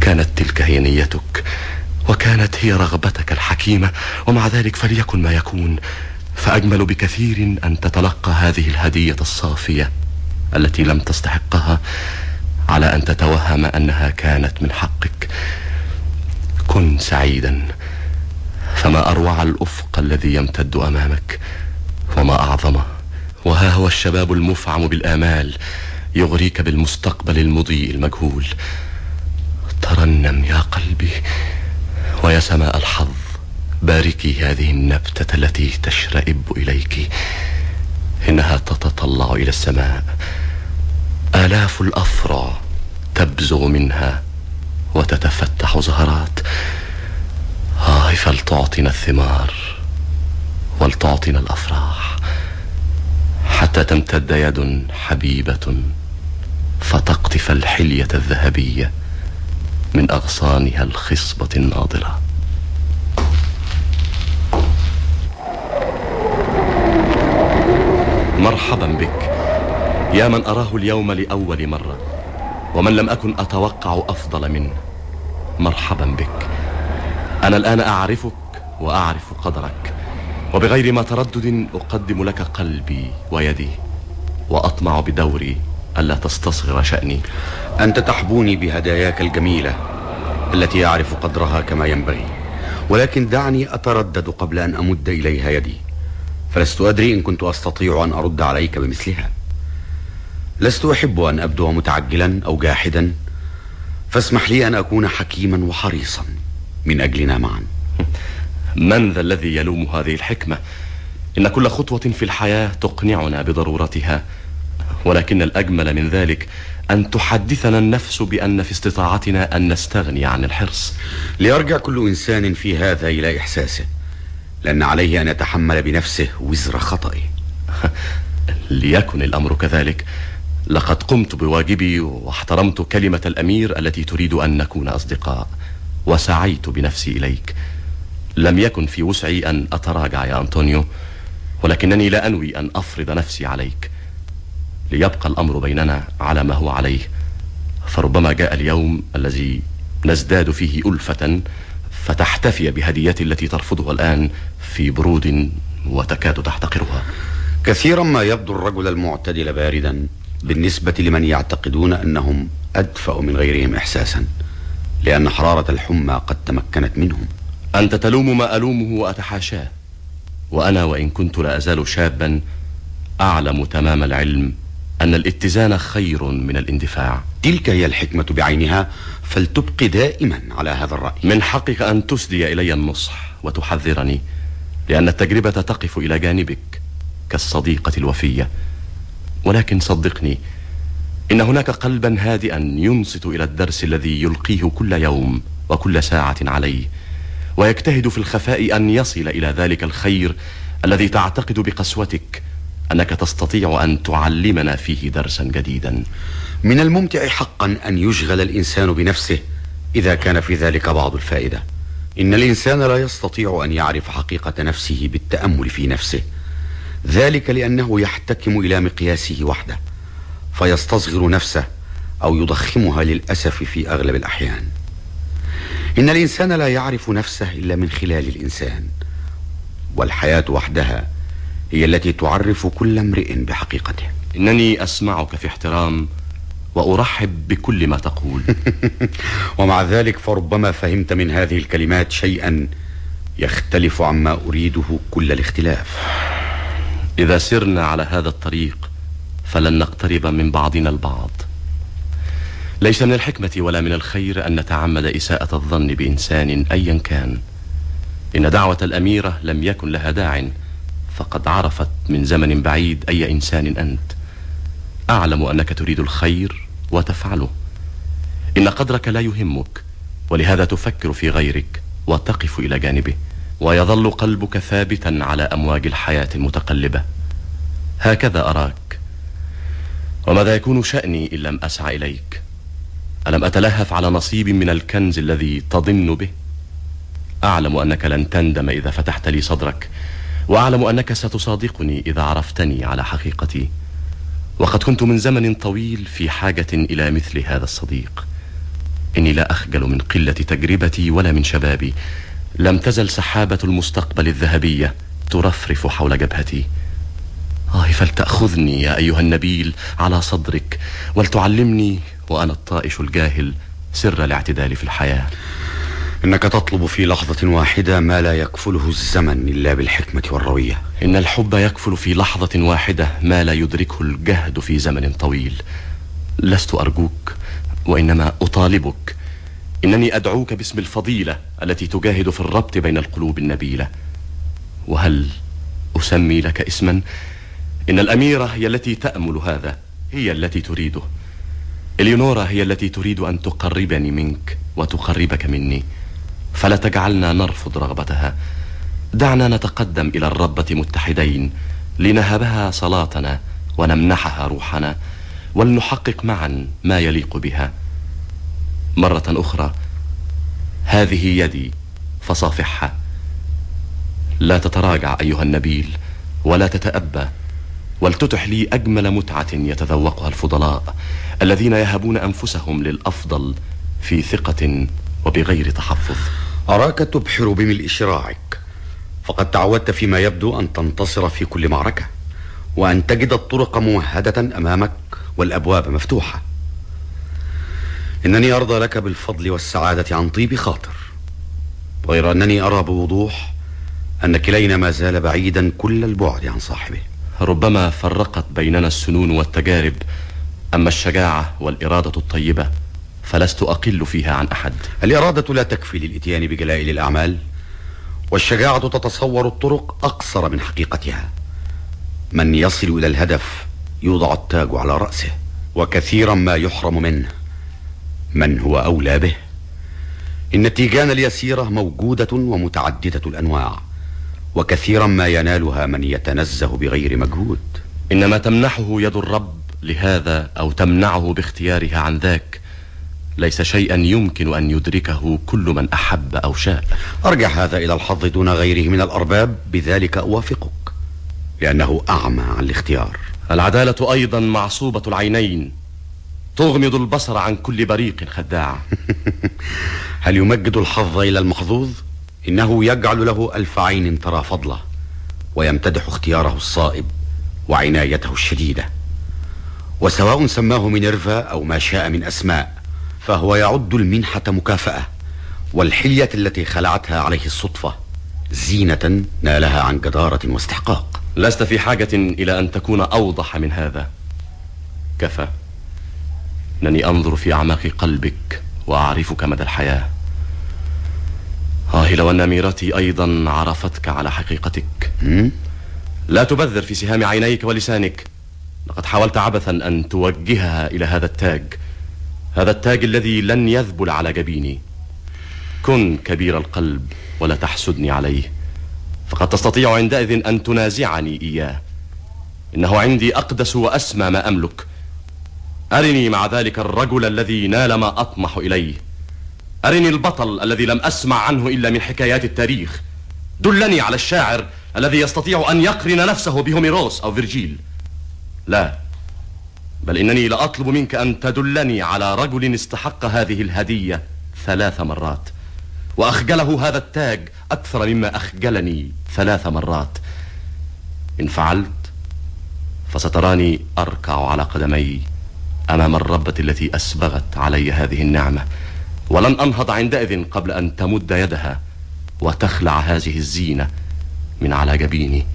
كانت تلك هي نيتك وكانت هي رغبتك الحكيمة ومع ذلك فليكن ما يكون. فأجمل بكثير أن تتلقى هذه الهدية الصافية التي لم تستحقها على أن تتوهم أنها كانت من حقك. كن سعيدا فما أروع الأفق الذي يمتد أمامك وما أعظمه. وها هو الشباب المفعم بالآمال يغريك بالمستقبل المضيء المجهول. ترنم يا قلبي ويا سماء الحظ باركي هذه النبتة التي تشرئب إليك. إنها تتطلع إلى السماء. آلاف الأفرع تبزغ منها وتتفتح زهرات. آه فلتعطنا الثمار ولتعطنا الأفراح. حتى تمتد يد حبيبة فتقطف الحلية الذهبية من أغصانها الخصبة الناضرة مرحبا بك. يا من أراه اليوم لأول مرة ومن لم أكن أتوقع أفضل منه. مرحبا بك. أنا الآن أعرفك وأعرف قدرك. وبغير ما تردد أقدم لك قلبي ويدي وأطمع بدوري ألا تستصغر شأني. أنت تحبوني بهداياك الجميلة التي أعرف قدرها كما ينبغي ولكن دعني أتردد قبل أن أمد إليها يدي. فلست أدري إن كنت أستطيع أن أرد عليك بمثلها. لست أحب أن أبدو متعجلا أو جاحدا فاسمح لي أن أكون حكيما وحريصا من أجلنا معا. من ذا الذي يلوم هذه الحكمة؟ إن كل خطوة في الحياة تقنعنا بضرورتها. ولكن الأجمل من ذلك أن تحدثنا النفس بأن في استطاعتنا أن نستغني عن الحرص. ليرجع كل إنسان في هذا إلى إحساسه لأن عليه أن يتحمل بنفسه وزر خطئه. ليكن الأمر كذلك. لقد قمت بواجبي واحترمت كلمة الأمير التي تريد أن نكون أصدقاء وسعيت بنفسي إليك. لم يكن في وسعي أن أتراجع يا أنطونيو ولكنني لا أنوي أن أفرض نفسي عليك. ليبقى الأمر بيننا على ما هو عليه. فربما جاء اليوم الذي نزداد فيه ألفة فتحتفي بهديتي التي ترفضها الآن في برود وتكاد تحتقرها. كثيرا ما يبدو الرجل المعتدل باردا بالنسبة لمن يعتقدون أنهم أدفأ من غيرهم إحساسا لأن حرارة الحمى قد تمكنت منهم. أنت تلوم ما ألومه وأتحاشاه. وأنا وإن كنت لا أزال شابا أعلم تمام العلم أن الاتزان خير من الاندفاع. تلك هي الحكمة بعينها فلتبق دائما على هذا الرأي. من حقك أن تسدي إلي النصح وتحذرني لأن التجربة تقف إلى جانبك كالصديقة الوفية. ولكن صدقني إن هناك قلبا هادئا ينصت إلى الدرس الذي يلقيه كل يوم وكل ساعة عليه. ويجتهد في الخفاء أن يصل إلى ذلك الخير الذي تعتقد بقسوتك أنك تستطيع أن تعلمنا فيه درسا جديدا. من الممتع حقا أن يشغل الإنسان بنفسه إذا كان في ذلك بعض الفائدة. إن الإنسان لا يستطيع أن يعرف حقيقة نفسه بالتأمل في نفسه. ذلك لأنه يحتكم إلى مقياسه وحده فيستصغر نفسه أو يضخمها للأسف في أغلب الأحيان. إن الإنسان لا يعرف نفسه إلا من خلال الإنسان والحياة وحدها هي التي تعرف كل امرئ بحقيقته. إنني أسمعك في احترام وأرحب بكل ما تقول. ومع ذلك فربما فهمت من هذه الكلمات شيئا يختلف عما أريده كل الاختلاف. إذا سرنا على هذا الطريق فلن نقترب من بعضنا البعض. ليس من الحكمة ولا من الخير أن نتعمد إساءة الظن بإنسان أيا كان. إن دعوة الأميرة لم يكن لها داع فقد عرفت من زمن بعيد أي إنسان أنت. أعلم أنك تريد الخير وتفعله. إن قدرك لا يهمك ولهذا تفكر في غيرك وتقف إلى جانبه ويظل قلبك ثابتا على أمواج الحياة المتقلبة. هكذا أراك. وماذا يكون شأني إن لم أسعى إليك؟ ألم أتلهف على نصيب من الكنز الذي تضن به؟ أعلم أنك لن تندم إذا فتحت لي صدرك وأعلم أنك ستصادقني إذا عرفتني على حقيقتي. وقد كنت من زمن طويل في حاجة إلى مثل هذا الصديق. إني لا أخجل من قلة تجربتي ولا من شبابي. لم تزل سحابة المستقبل الذهبية ترفرف حول جبهتي. آه فلتأخذني يا أيها النبيل على صدرك ولتعلمني وأنا الطائش الجاهل سر الاعتدال في الحياة. إنك تطلب في لحظة واحدة ما لا يكفله الزمن إلا بالحكمة والروية. إن الحب يكفل في لحظة واحدة ما لا يدركه الجهد في زمن طويل. لست أرجوك وإنما أطالبك. إنني أدعوك باسم الفضيلة التي تجاهد في الربط بين القلوب النبيلة. وهل أسمي لك اسما؟ إن الأميرة هي التي تأمل هذا هي التي تريده. إليونورا هي التي تريد أن تقربني منك وتقربك مني. فلا تجعلنا نرفض رغبتها. دعنا نتقدم إلى الربة متحدين لنهبها صلاتنا ونمنحها روحنا ولنحقق معا ما يليق بها. مرة أخرى هذه يدي فصافحها. لا تتراجع أيها النبيل ولا تتأبى ولتتح لي أجمل متعة يتذوقها الفضلاء الذين يهبون أنفسهم للأفضل في ثقة وبغير تحفظ. أراك تبحر بملء شراعك فقد تعودت فيما يبدو أن تنتصر في كل معركة وأن تجد الطرق ممهدة أمامك والأبواب مفتوحة. إنني أرضى لك بالفضل والسعادة عن طيب خاطر غير أنني أرى بوضوح أن كلينا ما زال بعيدا كل البعد عن صاحبه. ربما فرقت بيننا السنون والتجارب أما الشجاعة والإرادة الطيبة فلست أقل فيها عن أحد. الإرادة لا تكفي للإتيان بجلائل الأعمال والشجاعة تتصور الطرق أقصر من حقيقتها. من يصل إلى الهدف يوضع التاج على رأسه وكثيرا ما يحرم منه. من هو أولى به؟ إن التيجان اليسيرة موجودة ومتعددة الأنواع. وكثيرا ما ينالها من يتنزه بغير مجهود. إنما تمنحه يد الرب لهذا أو تمنعه باختيارها عن ذاك ليس شيئا يمكن أن يدركه كل من أحب أو شاء. أرجع هذا إلى الحظ دون غيره من الأرباب بذلك أوافقك لأنه أعمى عن الاختيار. العدالة أيضا معصوبة العينين تغمض البصر عن كل بريق خداع. هل يمجد الحظ إلى المحظوظ؟ إنه يجعل له ألف عين ترى فضله ويمتدح اختياره الصائب وعنايته الشديدة. وسواء سماه مينيرفا أو ما شاء من أسماء فهو يعد المنحة مكافأة والحلية التي خلعتها عليه الصدفة زينة نالها عن جدارة واستحقاق. لست في حاجة إلى أن تكون أوضح من هذا. كفى. أنني أنظر في أعماق قلبك وأعرفك مدى الحياة. آه لو أن أميرتي أيضا عرفتك على حقيقتك. لا تبذر في سهام عينيك ولسانك. لقد حاولت عبثا أن توجهها إلى هذا التاج. هذا التاج الذي لن يذبل على جبيني. كن كبير القلب ولا تحسدني عليه. فقد تستطيع عندئذ أن تنازعني إياه. إنه عندي أقدس وأسمى ما أملك. أرني مع ذلك الرجل الذي نال ما أطمح إليه. أرني البطل الذي لم أسمع عنه إلا من حكايات التاريخ. دلني على الشاعر الذي يستطيع أن يقرن نفسه بهوميروس أو فيرجيل. لا بل إنني لأطلب منك أن تدلني على رجل استحق هذه الهدية ثلاث مرات وأخجله هذا التاج أكثر مما أخجلني ثلاث مرات. إن فعلت فستراني أركع على قدمي أمام الربة التي أسبغت علي هذه النعمة. ولن أنهض عندئذ قبل أن تمد يدها وتخلع هذه الزينة من على جبيني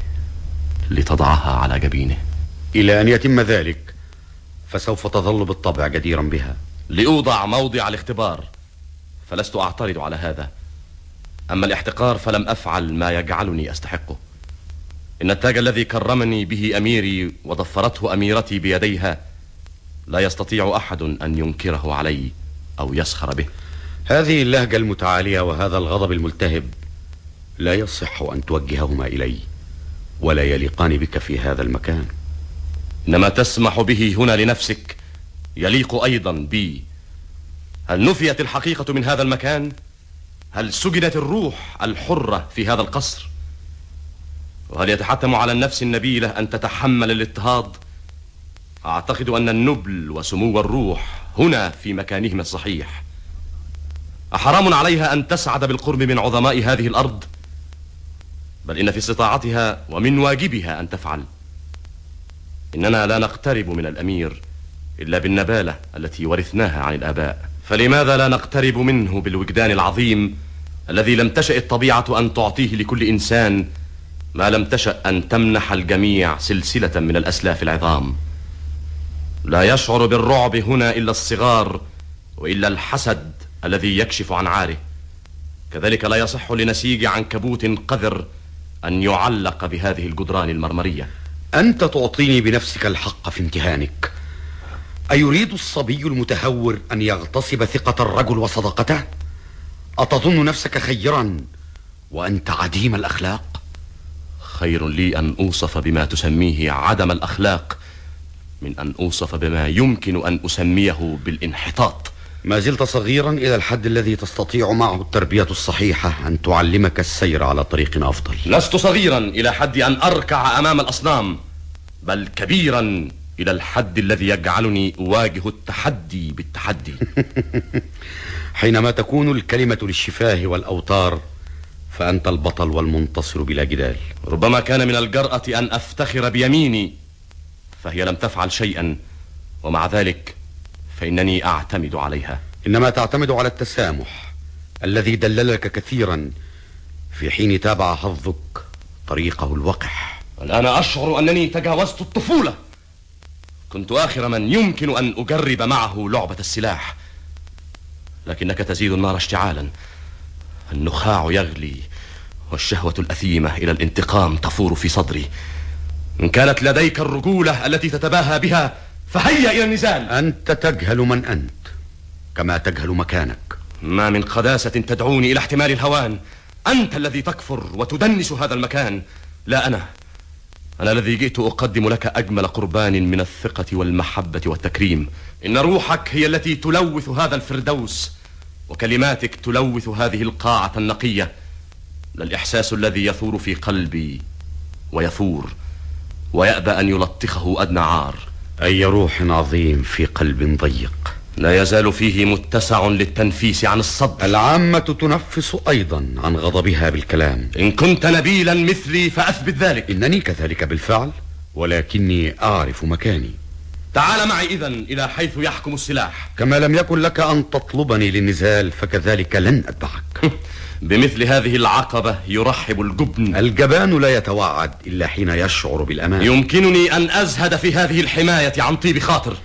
لتضعها على جبينه. إلى أن يتم ذلك فسوف تظل بالطبع جديرا بها. لأوضع موضع الاختبار. فلست أعترض على هذا. أما الاحتقار فلم أفعل ما يجعلني أستحقه. إن التاج الذي كرمني به أميري وضفرته أميرتي بيديها لا يستطيع أحد أن ينكره علي. أو يسخر به هذه اللهجة المتعالية وهذا الغضب الملتهب لا يصح أن توجههما إلي ولا يليقان بك في هذا المكان إنما تسمح به هنا لنفسك يليق أيضا بي هل نفيت الحقيقة من هذا المكان؟ هل سجنت الروح الحرة في هذا القصر؟ وهل يتحتم على النفس النبيلة أن تتحمل الإضطهاد؟ أعتقد أن النبل وسمو الروح هنا في مكانهما الصحيح. أحرام عليها أن تسعد بالقرب من عظماء هذه الأرض؟ بل إن في استطاعتها ومن واجبها أن تفعل. إننا لا نقترب من الأمير إلا بالنبالة التي ورثناها عن الآباء. فلماذا لا نقترب منه بالوجدان العظيم الذي لم تشأ الطبيعة أن تعطيه لكل إنسان ما لم تشأ أن تمنح الجميع سلسلة من الأسلاف العظام؟ لا يشعر بالرعب هنا إلا الصغار وإلا الحسد الذي يكشف عن عاره كذلك لا يصح لنسيج عنكبوت قذر أن يعلق بهذه الجدران المرمرية أنت تعطيني بنفسك الحق في امتهانك أيريد الصبي المتهور أن يغتصب ثقة الرجل وصداقته؟ أتظن نفسك خيرا وأنت عديم الأخلاق؟ خير لي أن أوصف بما تسميه عدم الأخلاق من أن أوصف بما يمكن أن أسميه بالانحطاط. ما زلت صغيرا إلى الحد الذي تستطيع معه التربية الصحيحة أن تعلمك السير على طريق أفضل. لست صغيرا إلى حد أن أركع أمام الأصنام بل كبيرا إلى الحد الذي يجعلني أواجه التحدي بالتحدي. حينما تكون الكلمة للشفاه والأوتار فأنت البطل والمنتصر بلا جدال. ربما كان من الجرأة أن أفتخر بيميني فهي لم تفعل شيئا ومع ذلك فإنني أعتمد عليها. إنما تعتمد على التسامح الذي دللك كثيرا في حين تابع حظك طريقه الوقح. الآن أشعر أنني تجاوزت الطفولة. كنت آخر من يمكن أن أجرب معه لعبة السلاح لكنك تزيد النار اشتعالا. النخاع يغلي والشهوة الأثيمة إلى الانتقام تفور في صدري. إن كانت لديك الرجولة التي تتباهى بها فهيا إلى النزال. أنت تجهل من أنت كما تجهل مكانك. ما من قداسة تدعوني إلى احتمال الهوان. أنت الذي تكفر وتدنس هذا المكان. لا أنا. أنا الذي جئت أقدم لك أجمل قربان من الثقة والمحبة والتكريم. إن روحك هي التي تلوث هذا الفردوس وكلماتك تلوث هذه القاعة النقية. لا الإحساس الذي يثور في قلبي ويثور ويأبى أن يلطخه أدنى عار. أي روح عظيم في قلب ضيق. لا يزال فيه متسع للتنفيس عن الصد العامة تنفس أيضا عن غضبها بالكلام. إن كنت نبيلا مثلي فأثبت ذلك. إنني كذلك بالفعل ولكني أعرف مكاني. تعال معي إذا إلى حيث يحكم السلاح. كما لم يكن لك أن تطلبني للنزال فكذلك لن أتبعك. بمثل هذه العقبة يرحب الجبن. الجبان لا يتوعد إلا حين يشعر بالأمان. يمكنني أن أزهد في هذه الحماية عن طيب خاطر.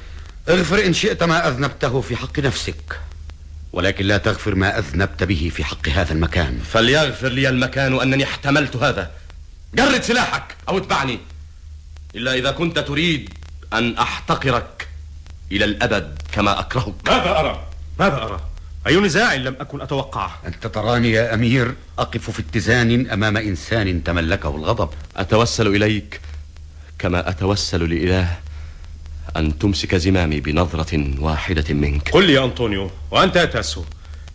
اغفر إن شئت ما أذنبته في حق نفسك ولكن لا تغفر ما أذنبت به في حق هذا المكان. فليغفر لي المكان أنني احتملت هذا. جرد سلاحك أو اتبعني. إلا إذا كنت تريد أن أحتقرك إلى الأبد كما أكرهك. ماذا أرى؟ ماذا أرى؟ أي نزاع لم أكن أتوقعه؟ أنت تراني يا أمير أقف في اتزان أمام إنسان تملكه الغضب. أتوسل إليك كما أتوسل لإله أن تمسك زمامي بنظرة واحدة منك. قل لي يا أنطونيو وأنت يا تاسو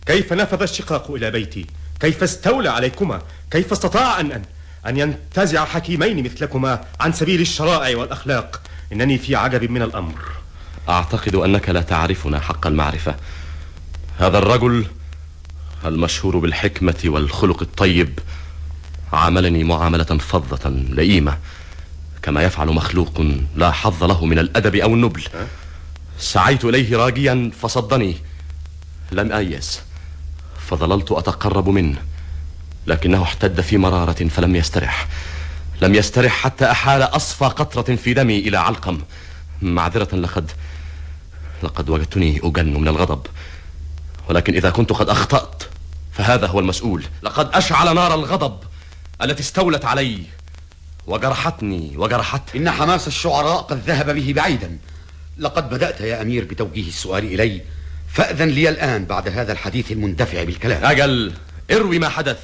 كيف نفذ الشقاق إلى بيتي؟ كيف استولى عليكما؟ كيف استطاع أن أن أن ينتزع حكيمين مثلكما عن سبيل الشرائع والأخلاق؟ إنني في عجب من الأمر. أعتقد أنك لا تعرفنا حق المعرفة. هذا الرجل المشهور بالحكمة والخلق الطيب عاملني معاملة فظة لئيمة كما يفعل مخلوق لا حظ له من الأدب أو النبل. سعيت إليه راجيا فصدني. لم أيس فظللت أتقرب منه لكنه احتد في مرارة فلم يسترح. لم يسترح حتى أحال أصفى قطرة في دمي إلى علقم. معذرة لقد لقد وجدتني أجن من الغضب. ولكن إذا كنت قد أخطأت فهذا هو المسؤول. لقد أشعل نار الغضب التي استولت علي وجرحتني وجرحت. إن حماس الشعراء قد ذهب به بعيدا. لقد بدأت يا أمير بتوجيه السؤال إلي. فأذن لي الآن بعد هذا الحديث المندفع بالكلام. أجل اروي ما حدث.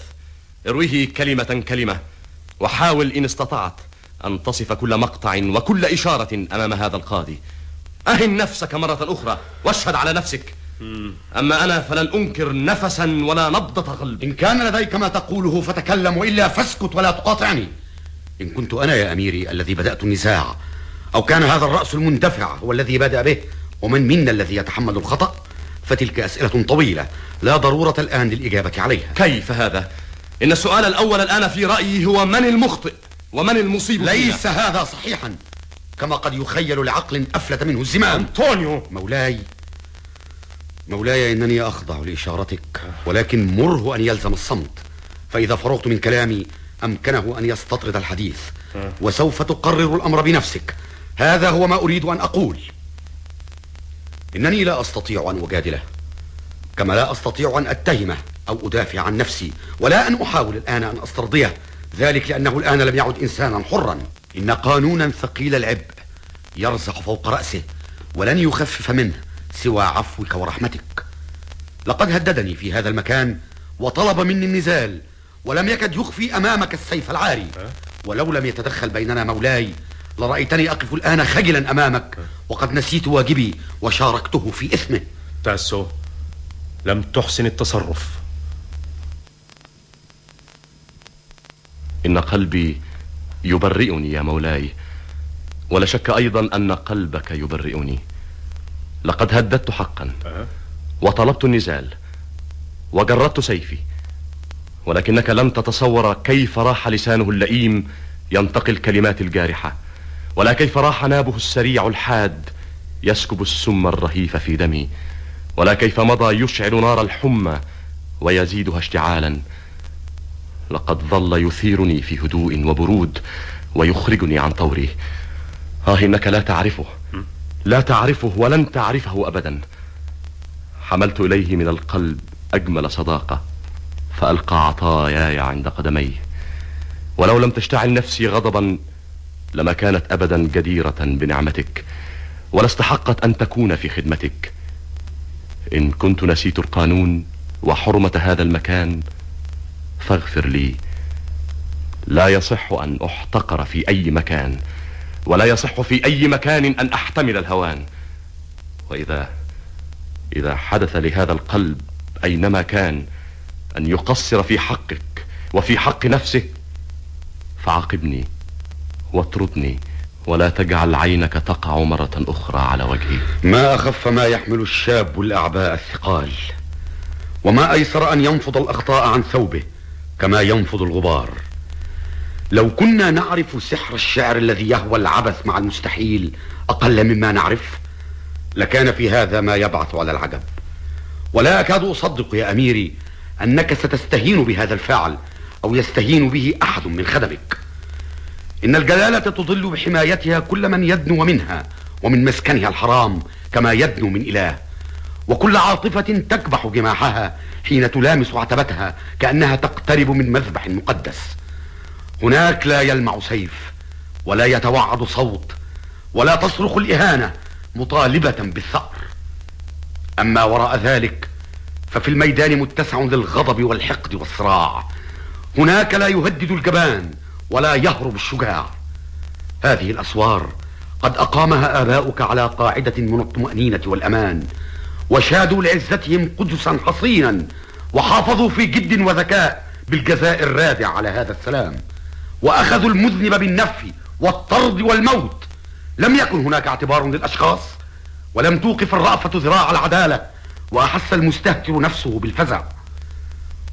ارويه كلمة كلمة. وحاول إن استطعت أن تصف كل مقطع وكل إشارة أمام هذا القاضي. أهن نفسك مرة أخرى واشهد على نفسك. أما أنا فلن أنكر نفسا ولا نبضة قلب إن كان لديك ما تقوله فتكلم وإلا فاسكت ولا تقاطعني. إن كنت أنا يا أميري الذي بدأت النزاع أو كان هذا الرأس المندفع هو الذي بدأ به ومن منا الذي يتحمل الخطأ؟ فتلك أسئلة طويلة لا ضرورة الآن للإجابة عليها. كيف هذا؟ إن السؤال الأول الآن في رأيي هو من المخطئ ومن المصيب ليس فينا؟ هذا صحيحا كما قد يخيل لعقل أفلت منه الزمام أنطونيو! مولاي مولاي إنني أخضع لإشارتك ولكن مره أن يلزم الصمت. فإذا فرغت من كلامي أمكنه أن يستطرد الحديث وسوف تقرر الأمر بنفسك. هذا هو ما أريد أن أقول. إنني لا أستطيع أن أجادله كما لا أستطيع أن أتهمه أو أدافع عن نفسي ولا أن أحاول الآن أن أسترضيه. ذلك لأنه الآن لم يعد إنسانا حرا. إن قانونا ثقيل العبء يرزح فوق رأسه ولن يخفف منه. سوى عفوك ورحمتك. لقد هددني في هذا المكان وطلب مني النزال ولم يكد يخفي أمامك السيف العاري. ولو لم يتدخل بيننا مولاي لرأيتني أقف الآن خجلا أمامك. وقد نسيت واجبي وشاركته في إثمه. تاسو لم تحسن التصرف. إن قلبي يبرئني يا مولاي ولا شك أيضا أن قلبك يبرئني. لقد هددت حقا. وطلبت النزال. وجردت سيفي. ولكنك لم تتصور كيف راح لسانه اللئيم ينتقي الكلمات الجارحة. ولا كيف راح نابه السريع الحاد يسكب السم الرهيف في دمي. ولا كيف مضى يشعل نار الحمى ويزيدها اشتعالا. لقد ظل يثيرني في هدوء وبرود ويخرجني عن طوري. آه إنك لا تعرفه. لا تعرفه ولن تعرفه أبدا. حملت إليه من القلب أجمل صداقة فألقى عطاياي عند قدميه. ولو لم تشتعل نفسي غضبا لما كانت أبدا جديرة بنعمتك ولا استحقت أن تكون في خدمتك. إن كنت نسيت القانون وحرمة هذا المكان فاغفر لي. لا يصح أن أحتقر في أي مكان. ولا يصح في أي مكان أن أحتمل الهوان. وإذا إذا حدث لهذا القلب أينما كان أن يقصر في حقك وفي حق نفسه فعاقبني واطردني ولا تجعل عينك تقع مرة أخرى على وجهي. ما أخف ما يحمل الشاب الأعباء الثقال وما أيسر أن ينفض الأخطاء عن ثوبه كما ينفض الغبار. لو كنا نعرف سحر الشعر الذي يهوى العبث مع المستحيل أقل مما نعرف لكان في هذا ما يبعث على العجب. ولا أكاد أصدق يا أميري أنك ستستهين بهذا الفعل أو يستهين به أحد من خدمك. إن الجلالة تضل بحمايتها كل من يدنو منها ومن مسكنها الحرام كما يدنو من إله. وكل عاطفة تكبح جماحها حين تلامس عتبتها كأنها تقترب من مذبح مقدس. هناك لا يلمع سيف ولا يتوعد صوت ولا تصرخ الإهانة مطالبة بالثأر. أما وراء ذلك ففي الميدان متسع للغضب والحقد والصراع. هناك لا يهدد الجبان ولا يهرب الشجاع. هذه الأسوار قد أقامها آباؤك على قاعدة من الطمأنينة والأمان وشادوا لعزتهم قدسا حصينا وحافظوا في جد وذكاء بالجزاء الرادع على هذا السلام. وأخذوا المذنب بالنفي والطرد والموت. لم يكن هناك اعتبار للأشخاص ولم توقف الرأفة ذراع العدالة وأحس المستهتر نفسه بالفزع.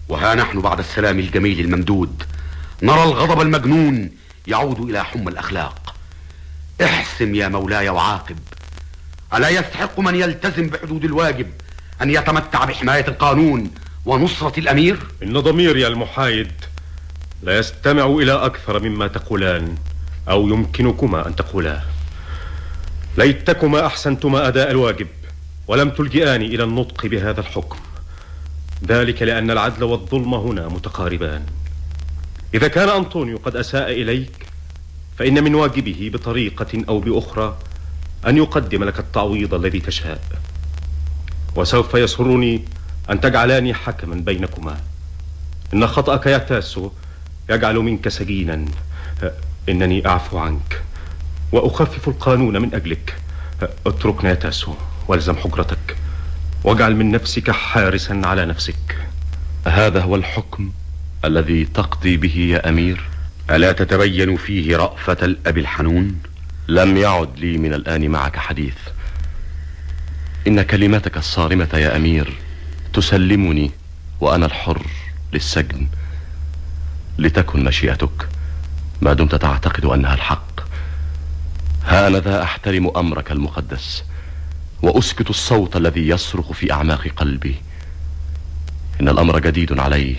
وها نحن بعد السلام الجميل الممدود. نرى الغضب المجنون يعود إلى حمى الأخلاق. احسم يا مولاي وعاقب. ألا يستحق من يلتزم بحدود الواجب أن يتمتع بحماية القانون ونصرة الأمير؟ إن ضميري المحايد لا يستمع إلى أكثر مما تقولان أو يمكنكما أن تقولاه ليتكما أحسنتما أداء الواجب ولم تلجئاني إلى النطق بهذا الحكم. ذلك لأن العدل والظلم هنا متقاربان. إذا كان أنطونيو قد أساء إليك فإن من واجبه بطريقة أو بأخرى أن يقدم لك التعويض الذي تشاء. وسوف يسرني أن تجعلاني حكما بينكما. إن خطأك يا تاسو يجعل منك سجينا. إنني أعفو عنك. وأخفف القانون من أجلك. اتركنا يا تاسو والزم حجرتك. واجعل من نفسك حارسا على نفسك. هذا هو الحكم الذي تقضي به يا أمير؟ ألا تتبين فيه رأفة الأب الحنون؟ لم يعد لي من الآن معك حديث. إن كلمتك الصارمة يا أمير تسلمني وأنا الحر للسجن. لتكن مشيئتك. ما دمت تعتقد أنها الحق. ها أنا ذا أحترم أمرك المقدس؟ وأسكت الصوت الذي يصرخ في أعماق قلبي. إن الأمر جديد علي.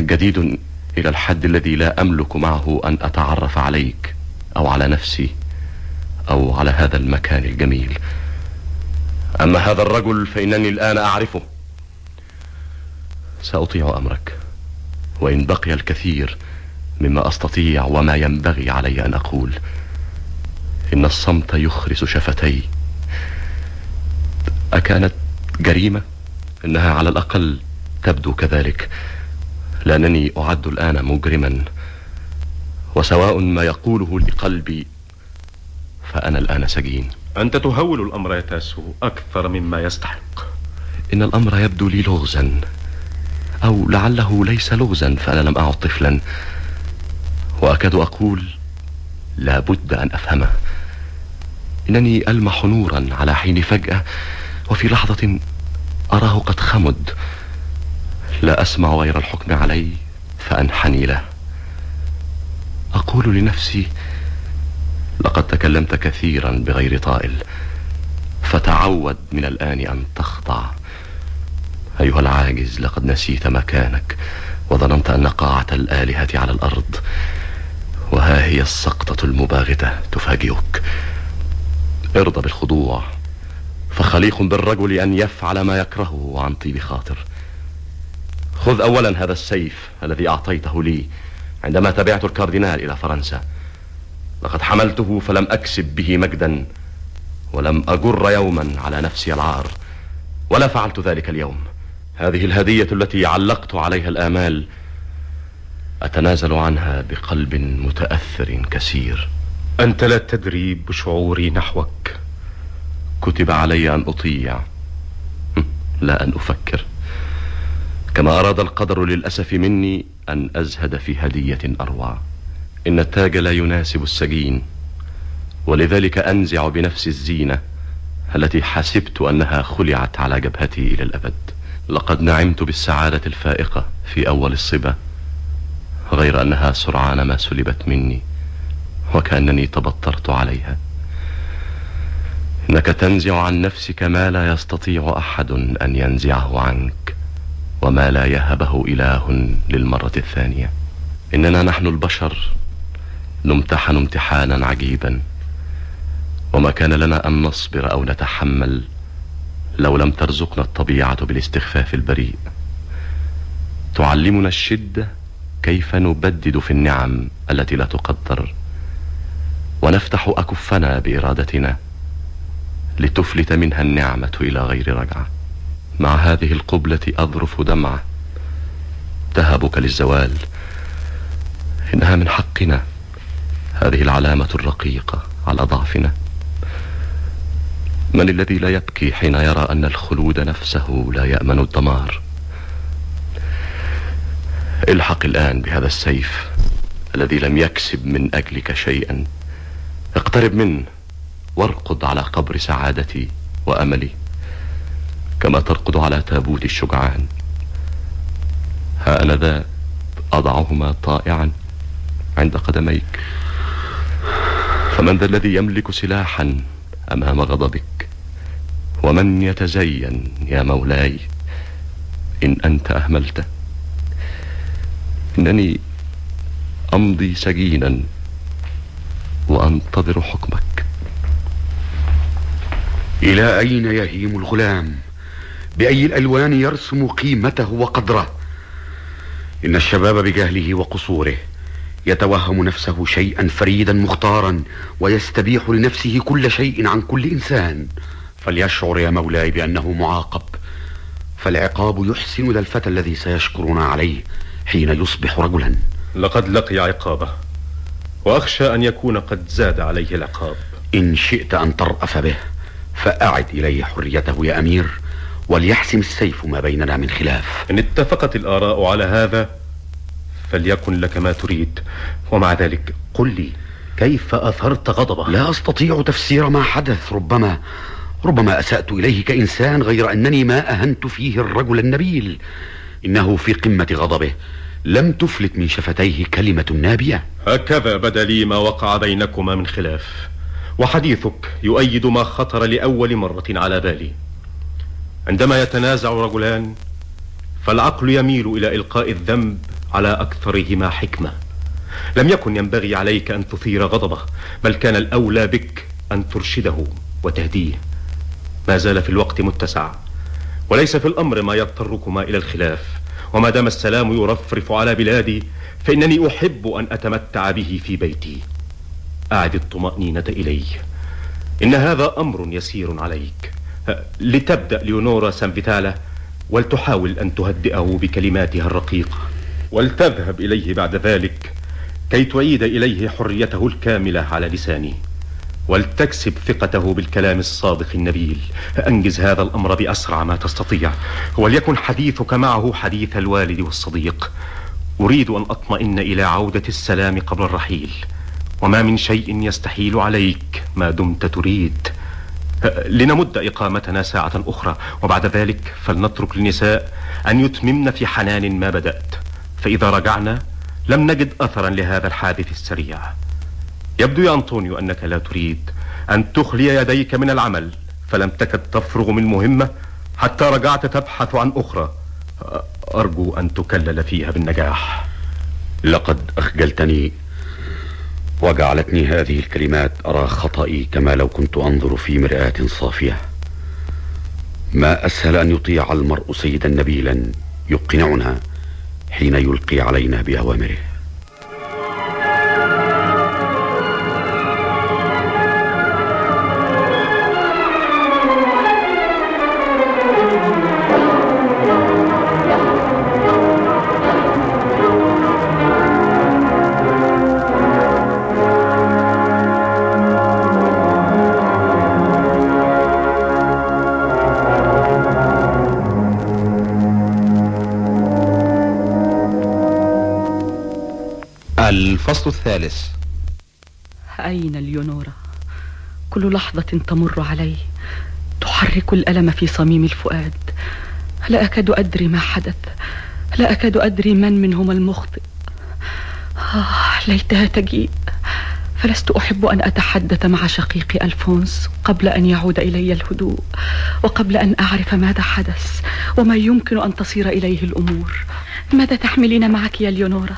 جديد إلى الحد الذي لا أملك معه أن أتعرف عليك أو على نفسي أو على هذا المكان الجميل. أما هذا الرجل فإنني الآن أعرفه. سأطيع أمرك. وإن بقي الكثير مما أستطيع وما ينبغي علي أن أقول. إن الصمت يخرس شفتي. أكانت جريمة؟ إنها على الأقل تبدو كذلك. لأنني أعد الآن مجرما. وسواء ما يقوله لقلبي فأنا الآن سجين. أنت تهول الأمر يا تاسو أكثر مما يستحق. إن الأمر يبدو لي لغزا. أو لعله ليس لغزا فأنا لم أعد طفلا. وأكاد أقول لا بد أن أفهمه. إنني ألمح نورا على حين فجأة وفي لحظة أراه قد خمد. لا أسمع غير الحكم علي فأنحني له. أقول لنفسي لقد تكلمت كثيرا بغير طائل فتعود من الآن أن تخضع. أيها العاجز لقد نسيت مكانك وظننت أن قاعة الآلهة على الأرض وها هي السقطة المباغتة تفاجئك. ارضى بالخضوع فخليق بالرجل أن يفعل ما يكرهه عن طيب خاطر. خذ أولا هذا السيف الذي أعطيته لي عندما تبعت الكاردينال إلى فرنسا. لقد حملته فلم أكسب به مجدا ولم أجر يوما على نفسي العار ولا فعلت ذلك اليوم. هذه الهدية التي علقت عليها الآمال أتنازل عنها بقلب متأثر كثير. أنت لا تدري بشعوري نحوك. كتب علي أن أطيع. لا أن أفكر. كما أراد القدر للأسف مني أن أزهد في هدية أروع. إن التاج لا يناسب السجين ولذلك أنزع بنفس الزينة التي حسبت أنها خلعت على جبهتي إلى الأبد. لقد نعمت بالسعادة الفائقة في أول الصبا غير أنها سرعان ما سلبت مني وكأنني تبطرت عليها. إنك تنزع عن نفسك ما لا يستطيع أحد أن ينزعه عنك وما لا يهبه إله للمرة الثانية. إننا نحن البشر نمتحن امتحانا عجيبا وما كان لنا أن نصبر أو نتحمل لو لم ترزقنا الطبيعة بالاستخفاف البريء. تعلمنا الشدة كيف نبدد في النعم التي لا تقدر. ونفتح أكفنا بإرادتنا لتفلت منها النعمة إلى غير رجعة. مع هذه القبلة أظرف دمعة. تهبك للزوال. إنها من حقنا. هذه العلامة الرقيقة على ضعفنا. من الذي لا يبكي حين يرى أن الخلود نفسه لا يأمن الدمار؟ الحق الآن بهذا السيف الذي لم يكسب من أجلك شيئا. اقترب منه وارقد على قبر سعادتي وأملي كما ترقد على تابوت الشجعان. ها أنا ذا أضعهما طائعا عند قدميك. فمن ذا الذي يملك سلاحا أمام غضبك؟ ومن يتزين يا مولاي إن أنت أهملته؟ إنني أمضي سجينا وأنتظر حكمك. إلى أين يهيم الغلام؟ بأي الألوان يرسم قيمته وقدره؟ إن الشباب بجهله وقصوره يتوهم نفسه شيئا فريدا مختارا ويستبيح لنفسه كل شيء عن كل إنسان. فليشعر يا مولاي بأنه معاقب. فالعقاب يحسن ذا الفتى الذي سيشكرنا عليه حين يصبح رجلا. لقد لقي عقابه وأخشى أن يكون قد زاد عليه العقاب. إن شئت أن ترأف به فأعد إليه حريته يا أمير وليحسم السيف ما بيننا من خلاف. إن اتفقت الآراء على هذا فليكن لك ما تريد. ومع ذلك قل لي كيف أثرت غضبه؟ لا أستطيع تفسير ما حدث ربما ربما أسأت إليه كإنسان غير أنني ما أهنت فيه الرجل النبيل. إنه في قمة غضبه. لم تفلت من شفتيه كلمة نابية. هكذا بدا لي ما وقع بينكما من خلاف. وحديثك يؤيد ما خطر لأول مرة على بالي. عندما يتنازع رجلان فالعقل يميل إلى إلقاء الذنب على أكثرهما حكمة. لم يكن ينبغي عليك أن تثير غضبه بل كان الأولى بك أن ترشده وتهديه. ما زال في الوقت متسع وليس في الأمر ما يضطركما إلى الخلاف. وما دام السلام يرفرف على بلادي فإنني أحب أن أتمتع به في بيتي. أعد الطمأنينة إلي إن هذا أمر يسير عليك. لتبدأ ليونورا سانفيتالا ولتحاول أن تهدئه بكلماتها الرقيقة. ولتذهب إليه بعد ذلك كي تعيد إليه حريته الكاملة على لساني. ولتكسب ثقته بالكلام الصادق النبيل. أنجز هذا الأمر بأسرع ما تستطيع. وليكن حديثك معه حديث الوالد والصديق. أريد أن أطمئن إلى عودة السلام قبل الرحيل. وما من شيء يستحيل عليك ما دمت تريد. لنمد إقامتنا ساعة أخرى وبعد ذلك فلنترك للنساء أن يتممن في حنان ما بدأت. فإذا رجعنا لم نجد أثرا لهذا الحادث السريع. يبدو يا أنطونيو أنك لا تريد أن تخلي يديك من العمل فلم تكد تفرغ من مهمة حتى رجعت تبحث عن أخرى. أرجو أن تكلل فيها بالنجاح. لقد أخجلتني وجعلتني هذه الكلمات أرى خطئي كما لو كنت أنظر في مرآة صافية. ما أسهل أن يطيع المرء سيدا نبيلا يقنعنا حين يلقي علينا بأوامره. الفصل الثالث. أين ليونورا كل لحظة تمر علي. تحرك الألم في صميم الفؤاد. لا أكاد أدري ما حدث. لا أكاد أدري من منهما المخطئ. آه ليتها تجيء. فلست أحب أن أتحدث مع شقيقي ألفونس قبل أن يعود إلي الهدوء وقبل أن أعرف ماذا حدث وما يمكن أن تصير إليه الأمور. ماذا تحملين معك يا ليونورا؟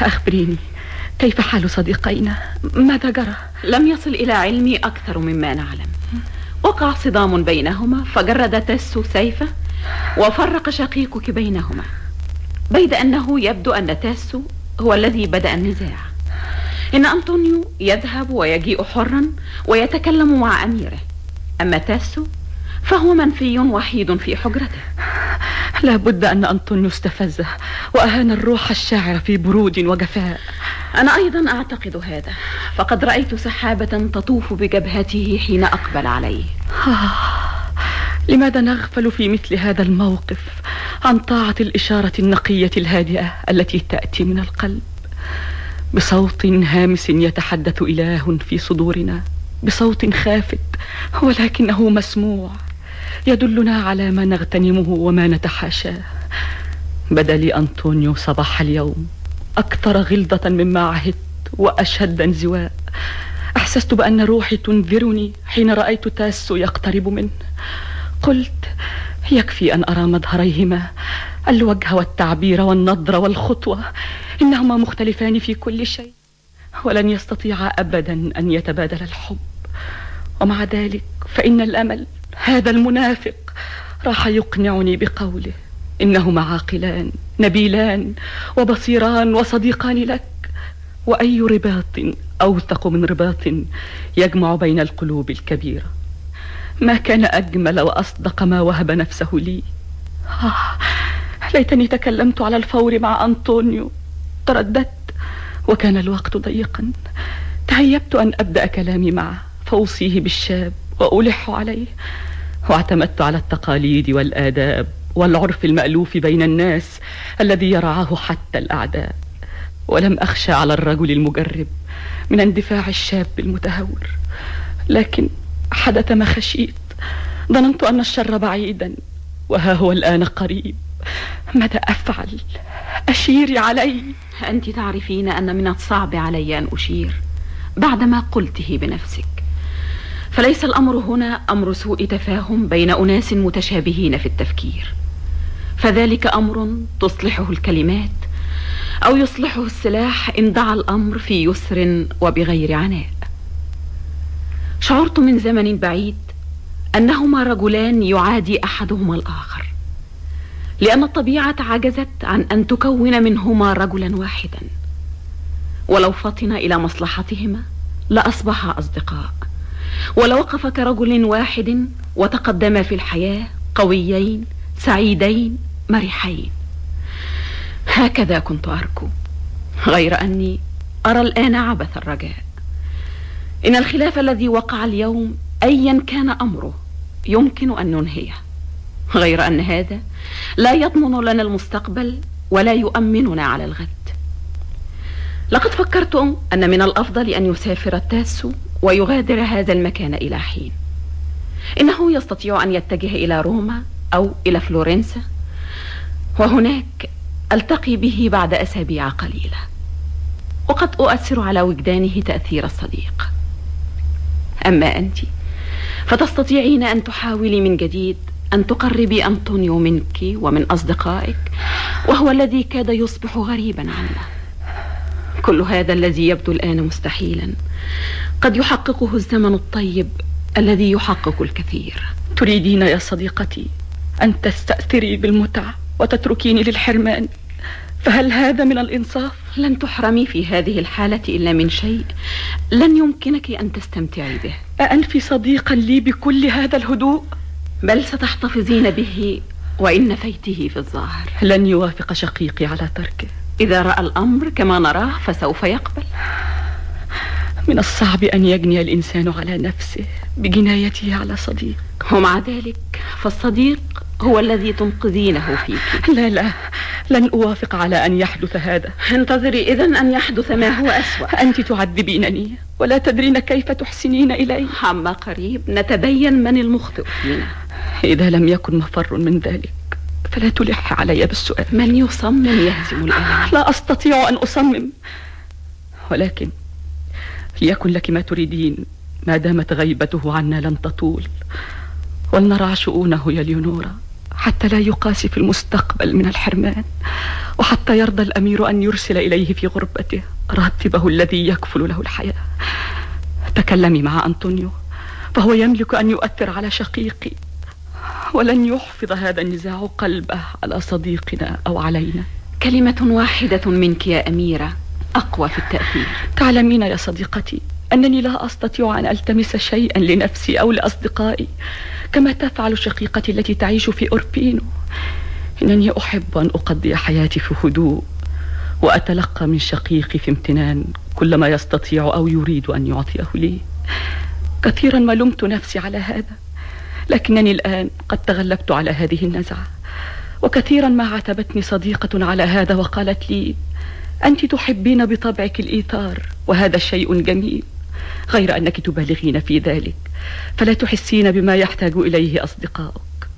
أخبريني. كيف حال صديقينا ماذا جرى؟ لم يصل إلى علمي أكثر مما نعلم. وقع صدام بينهما فجرد تسو سيفه وفرق شقيقك بينهما. بيد أنه يبدو أن تاسو هو الذي بدأ النزاع. إن أنطونيو يذهب ويجيء حرا ويتكلم مع أميره. أما تاسو فهو منفي وحيد في حجرته. لا بد أن أنطونيو استفزه وأهان الروح الشاعرة في برود وجفاء. أنا أيضا أعتقد هذا فقد رأيت سحابة تطوف بجبهته حين أقبل عليه. آه. لماذا نغفل في مثل هذا الموقف عن طاعة الإشارة النقية الهادئة التي تأتي من القلب؟ بصوت هامس يتحدث إله في صدورنا بصوت خافت ولكنه مسموع. يدلنا على ما نغتنمه وما نتحاشاه. بدا لي أنطونيو صباح اليوم. أكثر غلظة مما عهدت وأشد انزواء. أحسست بأن روحي تنذرني حين رأيت تاسو يقترب منه. قلت يكفي أن أرى مظهريهما الوجه والتعبير والنظر والخطوة. إنهما مختلفان في كل شيء. ولن يستطيعا أبدا أن يتبادل الحب. ومع ذلك فإن الأمل هذا المنافق راح يقنعني بقوله إنهما عاقلان نبيلان وبصيران وصديقان لك. وأي رباط أوثق من رباط يجمع بين القلوب الكبيرة. ما كان أجمل وأصدق ما وهب نفسه لي. آه ليتني تكلمت على الفور مع أنطونيو. ترددت وكان الوقت ضيقا. تهيبت أن أبدأ كلامي معه. فأوصيه بالشاب وألح عليه واعتمدت على التقاليد والآداب والعرف المألوف بين الناس الذي يرعاه حتى الأعداء. ولم أخشى على الرجل المجرب من اندفاع الشاب المتهور. لكن حدث ما خشيت. ظننت أن الشر بعيدا وها هو الآن قريب. ماذا أفعل؟ أشيري علي أنت تعرفين أن من الصعب علي أن أشير بعدما قلته بنفسك. فليس الأمر هنا أمر سوء تفاهم بين أناس متشابهين في التفكير. فذلك أمر تصلحه الكلمات أو يصلحه السلاح إن دعا الأمر في يسر وبغير عناء. شعرت من زمن بعيد أنهما رجلان يعادي أحدهما الآخر لأن الطبيعة عجزت عن أن تكون منهما رجلا واحدا. ولو فطن إلى مصلحتهما لأصبحا أصدقاء. ولوقف كرجل واحد وتقدما في الحياة قويين سعيدين مرحين. هكذا كنت أرجو غير أني أرى الآن عبث الرجاء. إن الخلاف الذي وقع اليوم أيا كان أمره يمكن أن ننهيه. غير أن هذا لا يضمن لنا المستقبل ولا يؤمننا على الغد. لقد فكرت أن من الأفضل أن يسافر التاسو ويغادر هذا المكان إلى حين. إنه يستطيع أن يتجه إلى روما أو إلى فلورنسا وهناك ألتقي به بعد أسابيع قليلة. وقد أؤثر على وجدانه تأثير الصديق. أما أنت فتستطيعين أن تحاولي من جديد أن تقربي أنطونيو منك ومن أصدقائك وهو الذي كاد يصبح غريبا عنا. كل هذا الذي يبدو الآن مستحيلا. قد يحققه الزمن الطيب الذي يحقق الكثير. تريدين يا صديقتي أن تستأثري بالمتعة وتتركيني للحرمان فهل هذا من الإنصاف؟ لن تحرمي في هذه الحالة إلا من شيء لن يمكنك أن تستمتعي به. أأنفي صديقا لي بكل هذا الهدوء؟ بل ستحتفظين به وإن نفيته في الظاهر. لن يوافق شقيقي على تركه. إذا رأى الأمر كما نراه فسوف يقبل. من الصعب أن يجني الإنسان على نفسه بجنايته على صديق. ومع ذلك فالصديق هو الذي تنقذينه فيك. لا لا لن أوافق على أن يحدث هذا. انتظري إذا أن يحدث ما هو أسوأ. أنت تعذبينني ولا تدرين كيف تحسنين إلي. عما قريب نتبين من المخطئ فينا. إذا لم يكن مفر من ذلك فلا تلح علي بالسؤال. من يصمم يهزم الألم؟ لا أستطيع أن أصمم. ولكن ليكن لك ما تريدين ما دامت غيبته عنا لن تطول. ولنرى شؤونه يا ليونورا حتى لا يقاسي في المستقبل من الحرمان. وحتى يرضى الأمير أن يرسل إليه في غربته راتبه الذي يكفل له الحياة. تكلمي مع أنطونيو فهو يملك أن يؤثر على شقيقي. ولن يحفظ هذا النزاع قلبه على صديقنا أو علينا. كلمة واحدة منك يا أميرة أقوى في التأثير. تعلمين يا صديقتي أنني لا أستطيع أن ألتمس شيئا لنفسي أو لأصدقائي كما تفعل شقيقتي التي تعيش في أوربينو. إنني أحب أن أقضي حياتي في هدوء وأتلقى من شقيقي في امتنان كل ما يستطيع أو يريد أن يعطيه لي. كثيرا ما لمت نفسي على هذا لكنني الآن قد تغلبت على هذه النزعة. وكثيرا ما عاتبتني صديقة على هذا وقالت لي أنت تحبين بطبعك الإيثار وهذا شيء جميل غير أنك تبالغين في ذلك فلا تحسين بما يحتاج إليه أصدقائك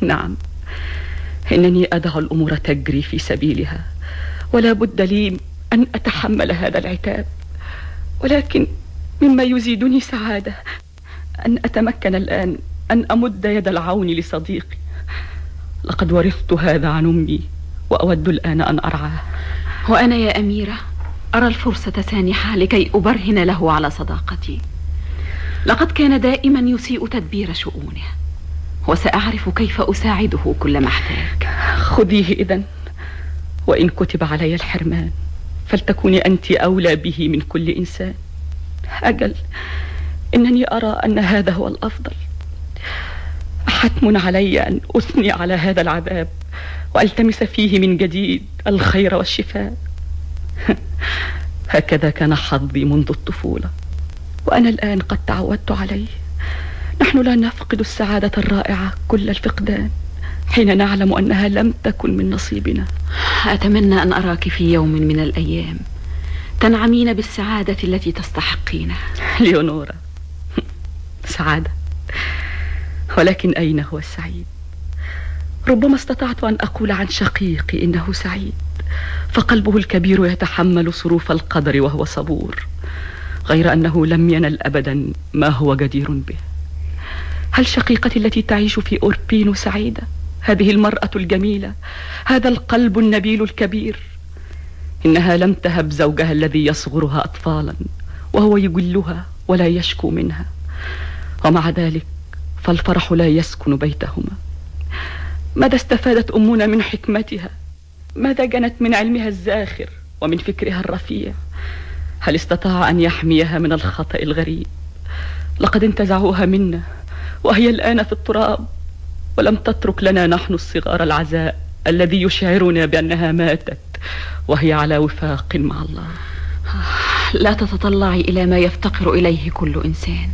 نعم إنني أدع الأمور تجري في سبيلها ولا بد لي أن أتحمل هذا العتاب. ولكن مما يزيدني سعادة أن أتمكن الآن أن أمد يد العون لصديقي. لقد ورثت هذا عن أمي وأود الآن أن أرعاه. وأنا يا أميرة أرى الفرصة سانحة لكي أبرهن له على صداقتي. لقد كان دائما يسيء تدبير شؤونه وسأعرف كيف أساعده كلما احتاج. خذيه إذا وإن كتب علي الحرمان فلتكوني أنت أولى به من كل إنسان. أجل إنني أرى أن هذا هو الأفضل. حتم علي أن أثني على هذا العذاب وألتمس فيه من جديد الخير والشفاء. هكذا كان حظي منذ الطفولة وأنا الآن قد تعودت عليه. نحن لا نفقد السعادة الرائعة كل الفقدان حين نعلم أنها لم تكن من نصيبنا. أتمنى أن أراك في يوم من الأيام تنعمين بالسعادة التي تستحقينها. ليونورا سعادة. ولكن أين هو السعيد ربما استطعت أن أقول عن شقيقي إنه سعيد فقلبه الكبير يتحمل صروف القدر وهو صبور غير أنه لم ينل أبدا ما هو جدير به. هل شقيقتي التي تعيش في أوربينو سعيدة؟ هذه المرأة الجميلة هذا القلب النبيل الكبير. إنها لم تهب زوجها الذي يصغرها أطفالا وهو يجلها ولا يشكو منها. ومع ذلك فالفرح لا يسكن بيتهما. ماذا استفادت أمنا من حكمتها؟ ماذا جنت من علمها الزاخر ومن فكرها الرفيع؟ هل استطاع أن يحميها من الخطأ الغريب؟ لقد انتزعوها منا وهي الآن في التراب. ولم تترك لنا نحن الصغار العزاء الذي يشعرنا بأنها ماتت وهي على وفاق مع الله. لا تتطلعي إلى ما يفتقر إليه كل إنسان.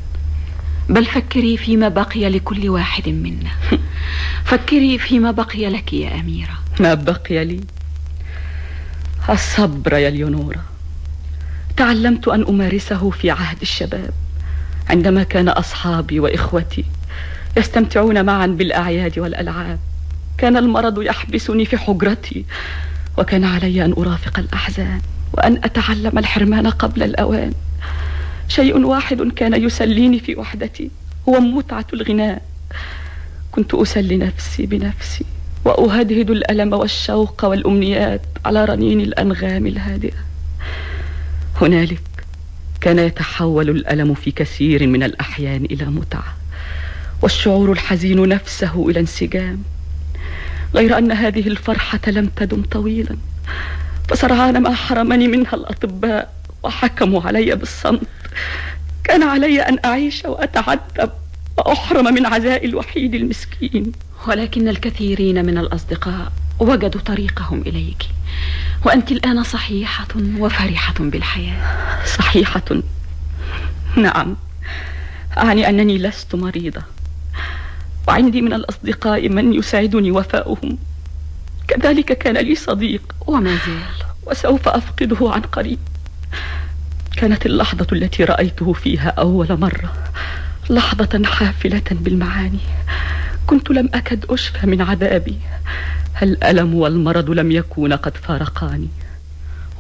بل فكري فيما بقي لكل واحد منا. فكري فيما بقي لك يا أميرة. ما بقي لي؟ الصبر يا ليونورا تعلمت أن أمارسه في عهد الشباب. عندما كان أصحابي وإخوتي يستمتعون معا بالأعياد والألعاب كان المرض يحبسني في حجرتي وكان علي أن أرافق الأحزان وأن أتعلم الحرمان قبل الأوان. شيء واحد كان يسليني في وحدتي هو متعة الغناء. كنت أسلي نفسي بنفسي وأهدهد الألم والشوق والأمنيات على رنين الأنغام الهادئة. هنالك كان يتحول الألم في كثير من الأحيان إلى متعة والشعور الحزين نفسه إلى انسجام. غير أن هذه الفرحة لم تدم طويلا فسرعان ما حرمني منها الأطباء وحكموا علي بالصمت. كان علي أن أعيش وأتعذب وأحرم من عزاء الوحيد المسكين. ولكن الكثيرين من الأصدقاء وجدوا طريقهم إليك. وأنت الآن صحيحة وفرحة بالحياة. صحيحة. نعم. أعني أنني لست مريضة. وعندي من الأصدقاء من يساعدني وفاؤهم. كذلك كان لي صديق. وما زال. وسوف أفقده عن قريب. كانت اللحظة التي رأيته فيها أول مرة. لحظة حافلة بالمعاني. كنت لم أكد أشفى من عذابي. الألم والمرض لم يكونا قد فارقاني؟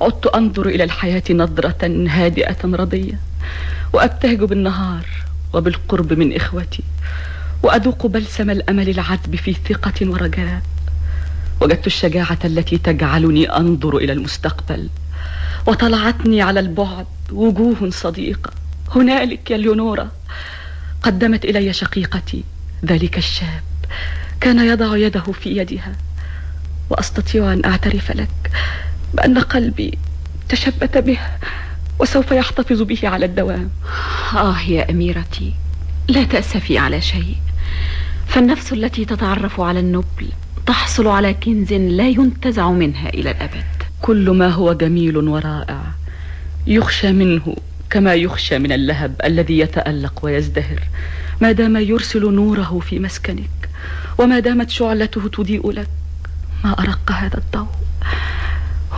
عدت أنظر إلى الحياة نظرة هادئة رضية وأبتهج بالنهار وبالقرب من إخوتي وأذوق بلسم الأمل العذب في ثقة ورجاء. وجدت الشجاعة التي تجعلني أنظر إلى المستقبل وطلعتني على البعد وجوه صديقة. هنالك يا ليونورا. قدمت إلي شقيقتي. ذلك الشاب. كان يضع يده في يدها. وأستطيع أن أعترف لك بأن قلبي تشبت به وسوف يحتفظ به على الدوام. آه يا أميرتي. لا تأسفي على شيء. فالنفس التي تتعرف على النبل تحصل على كنز لا ينتزع منها إلى الأبد. كل ما هو جميل ورائع. يخشى منه كما يخشى من اللهب الذي يتألق ويزدهر. ما دام يرسل نوره في مسكنك وما دامت شعلته تضيء لك ما أرق هذا الضوء؟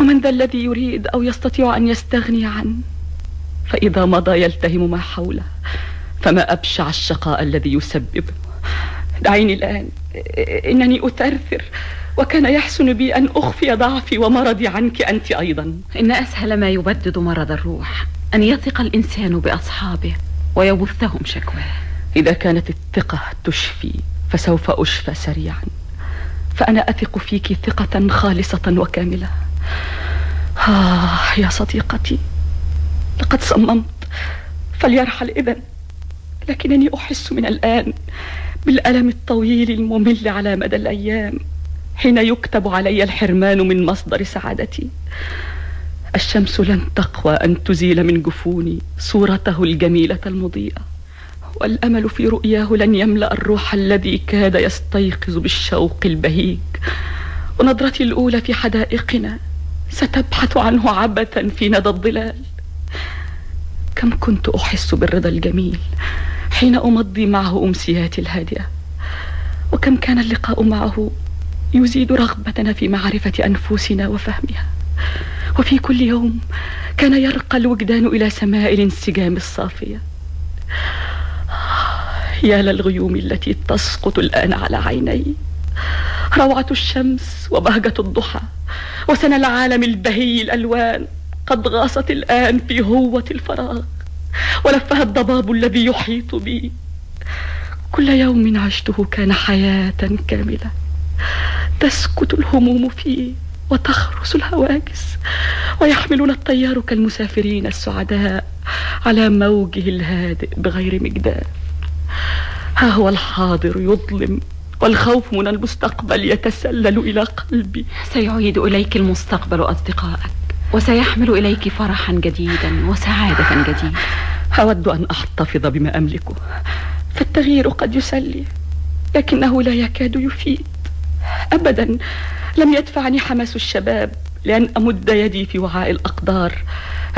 ومن ذا الذي يريد أو يستطيع أن يستغني عنه؟ فإذا مضى يلتهم ما حوله فما أبشع الشقاء الذي يسببه. دعيني الآن إنني أثرثر. وكان يحسن بي أن أخفي ضعفي ومرضي عنك أنت أيضا. إن أسهل ما يبدد مرض الروح أن يثق الإنسان بأصحابه ويبثهم شكواه. إذا كانت الثقة تشفي فسوف أشفى سريعا. فأنا أثق فيك ثقة خالصة وكاملة. آه يا صديقتي لقد صممت. فليرحل إذن. لكنني أحس من الآن بالألم الطويل الممل على مدى الأيام. حين يكتب علي الحرمان من مصدر سعادتي. الشمس لن تقوى أن تزيل من جفوني صورته الجميلة المضيئة والأمل في رؤياه لن يملأ الروح الذي كاد يستيقظ بالشوق البهيج. ونظرتي الأولى في حدائقنا ستبحث عنه عبثا في ندى الظلال. كم كنت أحس بالرضا الجميل حين أمضي معه أمسياتي الهادئة وكم كان اللقاء معه يزيد رغبتنا في معرفة أنفسنا وفهمها. وفي كل يوم كان يرقى الوجدان إلى سماء الانسجام الصافية. يا للغيوم التي تسقط الآن على عيني. روعة الشمس وبهجة الضحى. وسنى العالم البهي الألوان. قد غاصت الآن في هوة الفراغ. ولفها الضباب الذي يحيط بي. كل يوم عشته كان حياة كاملة. تسكت الهموم فيه وتخرس الهواجس ويحملنا الطيار كالمسافرين السعداء على موجه الهادئ بغير مجدال ها هو الحاضر يظلم والخوف من المستقبل يتسلل إلى قلبي. سيعيد إليك المستقبل أصدقائك وسيحمل إليك فرحا جديدا وسعادة جديدة. أود أن أحتفظ بما أملكه فالتغيير قد يسلي لكنه لا يكاد يفيد. أبدا لم يدفعني حماس الشباب لأن أمد يدي في وعاء الأقدار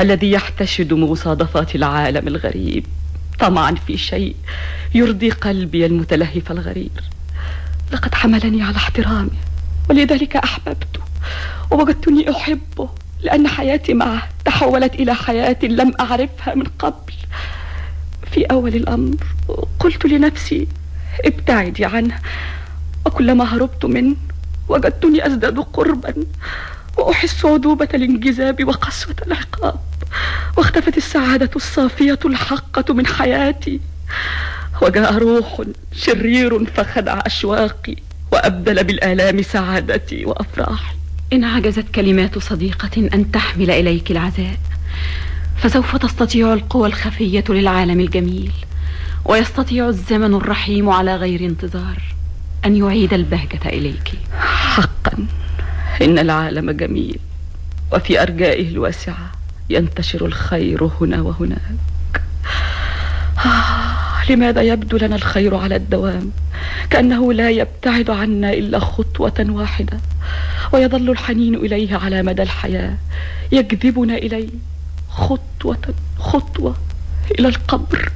الذي يحتشد مصادفات العالم الغريب. طمعا في شيء يرضي قلبي المتلهف الغرير. لقد حملني على احترامه ولذلك أحببته ووجدتني أحبه لأن حياتي معه تحولت إلى حياة لم أعرفها من قبل. في أول الأمر قلت لنفسي ابتعدي عنه. وكلما هربت منه وجدتني أزداد قربا وأحس عذوبة الانجذاب وقسوة العقاب واختفت السعادة الصافية الحقة من حياتي. وجاء روح شرير فخدع أشواقي وأبدل بالآلام سعادتي وأفراحي. إن عجزت كلمات صديقة أن تحمل إليك العزاء فسوف تستطيع القوى الخفية للعالم الجميل ويستطيع الزمن الرحيم على غير انتظار. أن يعيد البهجة إليك. حقا. إن العالم جميل وفي أرجائه الواسعة ينتشر الخير هنا وهناك. آه لماذا يبدو لنا الخير على الدوام؟ كأنه لا يبتعد عنا إلا خطوة واحدة ويظل الحنين إليه على مدى الحياة. يجذبنا إليه خطوة خطوة إلى القبر.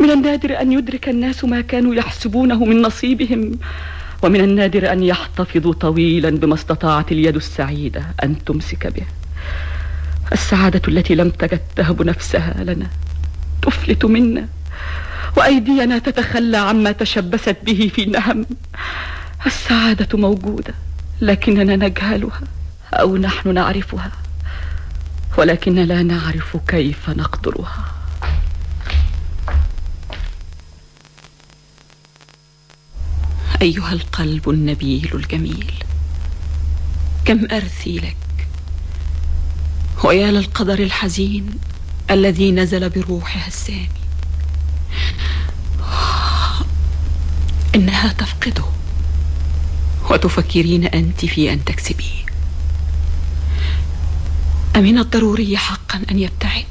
من النادر أن يدرك الناس ما كانوا يحسبونه من نصيبهم ومن النادر أن يحتفظوا طويلا بما استطاعت اليد السعيدة أن تمسك به. السعادة التي لم تكد تهب نفسها لنا تفلت منا وأيدينا تتخلى عما تشبثت به في النهم السعادة موجودة لكننا نجهلها أو نحن نعرفها ولكن لا نعرف كيف نقدرها أيها القلب النبيل الجميل كم أرثي لك؟ ويا للقدر الحزين الذي نزل بروحها السامي. إنها تفقده وتفكرين أنت في أن تكسبيه أمن الضروري حقا أن يبتعد؟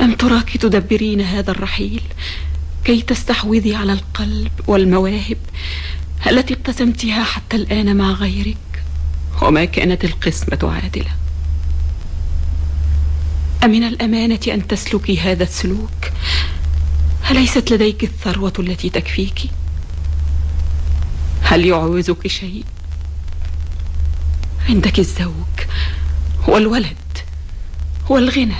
أم تراك تدبرين هذا الرحيل؟ كي تستحوذي على القلب والمواهب التي ابتسمتها حتى الآن مع غيرك وما كانت القسمة عادلة. أمن الأمانة أن تسلكي هذا السلوك؟ أليست لديك الثروة التي تكفيك؟ هل يعوزك شيء؟ عندك الزوج والولد والغنى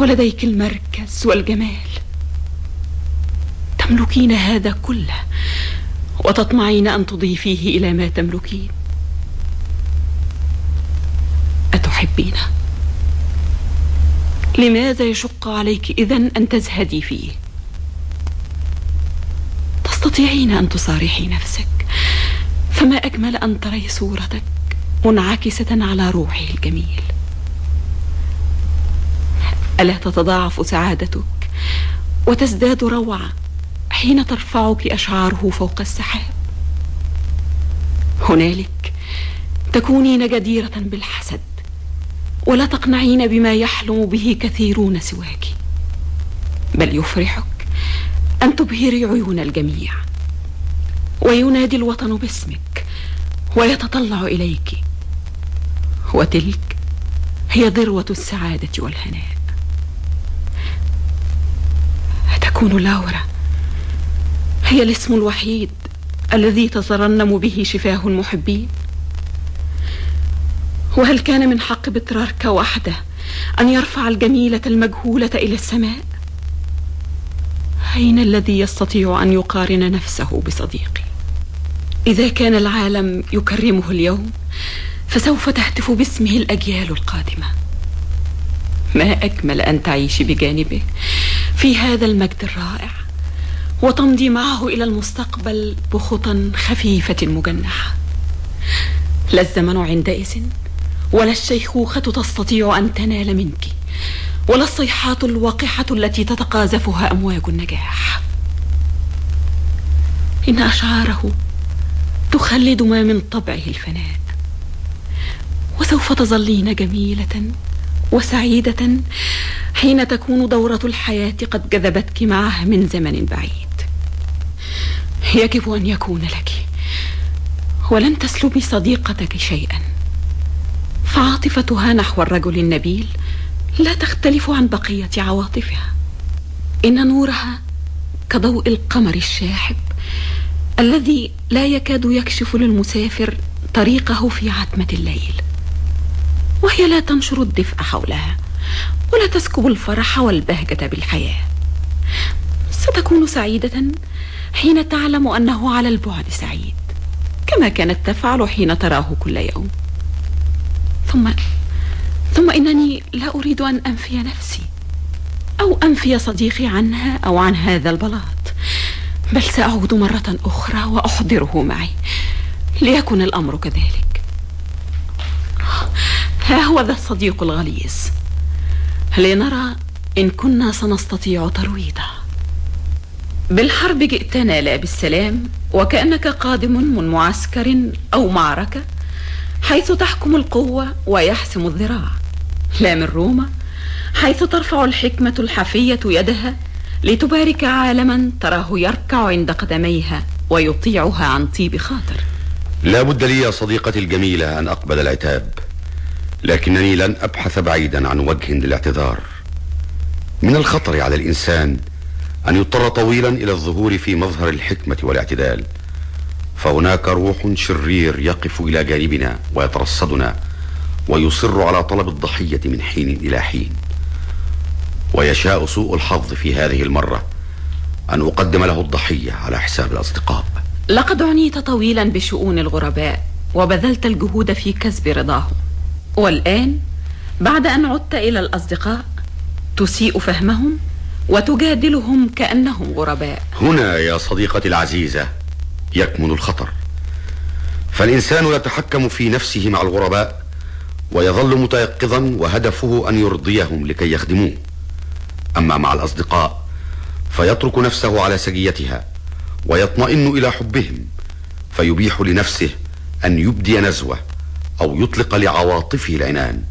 ولديك المركز والجمال. تملكين هذا كله وتطمعين أن تضيفيه إلى ما تملكين. أتحبينه؟ لماذا يشق عليك إذن أن تزهدي فيه؟ تستطيعين أن تصارحي نفسك فما أجمل أن تري صورتك منعكسة على روحه الجميل. ألا تتضاعف سعادتك وتزداد روعة؟ حين ترفعك أشعاره فوق السحاب. هنالك تكونين جديرة بالحسد ولا تقنعين بما يحلم به كثيرون سواك. بل يفرحك أن تبهري عيون الجميع وينادي الوطن باسمك ويتطلع إليك. وتلك هي ذروة السعادة والهناء. تكون لاورا هي الاسم الوحيد الذي تترنم به شفاه المحبين. وهل كان من حق بطرارك وحده أن يرفع الجميلة المجهولة إلى السماء؟ أين الذي يستطيع أن يقارن نفسه بصديقي؟ إذا كان العالم يكرمه اليوم فسوف تهتف باسمه الأجيال القادمة. ما أجمل أن تعيش بجانبه في هذا المجد الرائع. وتمضي معه إلى المستقبل بخطى خفيفة مجنحة. لا الزمن عندئذ ولا الشيخوخة تستطيع أن تنال منك ولا الصيحات الوقحة التي تتقاذفها أمواج النجاح. إن أشعاره تخلد ما من طبعه الفناء وسوف تظلين جميلة وسعيدة حين تكون دورة الحياة قد جذبتك معه من زمن بعيد. يجب أن يكون لك. ولن تسلبي صديقتك شيئا. فعاطفتها نحو الرجل النبيل لا تختلف عن بقية عواطفها. إن نورها كضوء القمر الشاحب الذي لا يكاد يكشف للمسافر طريقه في عتمة الليل. وهي لا تنشر الدفء حولها ولا تسكب الفرح والبهجة بالحياة. ستكون سعيدة حين تعلم أنه على البعد سعيد كما كانت تفعل حين تراه كل يوم. ثم ثم إنني لا أريد أن أنفي نفسي أو أنفي صديقي عنها أو عن هذا البلاط بل سأعود مرة أخرى وأحضره معي ليكن الأمر كذلك. ها هو ذا الصديق الغليظ. لنرى إن كنا سنستطيع ترويضه. بالحرب جئتنا لا بالسلام وكأنك قادم من معسكر أو معركة حيث تحكم القوة ويحسم الذراع. لا من روما حيث ترفع الحكمة الحفية يدها لتبارك عالما تراه يركع عند قدميها ويطيعها عن طيب خاطر. لا بد لي يا صديقتي الجميلة أن أقبل العتاب لكنني لن أبحث بعيدا عن وجه للاعتذار. من الخطر على الإنسان أن يضطر طويلا إلى الظهور في مظهر الحكمة والاعتدال. فهناك روح شرير يقف إلى جانبنا ويترصدنا ويصر على طلب الضحية من حين إلى حين. ويشاء سوء الحظ في هذه المرة أن أقدم له الضحية على حساب الأصدقاء. لقد عنيت طويلا بشؤون الغرباء وبذلت الجهود في كسب رضاهم. والآن بعد أن عدت إلى الأصدقاء تسيء فهمهم وتجادلهم كأنهم غرباء. هنا يا صديقتي العزيزة يكمن الخطر. فالإنسان يتحكم في نفسه مع الغرباء ويظل متيقظا وهدفه أن يرضيهم لكي يخدموه. أما مع الأصدقاء فيترك نفسه على سجيتها ويطمئن إلى حبهم فيبيح لنفسه أن يبدي نزوة أو يطلق لعواطفه العنان.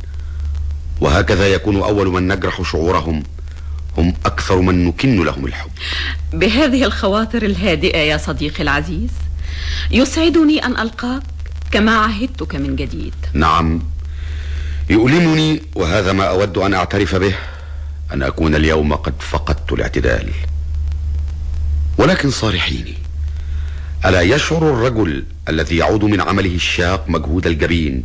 وهكذا يكون أول من نجرح شعورهم هم أكثر من نكن لهم الحب. بهذه الخواطر الهادئة يا صديقي العزيز يسعدني أن ألقاك كما عهدتك من جديد. نعم يؤلمني وهذا ما أود أن أعترف به أن أكون اليوم قد فقدت الاعتدال. ولكن صارحيني ألا يشعر الرجل الذي يعود من عمله الشاق مجهود الجبين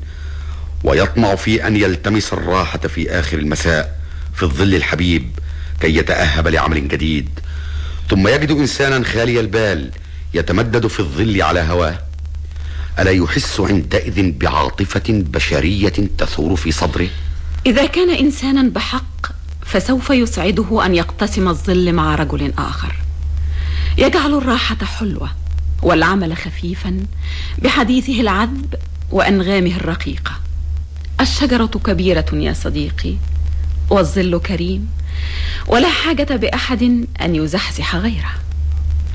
ويطمع في أن يلتمس الراحة في آخر المساء في الظل الحبيب كي يتأهب لعمل جديد. ثم يجد إنسانا خالي البال يتمدد في الظل على هواه. ألا يحس عندئذ بعاطفة بشرية تثور في صدره؟ إذا كان إنسانا بحق فسوف يسعده أن يقتسم الظل مع رجل آخر. يجعل الراحة حلوة والعمل خفيفا بحديثه العذب وأنغامه الرقيقة. الشجرة كبيرة يا صديقي والظل كريم. ولا حاجة بأحد أن يزحزح غيره.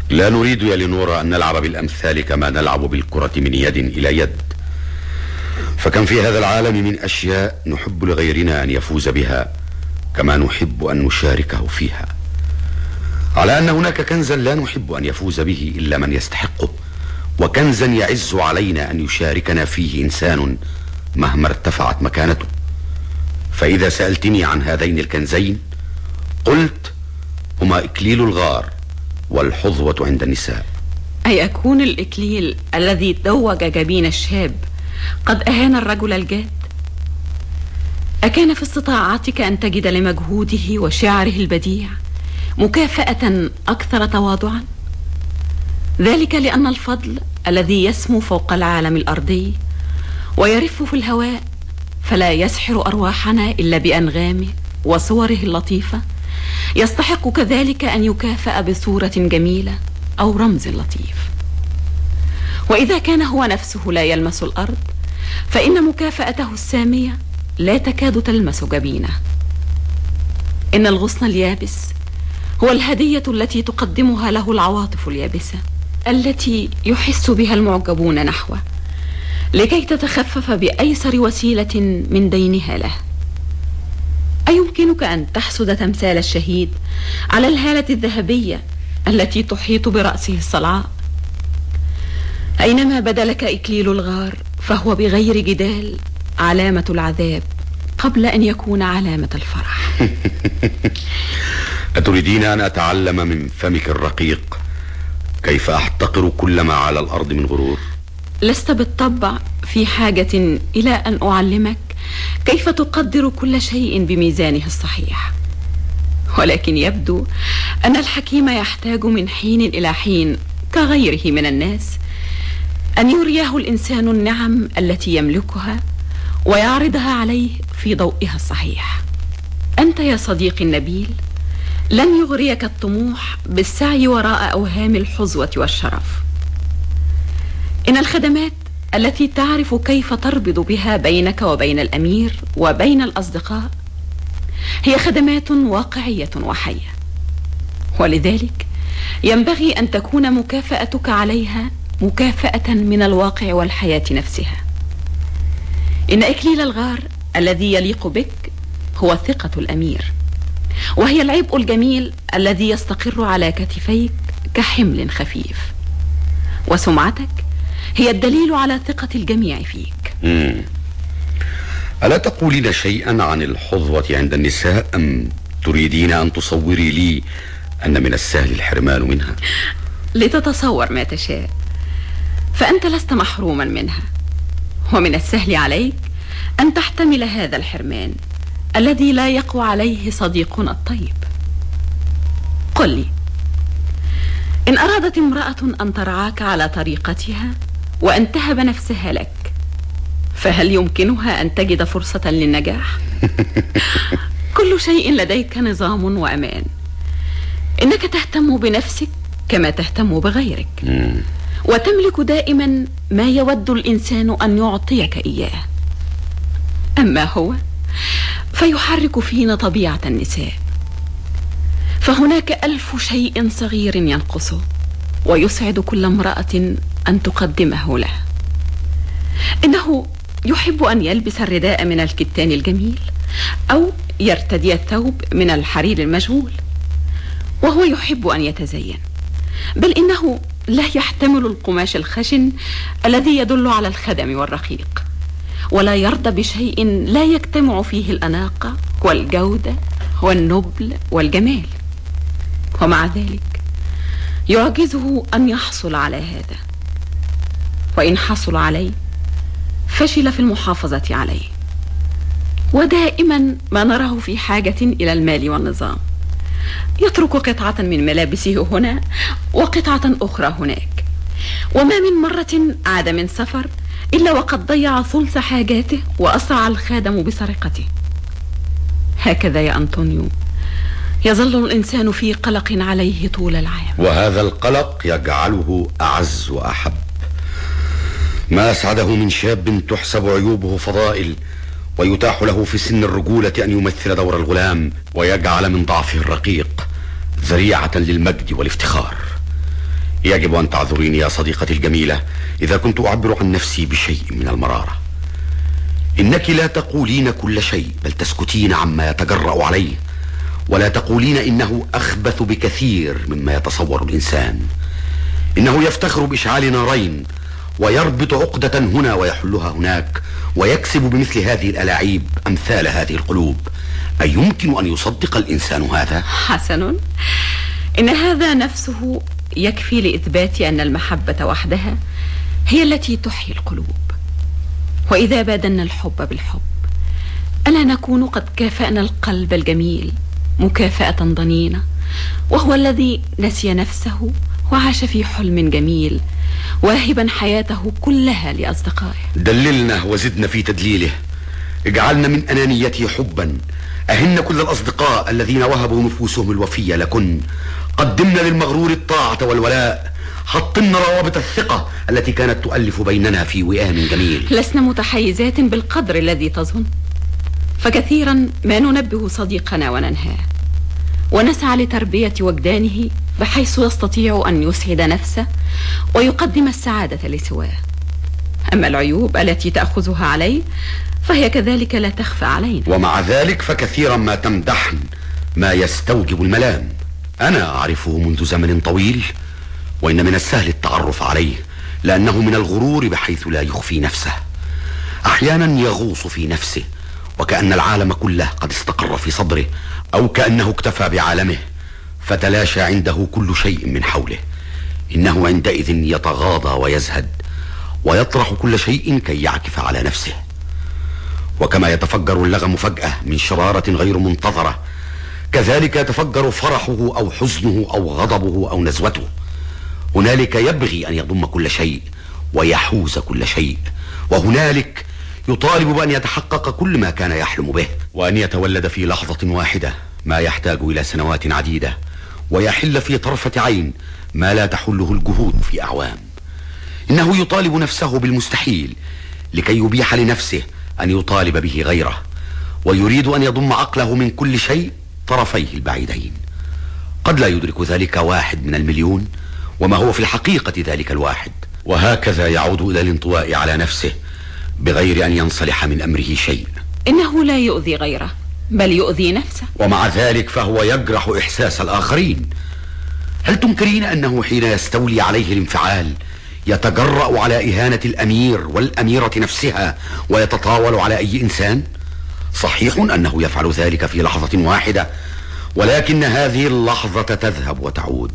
لا نريد يا لينورا أن نلعب بالأمثال كما نلعب بالكرة من يد إلى يد. فكم في هذا العالم من أشياء نحب لغيرنا أن يفوز بها كما نحب أن نشاركه فيها. على أن هناك كنزا لا نحب أن يفوز به إلا من يستحقه وكنزا يعز علينا أن يشاركنا فيه إنسان مهما ارتفعت مكانته. فإذا سألتني عن هذين الكنزين قلت هما إكليل الغار والحظوة عند النساء. أيكون الإكليل الذي دوج جبين الشاب قد أهان الرجل الجاد؟ أكان في استطاعتك أن تجد لمجهوده وشعره البديع مكافأة أكثر تواضعا؟ ذلك لأن الفضل الذي يسمو فوق العالم الأرضي ويرف في الهواء فلا يسحر أرواحنا إلا بأنغامه وصوره اللطيفة يستحق كذلك أن يكافأ بصورة جميلة أو رمز لطيف. وإذا كان هو نفسه لا يلمس الأرض فإن مكافأته السامية لا تكاد تلمس جبينه. إن الغصن اليابس هو الهدية التي تقدمها له العواطف اليابسة التي يحس بها المعجبون نحوه لكي تتخفف بأيسر وسيلة من دينها له. أيمكنك أن تحسد تمثال الشهيد على الهالة الذهبية التي تحيط برأسه الصلعاء؟ أينما بدا لك إكليل الغار فهو بغير جدال علامة العذاب قبل أن يكون علامة الفرح. أتريدين أن أتعلم من فمك الرقيق كيف أحتقر كل ما على الأرض من غرور؟ لست بالطبع في حاجة إلى أن أعلمك كيف تقدر كل شيء بميزانه الصحيح؟ ولكن يبدو أن الحكيم يحتاج من حين إلى حين كغيره من الناس أن يريه الإنسان النعم التي يملكها ويعرضها عليه في ضوئها الصحيح. أنت يا صديقي النبيل لن يغريك الطموح بالسعي وراء أوهام الحظوة والشرف. إن الخدمات التي تعرف كيف تربط بها بينك وبين الأمير وبين الأصدقاء؟ هي خدمات واقعية وحية. ولذلك ينبغي أن تكون مكافأتك عليها مكافأة من الواقع والحياة نفسها. إن إكليل الغار الذي يليق بك هو ثقة الأمير وهي العبء الجميل الذي يستقر على كتفيك كحمل خفيف. وسمعتك هي الدليل على ثقة الجميع فيك. مم. ألا تقولين شيئا عن الحظوة عند النساء؟ أم تريدين أن تصوري لي أن من السهل الحرمان منها؟ لتتصور ما تشاء. فأنت لست محروما منها. ومن السهل عليك أن تحتمل هذا الحرمان الذي لا يقوى عليه صديقنا الطيب. قل لي إن أرادت امرأة أن ترعاك على طريقتها وأن تهب نفسها لك. فهل يمكنها أن تجد فرصة للنجاح؟ كل شيء لديك نظام وأمان. إنك تهتم بنفسك كما تهتم بغيرك. وتملك دائما ما يود الإنسان أن يعطيك إياه. أما هو فيحرك فينا طبيعة النساء. فهناك ألف شيء صغير ينقصه ويسعد كل امرأة أن تقدمه له. إنه يحب أن يلبس الرداء من الكتان الجميل أو يرتدي الثوب من الحرير المجهول وهو يحب أن يتزين. بل إنه لا يحتمل القماش الخشن الذي يدل على الخدم والرقيق ولا يرضى بشيء لا يجتمع فيه الأناقة والجودة والنبل والجمال. ومع ذلك يعجزه أن يحصل على هذا. وإن حصل عليه فشل في المحافظة عليه. ودائما ما نراه في حاجة إلى المال والنظام. يترك قطعة من ملابسه هنا وقطعة أخرى هناك. وما من مرة عاد من سفر إلا وقد ضيع ثلث حاجاته وأسرع الخادم بسرقته. هكذا يا أنطونيو. يظل الإنسان في قلق عليه طول العام. وهذا القلق يجعله أعز وأحب. ما أسعده من شاب تحسب عيوبه فضائل ويتاح له في سن الرجولة أن يمثل دور الغلام ويجعل من ضعفه الرقيق ذريعة للمجد والافتخار. يجب أن تعذريني يا صديقتي الجميلة إذا كنت أعبر عن نفسي بشيء من المرارة. إنك لا تقولين كل شيء بل تسكتين عما يتجرأ عليه ولا تقولين إنه أخبث بكثير مما يتصور الإنسان. إنه يفتخر بإشعال نارين ويربط عقدة هنا ويحلها هناك ويكسب بمثل هذه الألاعيب أمثال هذه القلوب. أيمكن أن يصدق الإنسان هذا؟ حسن. إن هذا نفسه يكفي لإثبات أن المحبة وحدها هي التي تحيي القلوب. وإذا بادلنا الحب بالحب ألا نكون قد كافأنا القلب الجميل مكافأة ضنينة وهو الذي نسي نفسه وعاش في حلم جميل واهبا حياته كلها لأصدقائه. دللنا وزدنا في تدليله. اجعلنا من أنانيته حبا. أهن كل الأصدقاء الذين وهبوا نفوسهم الوفية. لكن قدمنا للمغرور الطاعة والولاء. حطمنا روابط الثقة التي كانت تؤلف بيننا في وئام جميل. لسنا متحيزات بالقدر الذي تظن. فكثيرا ما ننبه صديقنا وننهاه. ونسعى لتربية وجدانه بحيث يستطيع أن يسعد نفسه ويقدم السعادة لسواه. أما العيوب التي تأخذها عليه فهي كذلك لا تخفى علينا. ومع ذلك فكثيرا ما تمدحن ما يستوجب الملام. أنا أعرفه منذ زمن طويل وإن من السهل التعرف عليه لأنه من الغرور بحيث لا يخفي نفسه. أحيانا يغوص في نفسه وكأن العالم كله قد استقر في صدره أو كأنه اكتفى بعالمه. فتلاشى عنده كل شيء من حوله. إنه عندئذ يتغاضى ويزهد ويطرح كل شيء كي يعكف على نفسه. وكما يتفجر اللغم فجأة من شرارة غير منتظرة كذلك يتفجر فرحه أو حزنه أو غضبه أو نزوته. هنالك يبغي أن يضم كل شيء ويحوز كل شيء وهنالك يطالب بأن يتحقق كل ما كان يحلم به وأن يتولد في لحظة واحدة ما يحتاج إلى سنوات عديدة. ويحل في طرفة عين ما لا تحله الجهود في أعوام. إنه يطالب نفسه بالمستحيل لكي يبيح لنفسه أن يطالب به غيره ويريد أن يضم عقله من كل شيء طرفيه البعيدين. قد لا يدرك ذلك واحد من المليون وما هو في الحقيقة ذلك الواحد. وهكذا يعود إلى الانطواء على نفسه بغير أن ينصلح من أمره شيء. إنه لا يؤذي غيره. بل يؤذي نفسه. ومع ذلك فهو يجرح إحساس الآخرين. هل تنكرين أنه حين يستولي عليه الانفعال يتجرأ على إهانة الأمير والأميرة نفسها ويتطاول على أي إنسان؟ صحيح أنه يفعل ذلك في لحظة واحدة ولكن هذه اللحظة تذهب وتعود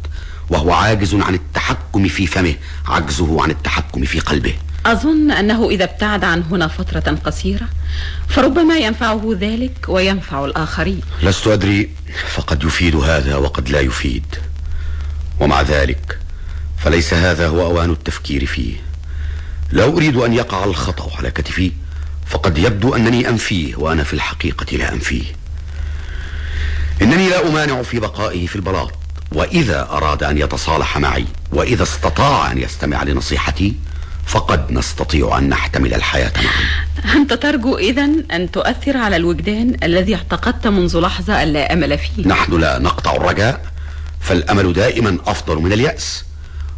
وهو عاجز عن التحكم في فمه عجزه عن التحكم في قلبه. أظن أنه إذا ابتعد عن هنا فترة قصيرة فربما ينفعه ذلك وينفع الآخرين. لست أدري فقد يفيد هذا وقد لا يفيد. ومع ذلك فليس هذا هو أوان التفكير فيه. لا أريد أن يقع الخطأ على كتفي فقد يبدو أنني أنفيه وأنا في الحقيقة لا أنفيه. إنني لا أمانع في بقائه في البلاط وإذا أراد أن يتصالح معي وإذا استطاع أن يستمع لنصيحتي فقد نستطيع أن نحتمل الحياة معا. أنت ترجو إذا أن تؤثر على الوجدان الذي اعتقدت منذ لحظة أن لا أمل فيه. نحن لا نقطع الرجاء فالأمل دائما أفضل من اليأس.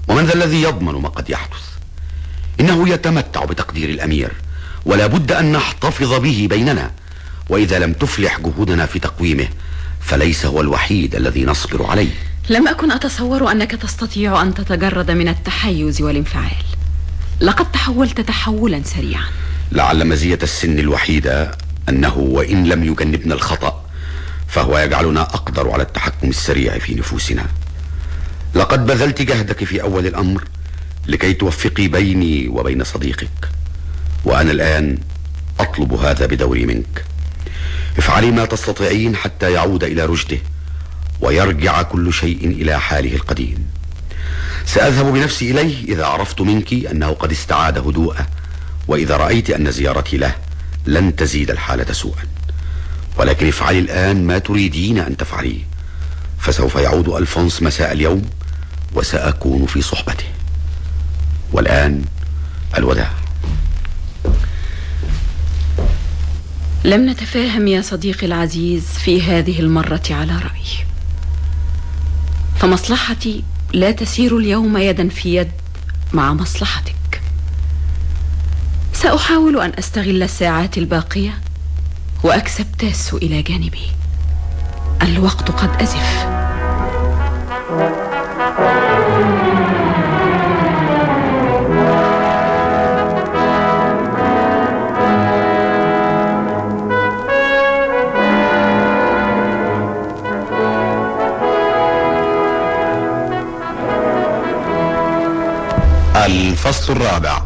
ومن ذا الذي يضمن ما قد يحدث؟ إنه يتمتع بتقدير الأمير ولا بد أن نحتفظ به بيننا. وإذا لم تفلح جهودنا في تقويمه فليس هو الوحيد الذي نصبر عليه. لم أكن أتصور أنك تستطيع أن تتجرد من التحيز والانفعال. لقد تحولت تحولا سريعا. لعل مزية السن الوحيدة أنه وإن لم يجنبنا الخطأ فهو يجعلنا أقدر على التحكم السريع في نفوسنا. لقد بذلت جهدك في أول الأمر لكي توفقي بيني وبين صديقك وأنا الآن أطلب هذا بدوري منك. افعلي ما تستطيعين حتى يعود إلى رشده ويرجع كل شيء إلى حاله القديم. سأذهب بنفسي إليه إذا عرفت منك أنه قد استعاد هدوءه وإذا رأيت أن زيارتي له لن تزيد الحالة سوءا. ولكن افعلي الآن ما تريدين أن تفعليه. فسوف يعود ألفونس مساء اليوم وسأكون في صحبته. والآن الوداع. لم نتفاهم يا صديقي العزيز في هذه المرة على رأي فمصلحتي لا تسير اليوم يدا في يد مع مصلحتك. سأحاول أن أستغل الساعات الباقية وأكسب تاسو إلى جانبي. الوقت قد أزف. الفصل الرابع.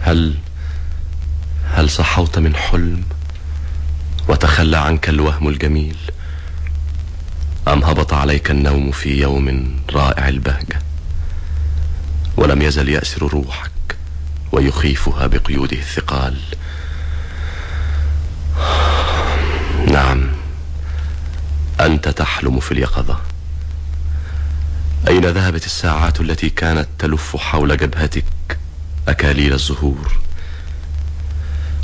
هل هل صحوت من حلم وتخلى عنك الوهم الجميل؟ أم هبط عليك النوم في يوم رائع البهجة؟ ولم يزل يأسر روحك ويخيفها بقيوده الثقال. نعم. أنت تحلم في اليقظة. أين ذهبت الساعات التي كانت تلف حول جبهتك أكاليل الزهور؟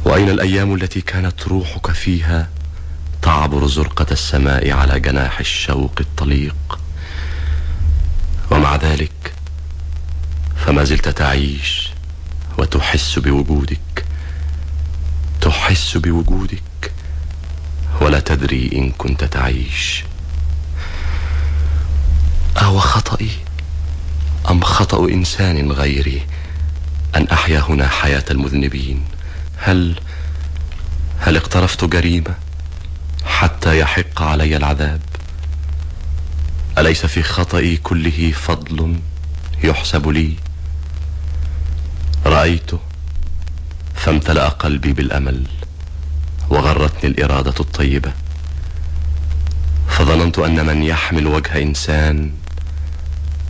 وأين الأيام التي كانت روحك فيها تعبر زرقة السماء على جناح الشوق الطليق؟ ومع ذلك فما زلت تعيش وتحس بوجودك؟ تحس بوجودك؟ ولا تدري إن كنت تعيش. أهو خطئي أم خطأ إنسان غيري أن أحيا هنا حياة المذنبين؟ هل هل اقترفت جريمة حتى يحق علي العذاب؟ أليس في خطئي كله فضل يحسب لي؟ رأيته فامتلأ قلبي بالأمل. وغرتني الإرادة الطيبة. فظننت أن من يحمل وجه إنسان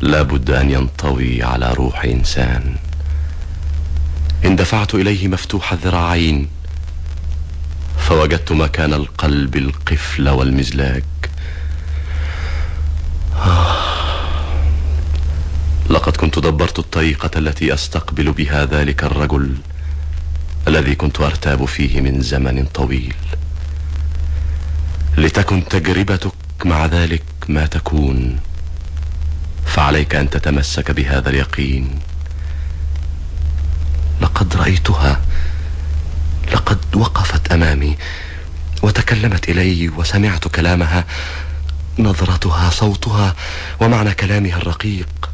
لابد أن ينطوي على روح إنسان. اندفعت إليه مفتوح الذراعين فوجدت مكان القلب القفل والمزلاج. لقد كنت دبرت الطريقة التي أستقبل بها ذلك الرجل. الذي كنت أرتاب فيه من زمن طويل. لتكن تجربتك مع ذلك ما تكون. فعليك أن تتمسك بهذا اليقين. لقد رأيتها. لقد وقفت أمامي. وتكلمت إلي وسمعت كلامها. نظرتها صوتها ومعنى كلامها الرقيق.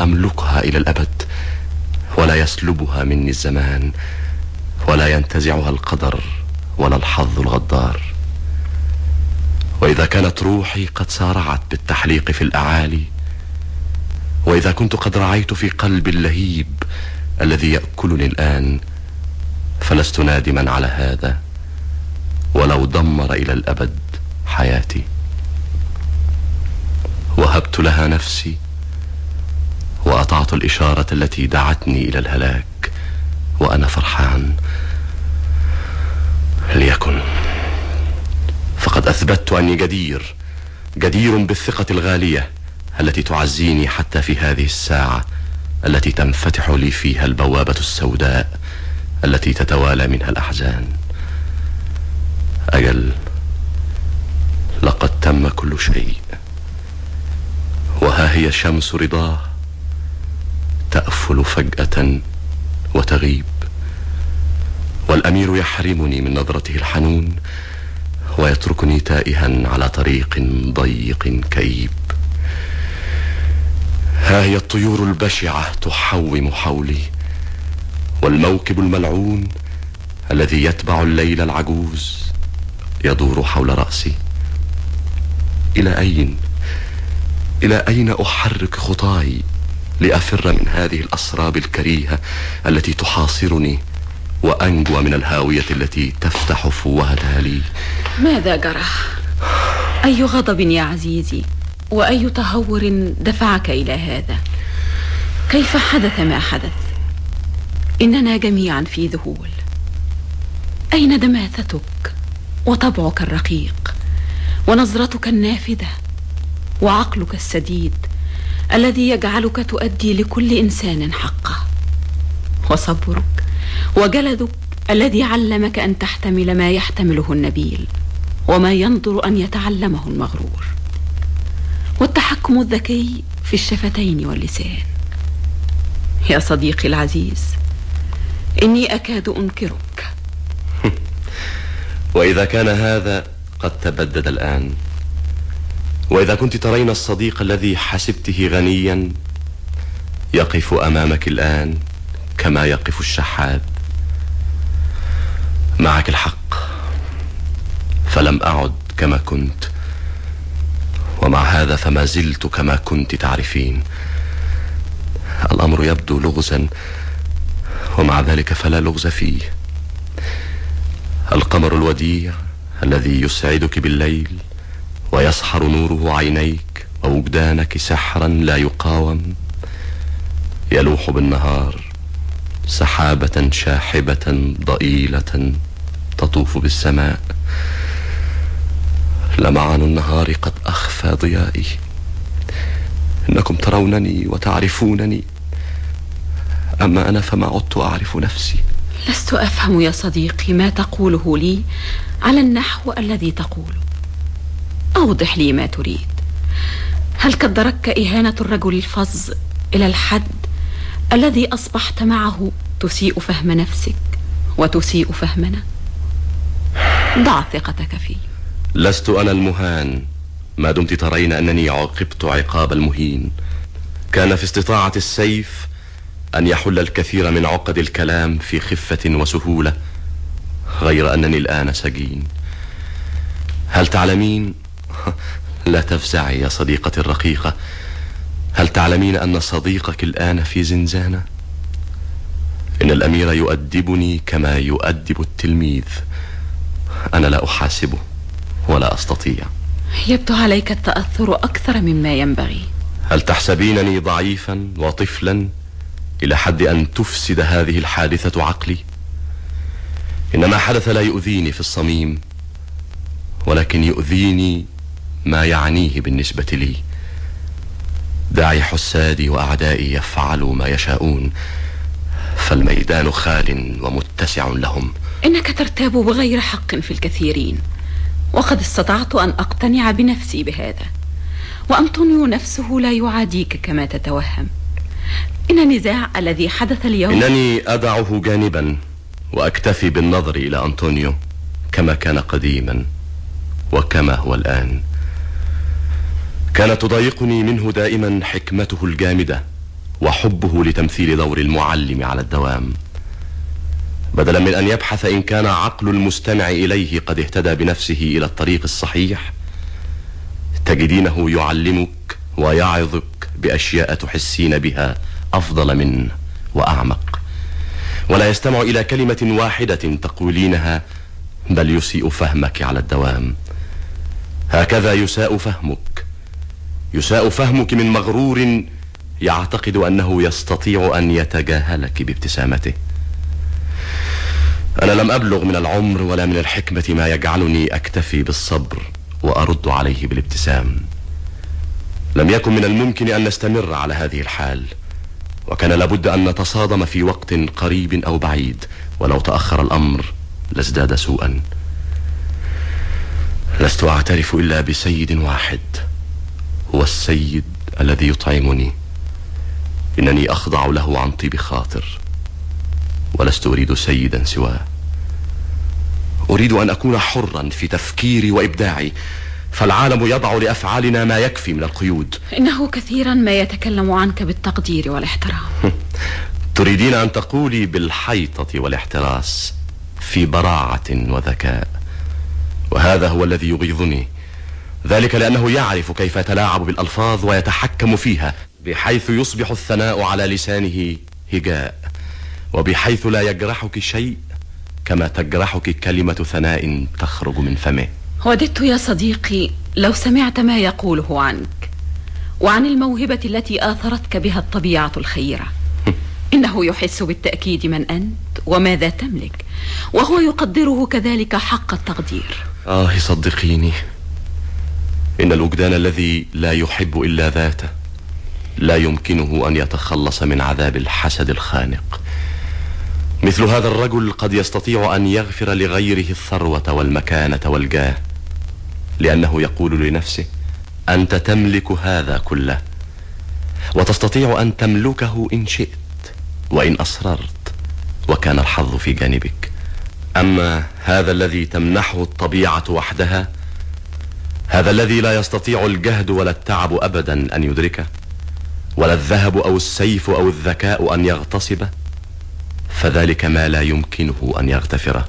أملكها إلى الأبد. ولا يسلبها مني الزمان. ولا ينتزعها القدر ولا الحظ الغدار. وإذا كانت روحي قد سارعت بالتحليق في الأعالي وإذا كنت قد رعيت في قلبي اللهيب الذي يأكلني الآن فلست نادما على هذا ولو دمر إلى الأبد حياتي. وهبت لها نفسي وأطعت الإشارة التي دعتني إلى الهلاك. وأنا فرحان ليكن. فقد أثبتت أني جدير جدير بالثقة الغالية التي تعزيني حتى في هذه الساعة التي تنفتح لي فيها البوابة السوداء التي تتوالى منها الأحزان. أجل لقد تم كل شيء. وها هي شمس رضاه تأفل فجأة وتغيب. والأمير يحرمني من نظرته الحنون ويتركني تائها على طريق ضيق كئيب. ها هي الطيور البشعة تحوم حولي والموكب الملعون الذي يتبع الليل العجوز يدور حول رأسي. إلى أين؟ إلى أين أحرك خطاي؟ لأفر من هذه الأسراب الكريهة التي تحاصرني وأنجو من الهاوية التي تفتح فوهتها لي. ماذا جرى أي غضب يا عزيزي؟ وأي تهور دفعك إلى هذا؟ كيف حدث ما حدث؟ إننا جميعا في ذهول. أين دماثتك وطبعك الرقيق؟ ونظرتك النافذة وعقلك السديد الذي يجعلك تؤدي لكل إنسان حقه. وصبرك وجلدك الذي علمك أن تحتمل ما يحتمله النبيل وما ينظر أن يتعلمه المغرور. والتحكم الذكي في الشفتين واللسان. يا صديقي العزيز إني أكاد أنكرك. وإذا كان هذا قد تبدد الآن. وإذا كنت ترين الصديق الذي حسبته غنيا يقف أمامك الآن كما يقف الشحاذ معك الحق فلم أعد كما كنت ومع هذا فما زلت كما كنت تعرفين. الأمر يبدو لغزا ومع ذلك فلا لغز فيه. القمر الوديع الذي يسعدك بالليل ويسحر نوره عينيك ووجدانك سحرا لا يقاوم. يلوح بالنهار سحابة شاحبة ضئيلة تطوف بالسماء. لمعان النهار قد أخفى ضيائي. إنكم ترونني وتعرفونني. أما أنا فما عدت أعرف نفسي. لست أفهم يا صديقي ما تقوله لي على النحو الذي تقوله. أوضح لي ما تريد. هل قدرك إهانة الرجل الفظ إلى الحد الذي أصبحت معه تسيء فهم نفسك وتسيء فهمنا؟ ضع ثقتك فيه. لست أنا المهان. ما دمت ترين أنني عوقبت عقاب المهين. كان في استطاعة السيف أن يحل الكثير من عقد الكلام في خفة وسهولة غير أنني الآن سجين. هل تعلمين لا تفزعي يا صديقتي الرقيقة. هل تعلمين أن صديقك الآن في زنزانة؟ إن الأمير يؤدبني كما يؤدب التلميذ. أنا لا أحاسبه ولا أستطيع. يبدو عليك التأثر أكثر مما ينبغي. هل تحسبينني ضعيفا وطفلا إلى حد أن تفسد هذه الحادثة عقلي؟ إن ما حدث لا يؤذيني في الصميم ولكن يؤذيني ما يعنيه بالنسبة لي. دعي حسادي وأعدائي يفعلوا ما يشاءون. فالميدان خال ومتسع لهم. إنك ترتاب بغير حق في الكثيرين. وقد استطعت أن أقتنع بنفسي بهذا. وأنطونيو نفسه لا يعاديك كما تتوهم. إن النزاع الذي حدث اليوم إنني أدعه جانبا وأكتفي بالنظر إلى أنطونيو كما كان قديما وكما هو الآن. كانت تضايقني منه دائما حكمته الجامدة وحبه لتمثيل دور المعلم على الدوام. بدلا من أن يبحث إن كان عقل المستمع إليه قد اهتدى بنفسه إلى الطريق الصحيح تجدينه يعلمك ويعظك بأشياء تحسين بها أفضل منه وأعمق. ولا يستمع إلى كلمة واحدة تقولينها بل يسيء فهمك على الدوام. هكذا يساء فهمك. يساء فهمك من مغرور يعتقد أنه يستطيع أن يتجاهلك بابتسامته. أنا لم أبلغ من العمر ولا من الحكمة ما يجعلني أكتفي بالصبر وأرد عليه بالابتسام. لم يكن من الممكن أن نستمر على هذه الحال وكان لابد أن نتصادم في وقت قريب أو بعيد ولو تأخر الأمر لازداد سوءا. لست أعترف إلا بسيد واحد. هو السيد الذي يطعمني. إنني أخضع له عن طيب خاطر ولست أريد سيدا سواه. أريد أن أكون حرا في تفكيري وإبداعي فالعالم يضع لأفعالنا ما يكفي من القيود. إنه كثيرا ما يتكلم عنك بالتقدير والاحترام تريدين أن تقولي بالحيطة والاحتراس في براعة وذكاء. وهذا هو الذي يغيظني. ذلك لأنه يعرف كيف يتلاعب بالألفاظ ويتحكم فيها بحيث يصبح الثناء على لسانه هجاء وبحيث لا يجرحك شيء كما تجرحك كلمة ثناء تخرج من فمه. وددت يا صديقي لو سمعت ما يقوله عنك وعن الموهبة التي آثرتك بها الطبيعة الخيرة. إنه يحس بالتأكيد من أنت وماذا تملك وهو يقدره كذلك حق التقدير. آه صدقيني. إن الوجدان الذي لا يحب إلا ذاته لا يمكنه أن يتخلص من عذاب الحسد الخانق. مثل هذا الرجل قد يستطيع أن يغفر لغيره الثروة والمكانة والجاه لأنه يقول لنفسه أنت تملك هذا كله وتستطيع أن تملكه إن شئت وإن أصررت وكان الحظ في جانبك. أما هذا الذي تمنحه الطبيعة وحدها هذا الذي لا يستطيع الجهد ولا التعب أبدا أن يدركه ولا الذهب أو السيف أو الذكاء أن يغتصبه فذلك ما لا يمكنه أن يغتفره.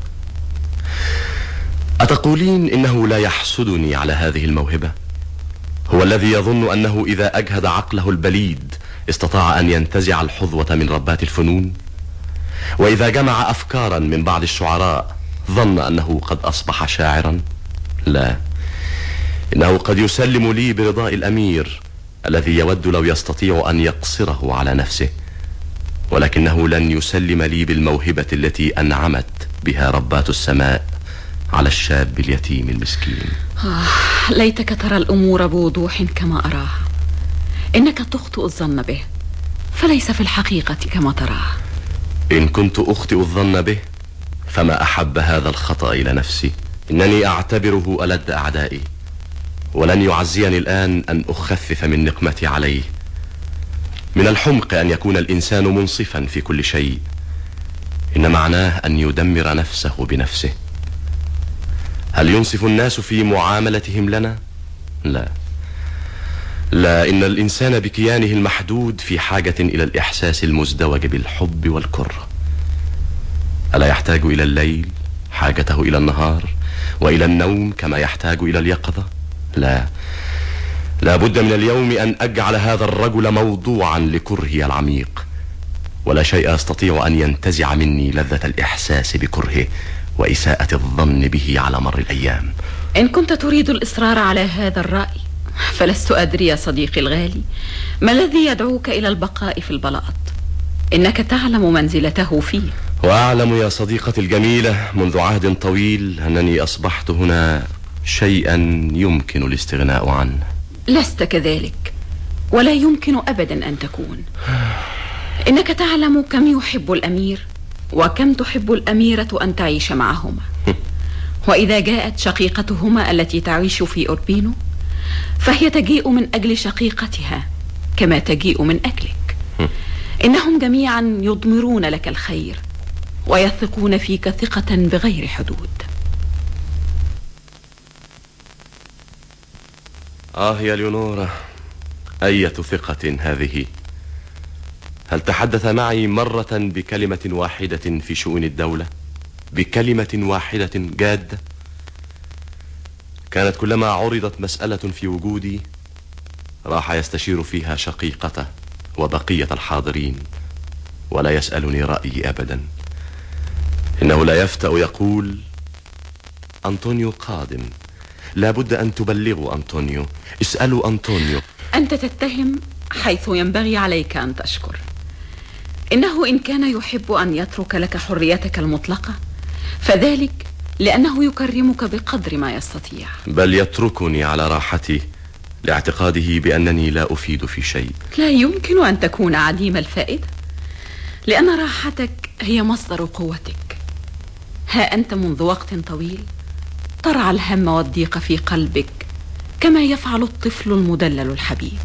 أتقولين إنه لا يحسدني على هذه الموهبة؟ هو الذي يظن أنه إذا أجهد عقله البليد استطاع أن ينتزع الحظوة من ربات الفنون؟ وإذا جمع أفكارا من بعض الشعراء ظن أنه قد أصبح شاعرا؟ لا. إنه قد يسلم لي برضاء الأمير الذي يود لو يستطيع أن يقصره على نفسه ولكنه لن يسلم لي بالموهبة التي أنعمت بها ربات السماء على الشاب اليتيم المسكين. آه ليتك ترى الأمور بوضوح كما أراها. إنك تخطئ الظن به فليس في الحقيقة كما تراه. إن كنت أخطئ الظن به فما أحب هذا الخطأ إلى نفسي. إنني أعتبره ألد أعدائي. ولن يعزيني الآن أن أخفف من نقمتي عليه. من الحمق أن يكون الإنسان منصفا في كل شيء. إن معناه أن يدمر نفسه بنفسه. هل ينصف الناس في معاملتهم لنا؟ لا. لا إن الإنسان بكيانه المحدود في حاجة إلى الإحساس المزدوج بالحب والكره. ألا يحتاج إلى الليل حاجته إلى النهار وإلى النوم كما يحتاج إلى اليقظة؟ لا. لا بد من اليوم أن أجعل هذا الرجل موضوعا لكرهي العميق. ولا شيء يستطيع أن ينتزع مني لذة الإحساس بكرهه وإساءة الظن به على مر الأيام. إن كنت تريد الإصرار على هذا الرأي فلست أدري يا صديقي الغالي ما الذي يدعوك إلى البقاء في البلاط؟ إنك تعلم منزلته فيه. وأعلم يا صديقتي الجميلة منذ عهد طويل أنني أصبحت هنا شيئا يمكن الاستغناء عنه. لست كذلك ولا يمكن أبدا أن تكون. إنك تعلم كم يحب الأمير وكم تحب الأميرة أن تعيش معهما. وإذا جاءت شقيقتهما التي تعيش في أوربينو فهي تجيء من أجل شقيقتها كما تجيء من أجلك. إنهم جميعا يضمرون لك الخير ويثقون فيك ثقة بغير حدود. آه يا ليونورا أية ثقة هذه؟ هل تحدث معي مرة بكلمة واحدة في شؤون الدولة؟ بكلمة واحدة جادة كانت كلما عرضت مسألة في وجودي راح يستشير فيها شقيقته وبقية الحاضرين ولا يسألني رأيي أبدا. إنه لا يفتأ يقول أنطونيو قادم. لا بد أن تبلغوا أنطونيو. اسألوا أنطونيو. أنت تتهم حيث ينبغي عليك أن تشكر. إنه إن كان يحب أن يترك لك حريتك المطلقة فذلك لأنه يكرمك بقدر ما يستطيع. بل يتركني على راحتي لاعتقاده بأنني لا أفيد في شيء. لا يمكن أن تكون عديم الفائدة لأن راحتك هي مصدر قوتك. ها أنت منذ وقت طويل ترعى الهم والضيق في قلبك كما يفعل الطفل المدلل الحبيب.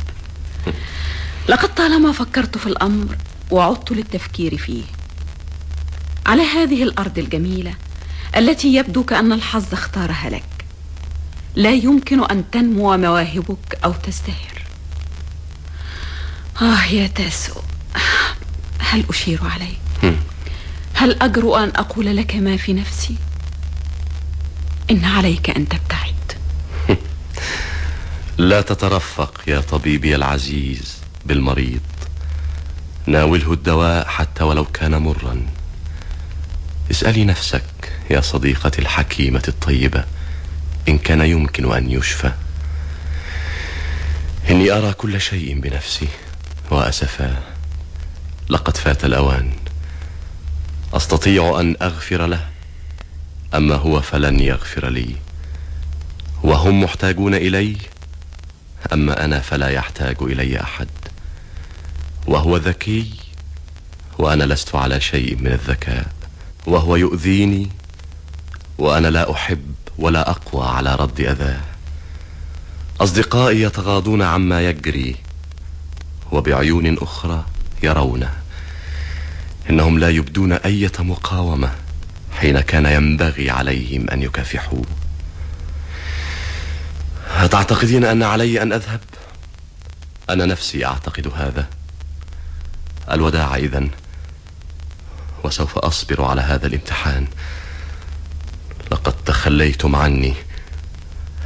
لقد طالما فكرت في الأمر وعدت للتفكير فيه. على هذه الأرض الجميلة التي يبدو كأن الحظ اختارها لك لا يمكن أن تنمو مواهبك أو تزدهر آه يا تاسو هل أشير عليك؟ هل أجرؤ أن أقول لك ما في نفسي؟ إن عليك أن تبتعد. لا تترفق يا طبيبي العزيز بالمريض. ناوله الدواء حتى ولو كان مرا. اسألي نفسك يا صديقتي الحكيمة الطيبة إن كان يمكن أن يشفى. إني أرى كل شيء بنفسي وأسفا. لقد فات الأوان. أستطيع أن أغفر له. أما هو فلن يغفر لي؟ وهم محتاجون إلي؟ أما أنا فلا يحتاج إلي أحد؟ وهو ذكي؟ وأنا لست على شيء من الذكاء. وهو يؤذيني؟ وأنا لا أحب ولا أقوى على رد أذاه. أصدقائي يتغاضون عما يجري وبعيون أخرى يرونه. إنهم لا يبدون أية مقاومة. حين كان ينبغي عليهم أن يكافحوه. أتعتقدين أن علي أن أذهب؟ أنا نفسي أعتقد هذا. الوداع إذن وسوف أصبر على هذا الامتحان. لقد تخليتم عني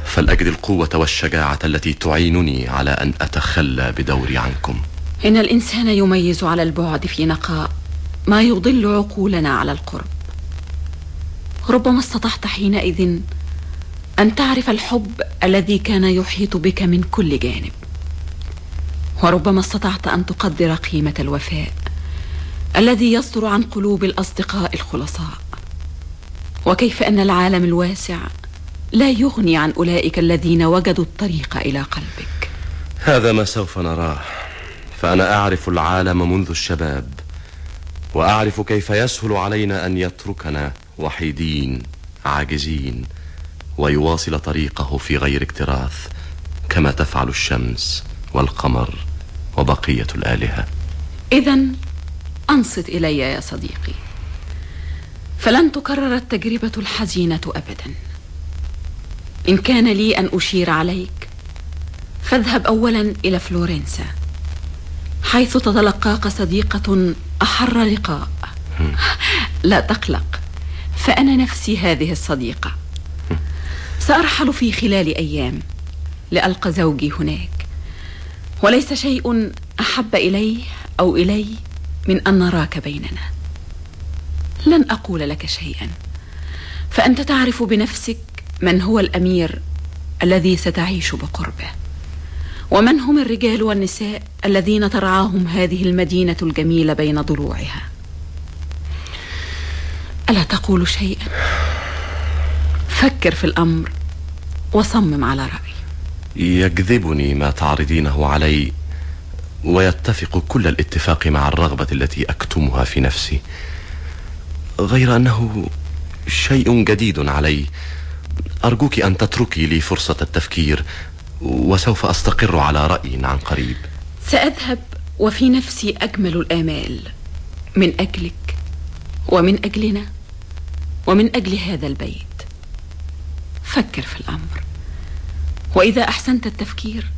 فلأجد القوة والشجاعة التي تعينني على أن أتخلى بدوري عنكم. إن الإنسان يميز على البعد في نقاء ما يضل عقولنا على القرب. ربما استطعت حينئذ أن تعرف الحب الذي كان يحيط بك من كل جانب. وربما استطعت أن تقدر قيمة الوفاء الذي يصدر عن قلوب الأصدقاء الخلصاء. وكيف أن العالم الواسع لا يغني عن أولئك الذين وجدوا الطريق إلى قلبك. هذا ما سوف نراه. فأنا أعرف العالم منذ الشباب وأعرف كيف يسهل علينا أن يتركنا. وحيدين عاجزين ويواصل طريقه في غير اكتراث كما تفعل الشمس والقمر وبقية الآلهة. إذا أنصت إلي يا صديقي. فلن تكرر التجربة الحزينة أبدا. إن كان لي أن أشير عليك فاذهب أولا إلى فلورنسا حيث تتلقاك صديقة أحر لقاء. لا تقلق. فأنا نفسي هذه الصديقة. سأرحل في خلال أيام لألقى زوجي هناك. وليس شيء أحب إليه أو إلي من أن نراك بيننا. لن أقول لك شيئا. فأنت تعرف بنفسك من هو الأمير الذي ستعيش بقربه. ومن هم الرجال والنساء الذين ترعاهم هذه المدينة الجميلة بين ضلوعها؟ ألا تقول شيئا؟ فكر في الأمر وصمم على رأي يجذبني ما تعرضينه علي ويتفق كل الاتفاق مع الرغبة التي أكتمها في نفسي. غير أنه شيء جديد علي. أرجوك أن تتركي لي فرصة التفكير وسوف أستقر على رأي عن قريب. سأذهب وفي نفسي أجمل الآمال. من أجلك ومن أجلنا. ومن أجل هذا البيت. فكر في الأمر. وإذا أحسنت التفكير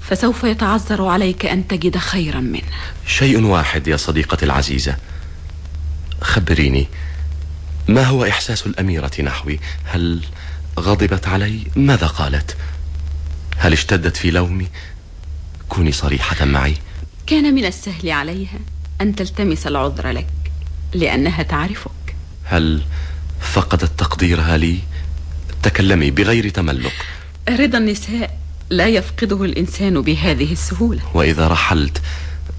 فسوف يتعذر عليك أن تجد خيرا منه. شيء واحد يا صديقتي العزيزة. خبريني ما هو إحساس الأميرة نحوي؟ هل غضبت علي؟ ماذا قالت؟ هل اشتدت في لومي؟ كوني صريحة معي. كان من السهل عليها أن تلتمس العذر لك لأنها تعرفك. هل فقدت تقديرها لي تكلمي بغير تملق رضا النساء لا يفقده الإنسان بهذه السهولة وإذا رحلت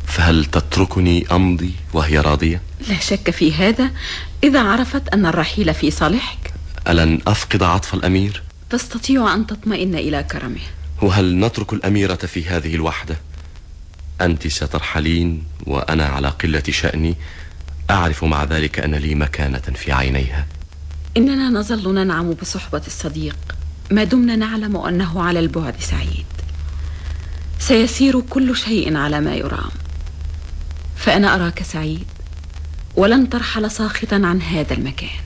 فهل تتركني أمضي وهي راضية؟ لا شك في هذا إذا عرفت أن الرحيل في صالحك ألن أفقد عطف الأمير؟ تستطيع أن تطمئن إلى كرمه وهل نترك الأميرة في هذه الوحدة؟ أنت سترحلين وأنا على قلة شأني أعرف مع ذلك أن لي مكانة في عينيها. إننا نظل ننعم بصحبة الصديق. ما دمنا نعلم أنه على البعد سعيد. سيسير كل شيء على ما يرام. فأنا أراك سعيد ولن ترحل ساخطا عن هذا المكان.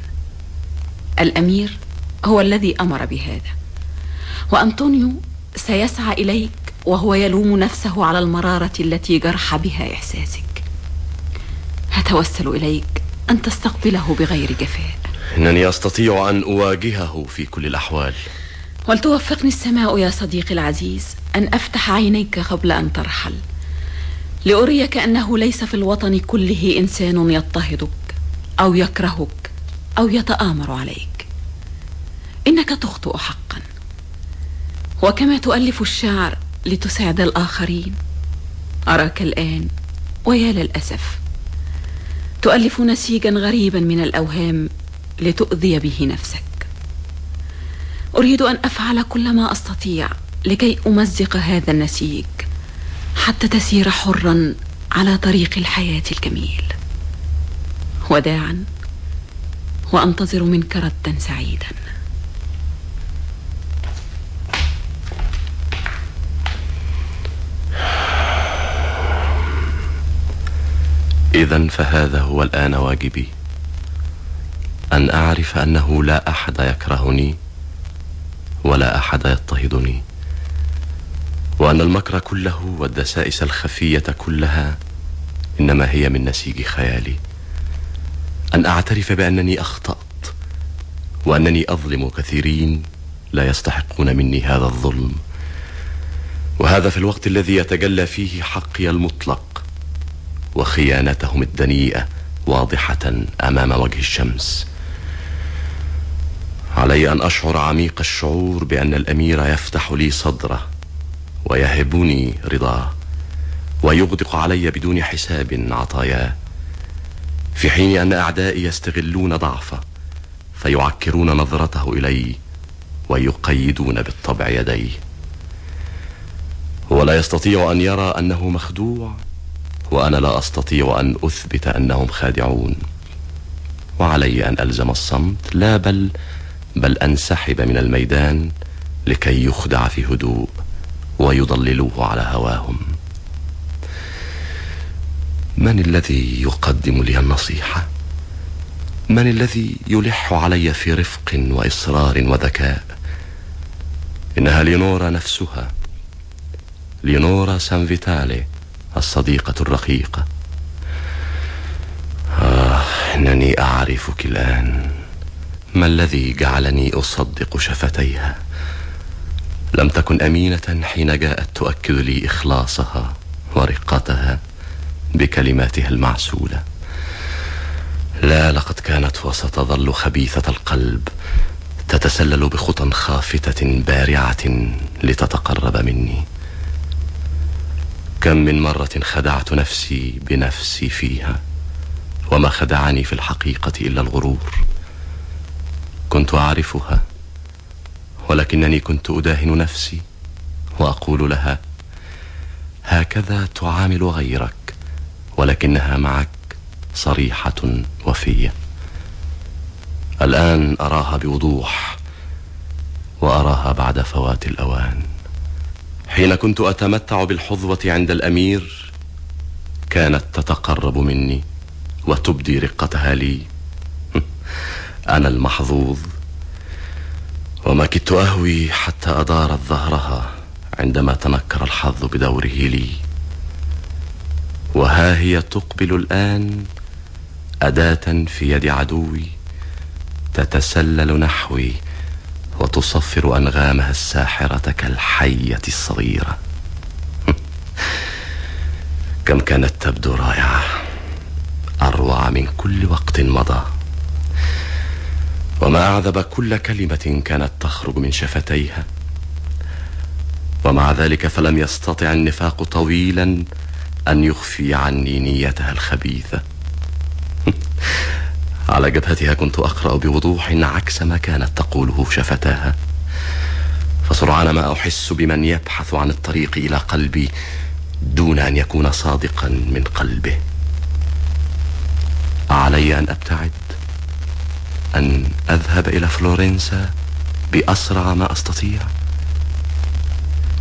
الأمير هو الذي أمر بهذا. وأنطونيو سيسعى إليك وهو يلوم نفسه على المرارة التي جرح بها إحساسك. أتوسل إليك أن تستقبله بغير جفاء. إنني أستطيع أن أواجهه في كل الأحوال. ولتوفقني السماء يا صديقي العزيز أن أفتح عينيك قبل أن ترحل. لأريك أنه ليس في الوطن كله إنسان يضطهدك أو يكرهك أو يتآمر عليك. إنك تخطئ حقا. وكما تؤلف الشعر لتسعد الآخرين أراك الآن ويا للأسف. تؤلف نسيجا غريبا من الأوهام لتؤذي به نفسك. أريد أن أفعل كل ما أستطيع لكي أمزق هذا النسيج حتى تسير حرا على طريق الحياة الجميل. وداعا وأنتظر منك ردا سعيدا. إذا فهذا هو الآن واجبي. أن أعرف أنه لا أحد يكرهني ولا أحد يضطهدني. وأن المكر كله والدسائس الخفية كلها إنما هي من نسيج خيالي. أن أعترف بأنني أخطأت وأنني أظلم كثيرين لا يستحقون مني هذا الظلم. وهذا في الوقت الذي يتجلى فيه حقي المطلق. وخيانتهم الدنيئة واضحة أمام وجه الشمس. علي أن أشعر عميق الشعور بأن الأمير يفتح لي صدره ويهبني رضاه ويغدق علي بدون حساب عطاياه في حين أن أعدائي يستغلون ضعفه فيعكرون نظرته إلي ويقيدون بالطبع يديه. ولا يستطيع أن يرى أنه مخدوع وأنا لا أستطيع أن أثبت أنهم خادعون. وعلي أن ألزم الصمت لا بل بل أنسحب من الميدان لكي يخدع في هدوء ويضللوه على هواهم. من الذي يقدم لي النصيحة؟ من الذي يلح علي في رفق وإصرار وذكاء؟ إنها لينورا نفسها لينورا سانفيتالي الصديقة الرقيقة. آه إنني أعرفك الآن. ما الذي جعلني أصدق شفتيها؟ لم تكن أمينة حين جاءت تؤكد لي إخلاصها ورقتها بكلماتها المعسولة. لا لقد كانت وستظل خبيثة القلب تتسلل بخطى خافتة بارعة لتتقرب مني. كم من مرة خدعت نفسي بنفسي فيها وما خدعني في الحقيقة إلا الغرور. كنت أعرفها ولكنني كنت أداهن نفسي وأقول لها هكذا تعامل غيرك ولكنها معك صريحة وفية. الآن أراها بوضوح وأراها بعد فوات الأوان. حين كنت أتمتع بالحظوة عند الأمير كانت تتقرب مني وتبدي رقتها لي. أنا المحظوظ وما كدت أهوي حتى أدارت ظهرها عندما تنكر الحظ بدوره لي. وها هي تقبل الآن أداة في يد عدوي تتسلل نحوي وتصفر أنغامها الساحرة كالحية الصغيرة. كم كانت تبدو رائعة. أروع من كل وقت مضى. وما أعذب كل كلمة كانت تخرج من شفتيها. ومع ذلك فلم يستطع النفاق طويلا أن يخفي عني نيتها الخبيثة. على جبهتها كنت أقرأ بوضوح عكس ما كانت تقوله شفتاها. فسرعان ما أحس بمن يبحث عن الطريق إلى قلبي دون أن يكون صادقا من قلبه. علي أن أبتعد أن أذهب إلى فلورنسا بأسرع ما أستطيع.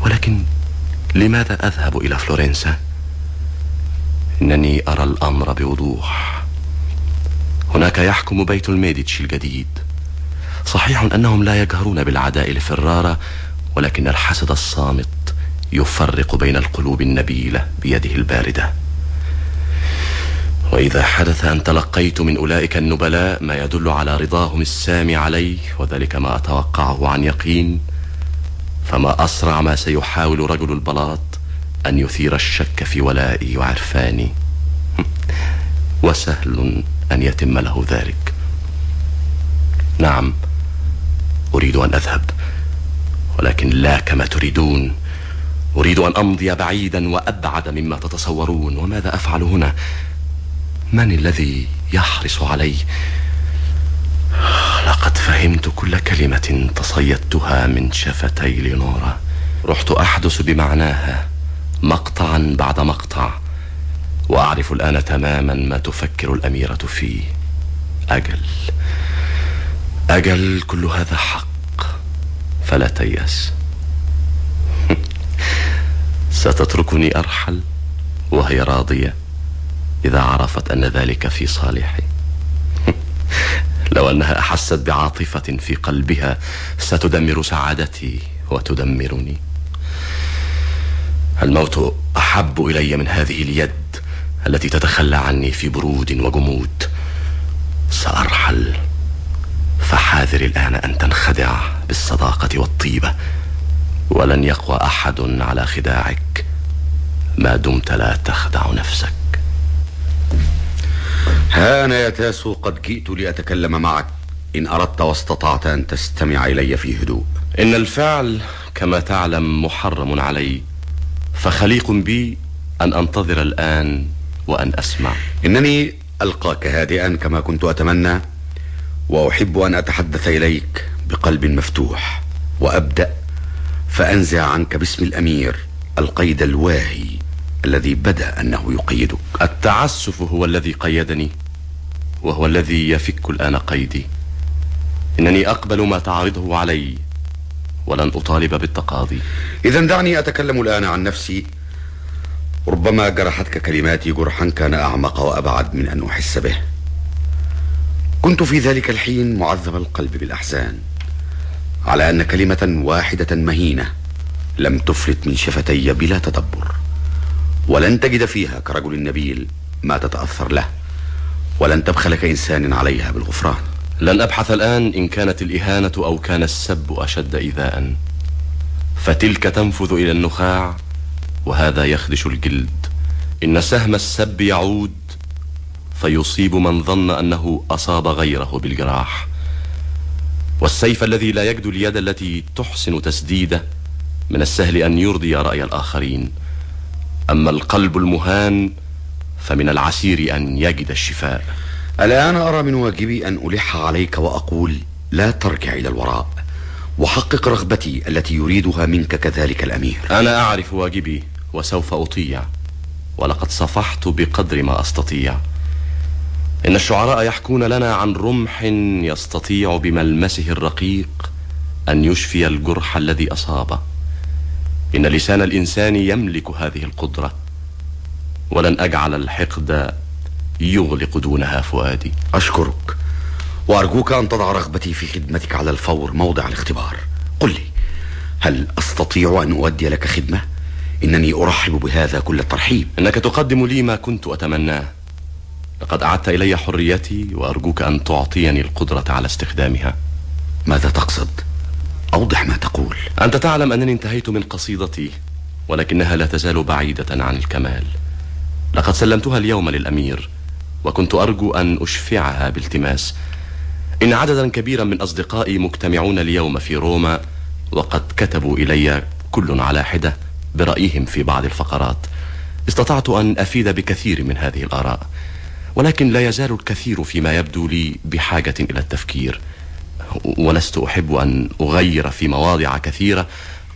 ولكن لماذا أذهب إلى فلورنسا؟ إنني أرى الأمر بوضوح. هناك يحكم بيت الميديتشي الجديد. صحيح أنهم لا يجهرون بالعداء لفرارة ولكن الحسد الصامت يفرق بين القلوب النبيلة بيده الباردة. وإذا حدث أن تلقيت من أولئك النبلاء ما يدل على رضاهم السامي علي وذلك ما أتوقعه عن يقين فما أسرع ما سيحاول رجل البلاط أن يثير الشك في ولائي وعرفاني. وسهل أن يتم له ذلك. نعم أريد أن أذهب ولكن لا كما تريدون. أريد أن أمضي بعيدا وأبعد مما تتصورون. وماذا أفعل هنا؟ من الذي يحرص علي؟ لقد فهمت كل كلمة تصيدتها من شفتي لينورا رحت أحدث بمعناها مقطعا بعد مقطع. وأعرف الآن تماما ما تفكر الأميرة فيه. أجل أجل كل هذا حق فلا تيأس. ستتركني أرحل وهي راضية إذا عرفت أن ذلك في صالحي. لو أنها أحست بعاطفة في قلبها ستدمر سعادتي وتدمرني. الموت أحب إلي من هذه اليد. التي تتخلى عني في برود وجمود. سأرحل. فحاذر الآن أن تنخدع بالصداقة والطيبة. ولن يقوى أحد على خداعك. ما دمت لا تخدع نفسك. ها أنا يا تاسو قد جئت لأتكلم معك. إن أردت واستطعت أن تستمع إلي في هدوء. إن الفعل كما تعلم محرم علي. فخليق بي أن أنتظر الآن وأن أسمع. إنني ألقاك هادئا كما كنت أتمنى وأحب أن أتحدث إليك بقلب مفتوح. وأبدأ فأنزع عنك باسم الأمير القيد الواهي الذي بدأ أنه يقيدك. التعسف هو الذي قيدني وهو الذي يفك الآن قيدي. إنني أقبل ما تعرضه علي ولن أطالب بالتقاضي. اذا دعني أتكلم الآن عن نفسي ربما جرحتك كلماتي جرحا كان أعمق وأبعد من أن أحس به. كنت في ذلك الحين معذب القلب بالأحزان على أن كلمة واحدة مهينة لم تفلت من شفتي بلا تدبر ولن تجد فيها كرجل نبيل ما تتأثر له ولن تبخل كإنسان عليها بالغفران. لن أبحث الآن إن كانت الإهانة أو كان السب أشد إيذاء. فتلك تنفذ إلى النخاع وهذا يخدش الجلد. إن سهم السب يعود فيصيب من ظن أنه أصاب غيره بالجراح. والسيف الذي لا يجد اليد التي تحسن تسديده من السهل أن يرضي رأي الآخرين. أما القلب المهان فمن العسير أن يجد الشفاء. الآن أرى من واجبي أن ألح عليك وأقول لا ترجع إلى الوراء وحقق رغبتي التي يريدها منك كذلك الأمير. أنا أعرف واجبي. وسوف أطيع. ولقد صفحت بقدر ما أستطيع. إن الشعراء يحكون لنا عن رمح يستطيع بملمسه الرقيق أن يشفي الجرح الذي أصابه إن لسان الإنسان يملك هذه القدرة. ولن أجعل الحقد يغلق دونها فؤادي. أشكرك. وأرجوك أن تضع رغبتي في خدمتك على الفور موضع الاختبار. قل لي هل أستطيع أن أؤدي لك خدمة؟ إنني أرحب بهذا كل الترحيب. إنك تقدم لي ما كنت أتمناه. لقد أعدت إلي حريتي وأرجوك أن تعطيني القدرة على استخدامها. ماذا تقصد؟ أوضح ما تقول. أنت تعلم أنني انتهيت من قصيدتي ولكنها لا تزال بعيدة عن الكمال. لقد سلمتها اليوم للأمير وكنت أرجو أن أشفعها بالتماس. إن عددا كبيرا من أصدقائي مجتمعون اليوم في روما وقد كتبوا إلي كل على حدة. برأيهم في بعض الفقرات. استطعت أن أفيد بكثير من هذه الآراء ولكن لا يزال الكثير فيما يبدو لي بحاجة إلى التفكير. ولست أحب أن أغير في مواضع كثيرة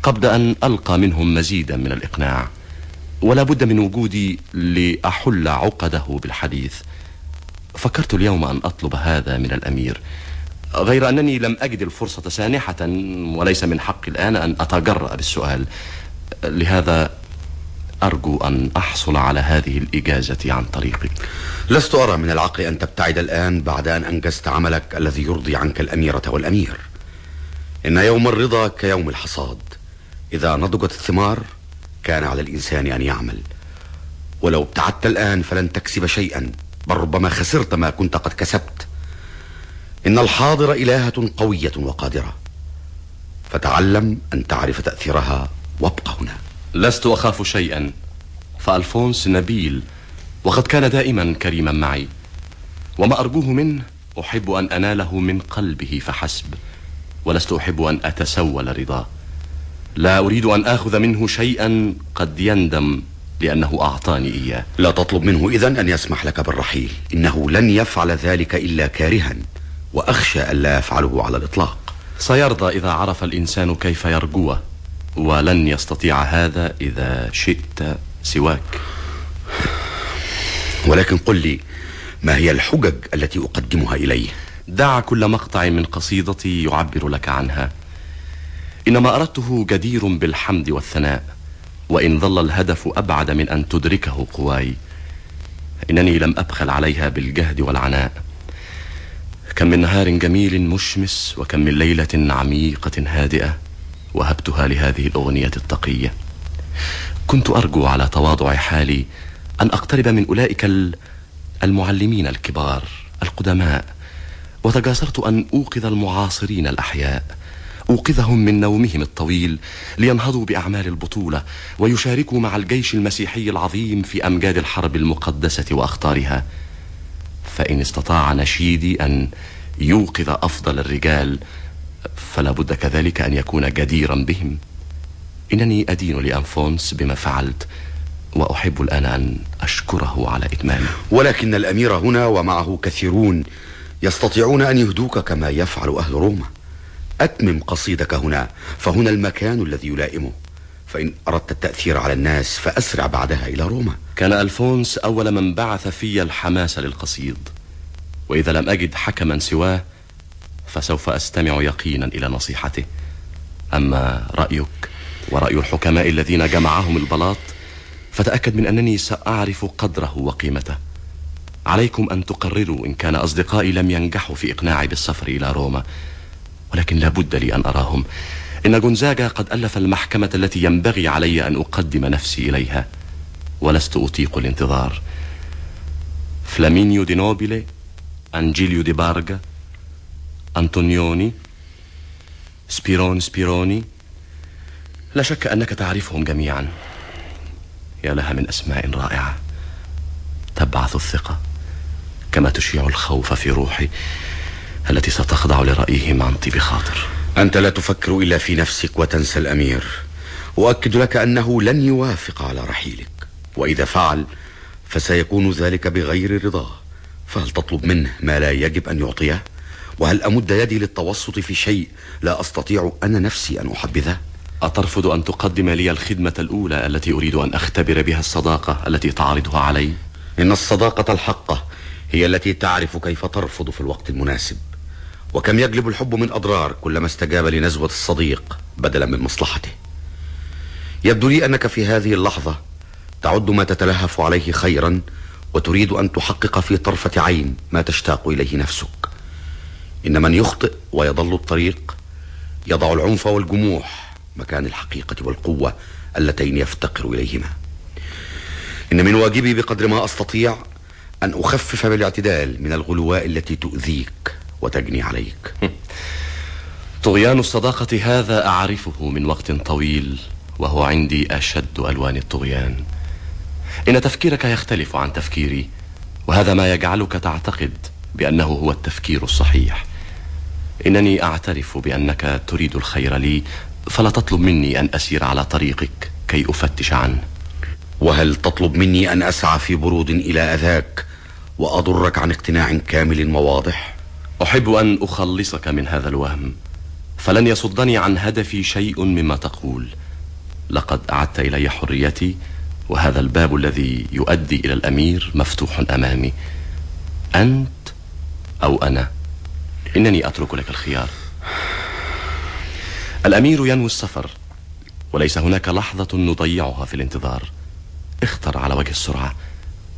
قبل أن ألقى منهم مزيدا من الإقناع. ولا بد من وجودي لأحل عقده بالحديث. فكرت اليوم أن أطلب هذا من الأمير. غير أنني لم أجد الفرصة سانحة وليس من حقي الآن أن أتجرأ بالسؤال. لهذا أرجو أن أحصل على هذه الإجازة عن طريقك لست أرى من العقل أن تبتعد الآن بعد أن أنجزت عملك الذي يرضي عنك الأميرة والأمير. إن يوم الرضا كيوم الحصاد. إذا نضجت الثمار كان على الإنسان أن يعمل. ولو ابتعدت الآن فلن تكسب شيئا بل ربما خسرت ما كنت قد كسبت. إن الحاضر إلهة قوية وقادرة. فتعلم أن تعرف تأثيرها وابقى هنا. لست أخاف شيئا. فألفونس نبيل وقد كان دائما كريما معي. وما أرجوه منه أحب أن أناله من قلبه فحسب ولست أحب أن أتسول رضاه. لا أريد أن آخذ منه شيئا قد يندم لأنه أعطاني إياه. لا تطلب منه إذن أن يسمح لك بالرحيل. إنه لن يفعل ذلك إلا كارها وأخشى ألا يفعله على الإطلاق. سيرضى إذا عرف الإنسان كيف يرجوه. ولن يستطيع هذا إذا شئت سواك. ولكن قل لي ما هي الحجج التي أقدمها إليه؟ دع كل مقطع من قصيدتي يعبر لك عنها. إنما أردته جدير بالحمد والثناء وإن ظل الهدف أبعد من أن تدركه قواي. إنني لم أبخل عليها بالجهد والعناء. كم من نهار جميل مشمس وكم من ليلة عميقة هادئة. وهبتها لهذه الأغنية التقية. كنت أرجو على تواضع حالي أن أقترب من أولئك المعلمين الكبار القدماء وتجاسرت أن أوقظ المعاصرين الأحياء. أوقظهم من نومهم الطويل لينهضوا بأعمال البطولة ويشاركوا مع الجيش المسيحي العظيم في أمجاد الحرب المقدسة وأخطارها. فإن استطاع نشيدي أن يوقظ أفضل الرجال فلا بد كذلك أن يكون جديرا بهم. إنني أدين لأنفونس بما فعلت وأحب الآن أن أشكره على إتمامه. ولكن الأمير هنا ومعه كثيرون يستطيعون أن يهدوك كما يفعل أهل روما. أتمم قصيدك هنا فهنا المكان الذي يلائمه. فإن أردت التأثير على الناس فأسرع بعدها إلى روما. كان ألفونس أول من بعث في الحماس للقصيد وإذا لم أجد حكما سواه فسوف أستمع يقينا إلى نصيحته. أما رأيك ورأي الحكماء الذين جمعهم البلاط فتأكد من أنني سأعرف قدره وقيمته. عليكم أن تقرروا إن كان أصدقائي لم ينجحوا في إقناعي بالسفر إلى روما ولكن لا بد لي أن أراهم. إن جونزاجا قد ألف المحكمة التي ينبغي علي أن أقدم نفسي إليها ولست أطيق الانتظار. فلامينيو دي نوبيلي أنجيليو دي بارجا أنطونيوني سبيرون سبيروني لا شك أنك تعرفهم جميعا. يا لها من أسماء رائعة. تبعث الثقة كما تشيع الخوف في روحي التي ستخضع لرأيهم عن طيب خاطر. أنت لا تفكر إلا في نفسك وتنسى الأمير. أؤكد لك أنه لن يوافق على رحيلك. وإذا فعل فسيكون ذلك بغير رضاه. فهل تطلب منه ما لا يجب أن يعطيه؟ وهل أمد يدي للتوسط في شيء لا أستطيع أنا نفسي أن أحبذه؟ أترفض أن تقدم لي الخدمة الأولى التي أريد أن أختبر بها الصداقة التي تعرضها علي؟ إن الصداقة الحقة هي التي تعرف كيف ترفض في الوقت المناسب. وكم يجلب الحب من أضرار كلما استجاب لنزوة الصديق بدلا من مصلحته. يبدو لي أنك في هذه اللحظة تعد ما تتلهف عليه خيرا وتريد أن تحقق في طرفة عين ما تشتاق إليه نفسك. إن من يخطئ ويضل الطريق يضع العنف والجموح مكان الحقيقة والقوة اللتين يفتقر إليهما. إن من واجبي بقدر ما أستطيع أن أخفف بالاعتدال من الغلواء التي تؤذيك وتجني عليك. طغيان الصداقة هذا أعرفه من وقت طويل وهو عندي أشد ألوان الطغيان. إن تفكيرك يختلف عن تفكيري وهذا ما يجعلك تعتقد بأنه هو التفكير الصحيح. إنني أعترف بأنك تريد الخير لي فلا تطلب مني أن أسير على طريقك كي أفتش عنه. وهل تطلب مني أن أسعى في برود إلى أذاك وأضرك عن اقتناع كامل وواضح أحب أن أخلصك من هذا الوهم فلن يصدني عن هدفي شيء مما تقول. لقد أعدت إلي حريتي وهذا الباب الذي يؤدي إلى الأمير مفتوح أمامي. أنت أو أنا؟ إنني أترك لك الخيار. الأمير ينوي السفر وليس هناك لحظة نضيعها في الانتظار. اختر على وجه السرعة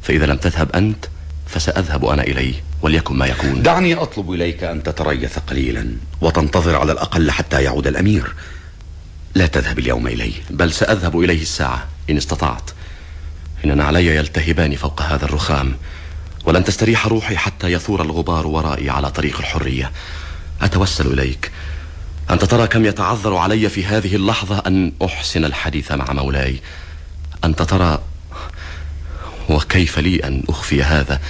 فإذا لم تذهب أنت فسأذهب أنا إليه وليكن ما يكون. دعني أطلب إليك أن تتريث قليلا وتنتظر على الأقل حتى يعود الأمير. لا تذهب اليوم إليه. بل سأذهب إليه الساعة إن استطعت. إننا علي يلتهبان فوق هذا الرخام. ولن تستريح روحي حتى يثور الغبار ورائي على طريق الحرية. أتوسل إليك. أنت ترى كم يتعذر علي في هذه اللحظة أن أحسن الحديث مع مولاي. أنت ترى وكيف لي أن أخفي هذا.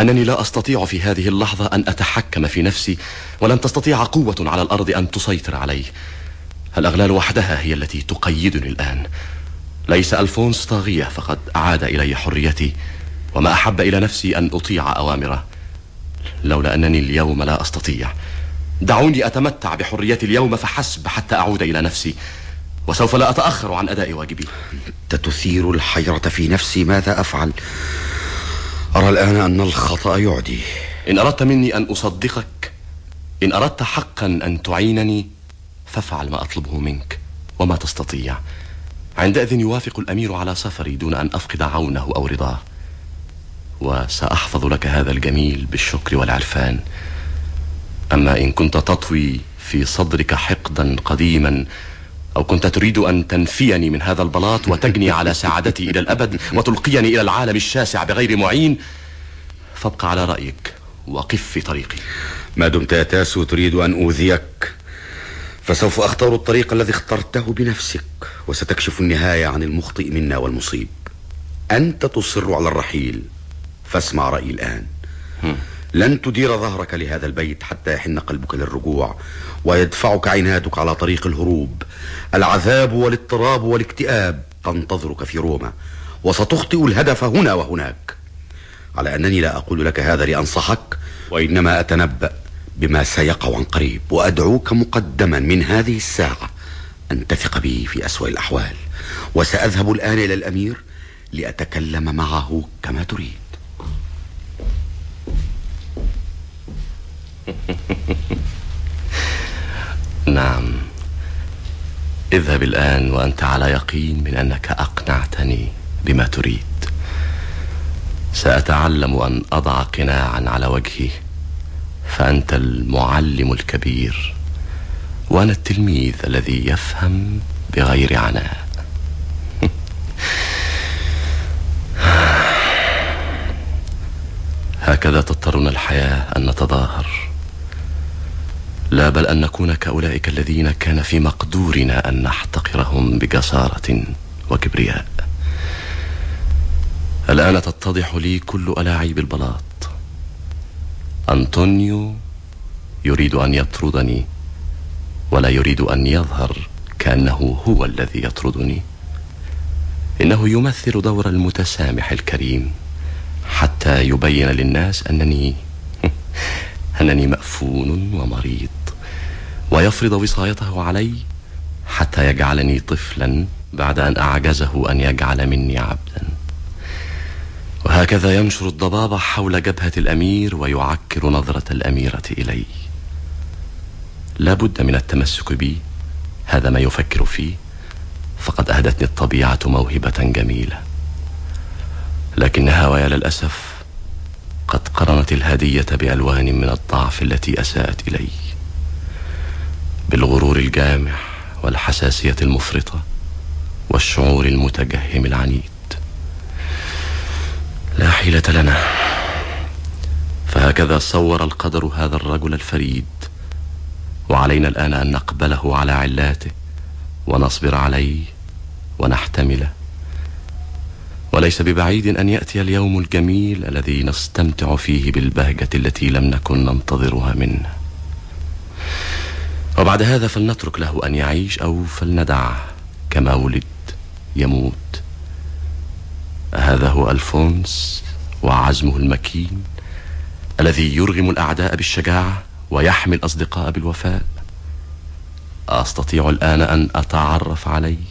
أنني لا أستطيع في هذه اللحظة أن أتحكم في نفسي ولن تستطيع قوة على الأرض أن تسيطر علي. الأغلال وحدها هي التي تقيدني الآن. ليس ألفونس طاغية فقد أعاد إلي حريتي. وما أحب إلى نفسي أن أطيع أوامره لولا أنني اليوم لا أستطيع. دعوني أتمتع بحريتي اليوم فحسب حتى أعود إلى نفسي وسوف لا أتأخر عن أداء واجبي. تثير الحيرة في نفسي ماذا أفعل؟ أرى الآن أن الخطأ يعدي. إن أردت مني أن أصدقك إن أردت حقا أن تعينني فافعل ما أطلبه منك وما تستطيع. عندئذ يوافق الأمير على سفري دون أن أفقد عونه أو رضاه. وسأحفظ لك هذا الجميل بالشكر والعرفان. أما إن كنت تطوي في صدرك حقدا قديما أو كنت تريد أن تنفيني من هذا البلاط وتجني على سعادتي إلى الأبد وتلقيني إلى العالم الشاسع بغير معين فابقى على رأيك وقف في طريقي. ما دمت يا تاسو تريد أن أوذيك فسوف أختار الطريق الذي اخترته بنفسك وستكشف النهاية عن المخطئ منا والمصيب. أنت تصر على الرحيل فاسمع رأيي الآن. لن تدير ظهرك لهذا البيت حتى يحن قلبك للرجوع ويدفعك عنادك على طريق الهروب. العذاب والاضطراب والاكتئاب تنتظرك في روما وستخطئ الهدف هنا وهناك. على أنني لا أقول لك هذا لأنصحك وإنما أتنبأ بما سيقع عن قريب وأدعوك مقدما من هذه الساعة أن تثق بي في أسوأ الأحوال. وسأذهب الآن إلى الأمير لأتكلم معه كما تريد. نعم. اذهب الآن وأنت على يقين من أنك أقنعتني بما تريد. سأتعلم أن أضع قناعا على وجهي فأنت المعلم الكبير وأنا التلميذ الذي يفهم بغير عناء. هكذا تضطرنا الحياة أن نتظاهر. لا بل أن نكون كأولئك الذين كان في مقدورنا أن نحتقرهم بجسارة وكبرياء. الآن تتضح لي كل ألاعيب البلاط. أنطونيو يريد أن يطردني ولا يريد أن يظهر كأنه هو الذي يطردني. إنه يمثل دور المتسامح الكريم حتى يبين للناس أنني أنني مأفون ومريض. ويفرض وصايته علي حتى يجعلني طفلا بعد أن أعجزه أن يجعل مني عبدا. وهكذا ينشر الضباب حول جبهة الأمير ويعكر نظرة الأميرة إلي. لا بد من التمسك بي هذا ما يفكر فيه. فقد أهدتني الطبيعة موهبة جميلة. لكنها ويا للأسف قد قرنت الهدية بألوان من الضعف التي أساءت إلي. بالغرور الجامح والحساسية المفرطة والشعور المتجهم العنيد. لا حيلة لنا. فهكذا صور القدر هذا الرجل الفريد. وعلينا الآن أن نقبله على علاته ونصبر عليه ونحتمله. وليس ببعيد أن يأتي اليوم الجميل الذي نستمتع فيه بالبهجة التي لم نكن ننتظرها منه. وبعد هذا فلنترك له أن يعيش أو فلندعه كما ولد يموت. هذا هو ألفونس وعزمه المكين الذي يرغم الأعداء بالشجاعة ويحمي الأصدقاء بالوفاء. أستطيع الآن أن أتعرف عليه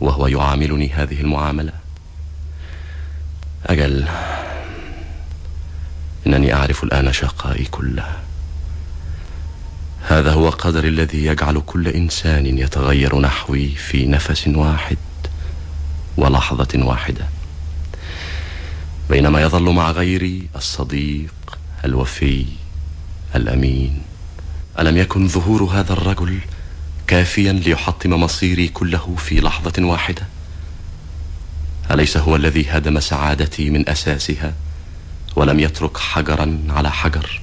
وهو يعاملني هذه المعاملة. أجل إنني أعرف الآن شقائي كلها هذا هو قدر الذي يجعل كل إنسان يتغير نحوي في نفس واحد ولحظة واحدة. بينما يظل مع غيري الصديق الوفي الأمين. ألم يكن ظهور هذا الرجل كافيا ليحطم مصيري كله في لحظة واحدة؟ أليس هو الذي هدم سعادتي من أساسها ولم يترك حجرا على حجر؟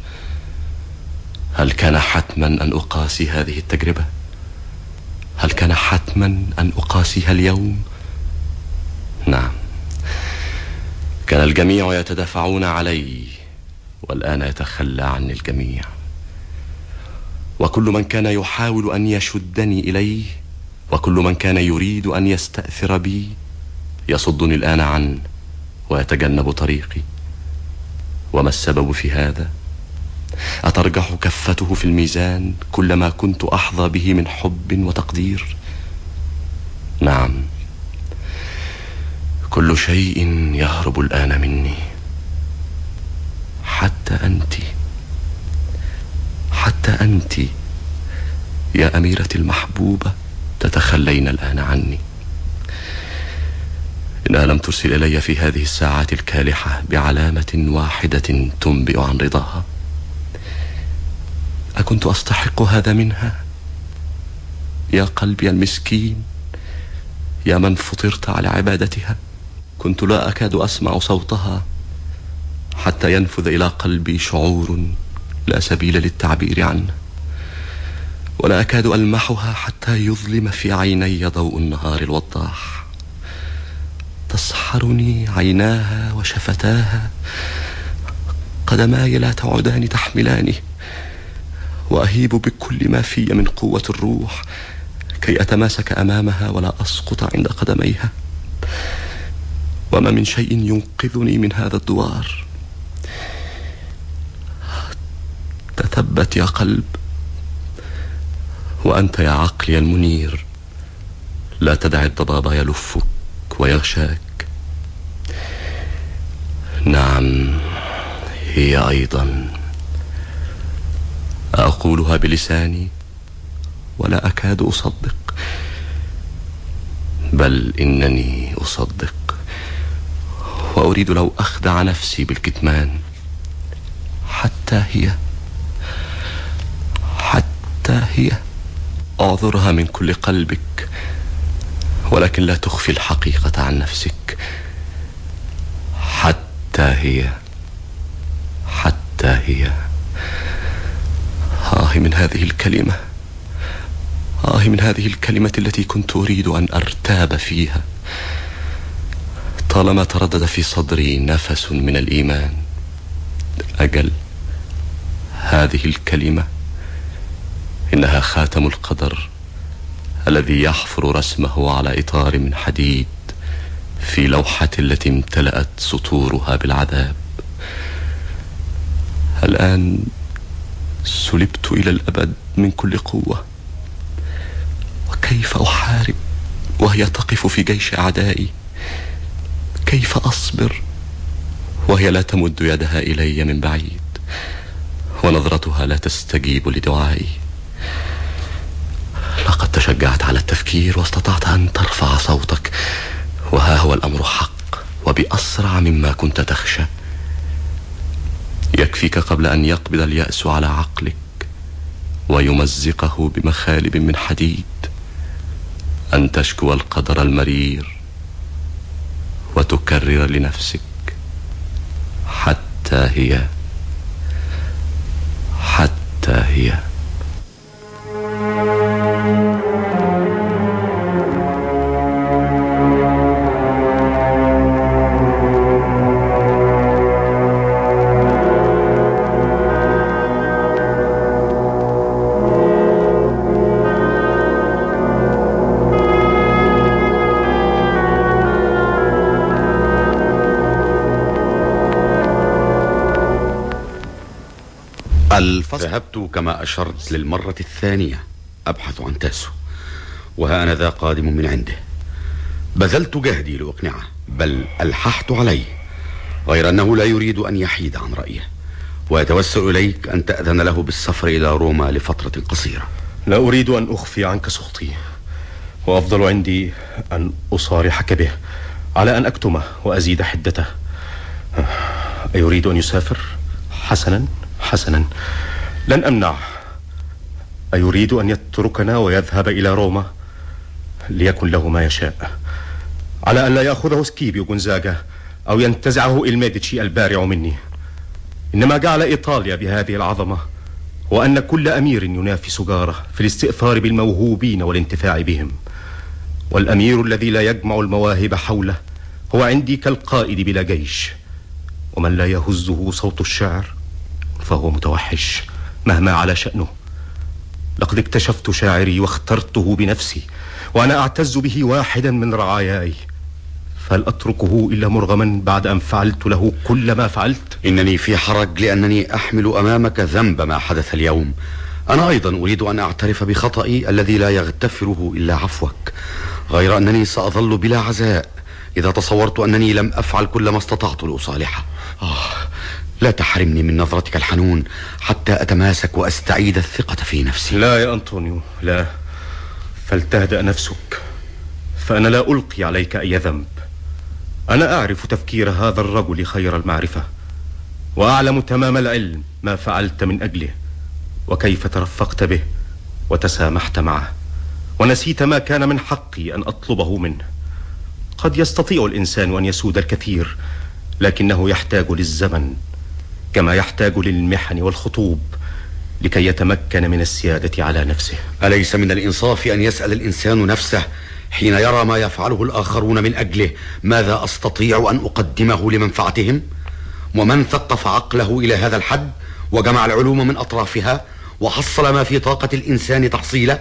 هل كان حتما أن أقاسي هذه التجربة؟ هل كان حتما أن أقاسيها اليوم؟ نعم. كان الجميع يتدافعون علي والآن يتخلى عني الجميع. وكل من كان يحاول أن يشدني إليه وكل من كان يريد أن يستأثر بي يصدني الآن عنه ويتجنب طريقي. وما السبب في هذا؟ أترجح كفته في الميزان كلما كنت أحظى به من حب وتقدير؟ نعم. كل شيء يهرب الآن مني. حتى أنت. حتى أنت. يا أميرتي المحبوبة تتخلين الآن عني. إنها لم ترسل إلي في هذه الساعات الكالحة بعلامة واحدة تنبئ عن رضاها. أكنت أستحق هذا منها؟ يا قلبي المسكين يا من فطرت على عبادتها. كنت لا أكاد أسمع صوتها حتى ينفذ إلى قلبي شعور لا سبيل للتعبير عنه. ولا أكاد ألمحها حتى يظلم في عيني ضوء النهار الوضاح. تسحرني عيناها وشفتاها. قدماي لا تعودان تحملاني. وأهيب بكل ما في من قوة الروح كي أتماسك أمامها ولا أسقط عند قدميها. وما من شيء ينقذني من هذا الدوار. تثبت يا قلب وأنت يا عقلي المنير. لا تدع الضباب يلفك ويغشاك. نعم هي أيضا. أقولها بلساني ولا أكاد أصدق بل إنني أصدق وأريد لو أخدع نفسي بالكتمان حتى هي حتى هي. أعذرها من كل قلبك ولكن لا تخفي الحقيقة عن نفسك. حتى هي حتى هي. آه من هذه الكلمة. آه من هذه الكلمة التي كنت أريد أن أرتاب فيها. طالما تردد في صدري نفس من الإيمان. أجل هذه الكلمة إنها خاتم القدر الذي يحفر رسمه على إطار من حديد في لوحة التي امتلأت سطورها بالعذاب. الآن سلبت إلى الأبد من كل قوة. وكيف أحارب وهي تقف في جيش أعدائي؟ كيف أصبر وهي لا تمد يدها إلي من بعيد؟ ونظرتها لا تستجيب لدعائي. لقد تشجعت على التفكير واستطعت أن ترفع صوتك وها هو الأمر حق وبأسرع مما كنت تخشى. يكفيك قبل أن يقبض اليأس على عقلك ويمزقه بمخالب من حديد أن تشكو القدر المرير وتكرر لنفسك حتى هي حتى هي. الفصل. ذهبت كما أشرت للمرة الثانية أبحث عن تاسو وها أنا ذا قادم من عنده. بذلت جهدي لأقنعه بل ألححت عليه غير أنه لا يريد أن يحيد عن رأيه. ويتوسل إليك أن تأذن له بالسفر إلى روما لفترة قصيرة. لا أريد أن أخفي عنك سخطي وأفضل عندي أن أصارحك به على أن أكتمه وأزيد حدته. أيريد أن يسافر؟ حسنا؟ حسنا. لن أمنع. أيريد أن يتركنا ويذهب إلى روما؟ ليكن له ما يشاء. على أن لا يأخذه سكيبيو جونزاجا أو ينتزعه إلميديتشي البارع مني. إنما جعل إيطاليا بهذه العظمة هو أن كل أمير ينافس جاره في الاستئثار بالموهوبين والانتفاع بهم. والأمير الذي لا يجمع المواهب حوله هو عندي كالقائد بلا جيش. ومن لا يهزه صوت الشعر؟ فهو متوحش مهما على شأنه. لقد اكتشفت شاعري واخترته بنفسي وأنا أعتز به واحدا من رعاياي. فهل أتركه إلا مرغما بعد أن فعلت له كل ما فعلت؟ إنني في حرج لأنني أحمل أمامك ذنب ما حدث اليوم. أنا أيضا أريد أن أعترف بخطئي الذي لا يغتفره إلا عفوك. غير أنني سأظل بلا عزاء إذا تصورت أنني لم أفعل كل ما استطعت لأصالحه. آه لا تحرمني من نظرتك الحنون حتى أتماسك وأستعيد الثقة في نفسي. لا يا أنطونيو لا. فلتهدأ نفسك فأنا لا ألقي عليك أي ذنب. أنا أعرف تفكير هذا الرجل خير المعرفة وأعلم تمام العلم ما فعلت من أجله وكيف ترفقت به وتسامحت معه. ونسيت ما كان من حقي أن أطلبه منه. قد يستطيع الإنسان أن يسود الكثير لكنه يحتاج للزمن. كما يحتاج للمحن والخطوب لكي يتمكن من السيادة على نفسه. أليس من الإنصاف أن يسأل الإنسان نفسه حين يرى ما يفعله الآخرون من أجله ماذا أستطيع أن أقدمه لمنفعتهم؟ ومن ثقف عقله إلى هذا الحد وجمع العلوم من أطرافها وحصل ما في طاقة الإنسان تحصيله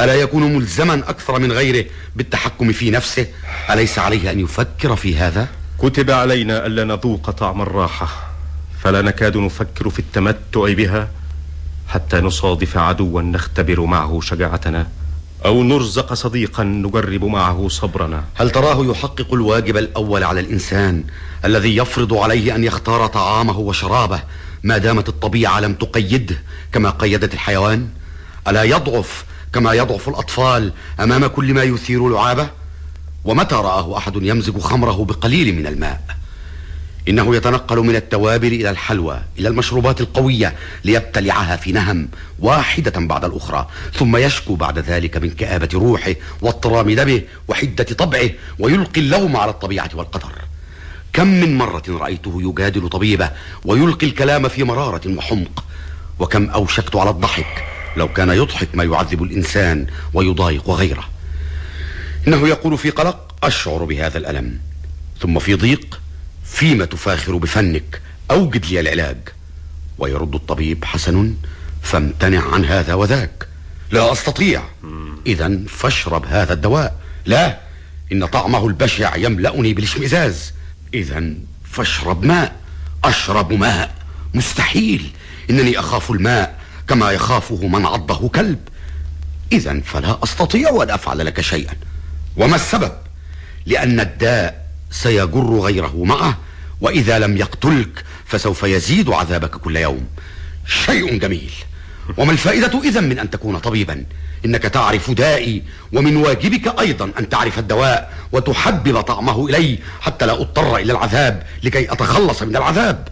ألا يكون ملزما أكثر من غيره بالتحكم في نفسه؟ أليس عليه أن يفكر في هذا؟ كتب علينا ألا نذوق طعم الراحة. فلا نكاد نفكر في التمتع بها حتى نصادف عدوا نختبر معه شجاعتنا أو نرزق صديقا نجرب معه صبرنا. هل تراه يحقق الواجب الأول على الإنسان الذي يفرض عليه أن يختار طعامه وشرابه ما دامت الطبيعة لم تقيده كما قيدت الحيوان؟ ألا يضعف كما يضعف الأطفال أمام كل ما يثير لعابه؟ ومتى رآه أحد يمزج خمره بقليل من الماء؟ إنه يتنقل من التوابل إلى الحلوى إلى المشروبات القوية ليبتلعها في نهم واحدة بعد الأخرى ثم يشكو بعد ذلك من كآبة روحه واضطرام دمه وحدة طبعه ويلقي اللوم على الطبيعة والقدر. كم من مرة رأيته يجادل طبيبه ويلقي الكلام في مرارة وحمق وكم أوشكت على الضحك لو كان يضحك ما يعذب الإنسان ويضايق غيره. إنه يقول في قلق أشعر بهذا الألم ثم في ضيق فيما تفاخر بفنك؟ أوجد لي العلاج. ويرد الطبيب حسن فامتنع عن هذا وذاك. لا أستطيع. إذا فاشرب هذا الدواء. لا إن طعمه البشع يملأني بالاشمئزاز إذا فاشرب ماء. أشرب ماء. مستحيل. إنني أخاف الماء كما يخافه من عضه كلب. إذا فلا أستطيع أن أفعل لك شيئا. وما السبب؟ لأن الداء سيجر غيره معه وإذا لم يقتلك فسوف يزيد عذابك كل يوم. شيء جميل. وما الفائدة إذا من أن تكون طبيبا؟ إنك تعرف دائي ومن واجبك أيضا أن تعرف الدواء وتحبب طعمه إلي حتى لا أضطر إلى العذاب لكي أتخلص من العذاب.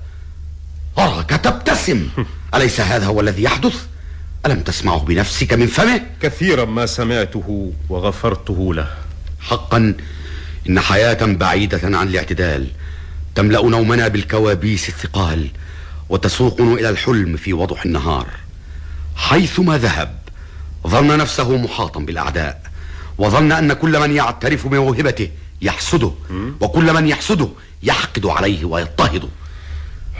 أراك تبتسم. أليس هذا هو الذي يحدث؟ ألم تسمعه بنفسك من فمه؟ كثيرا ما سمعته وغفرته له. حقا إن حياة بعيدة عن الاعتدال تملأ نومنا بالكوابيس الثقال وتسوقنا إلى الحلم في وضح النهار. حيثما ذهب ظن نفسه محاطا بالأعداء وظن أن كل من يعترف بموهبته يحسده وكل من يحسده يحقد عليه ويضطهده.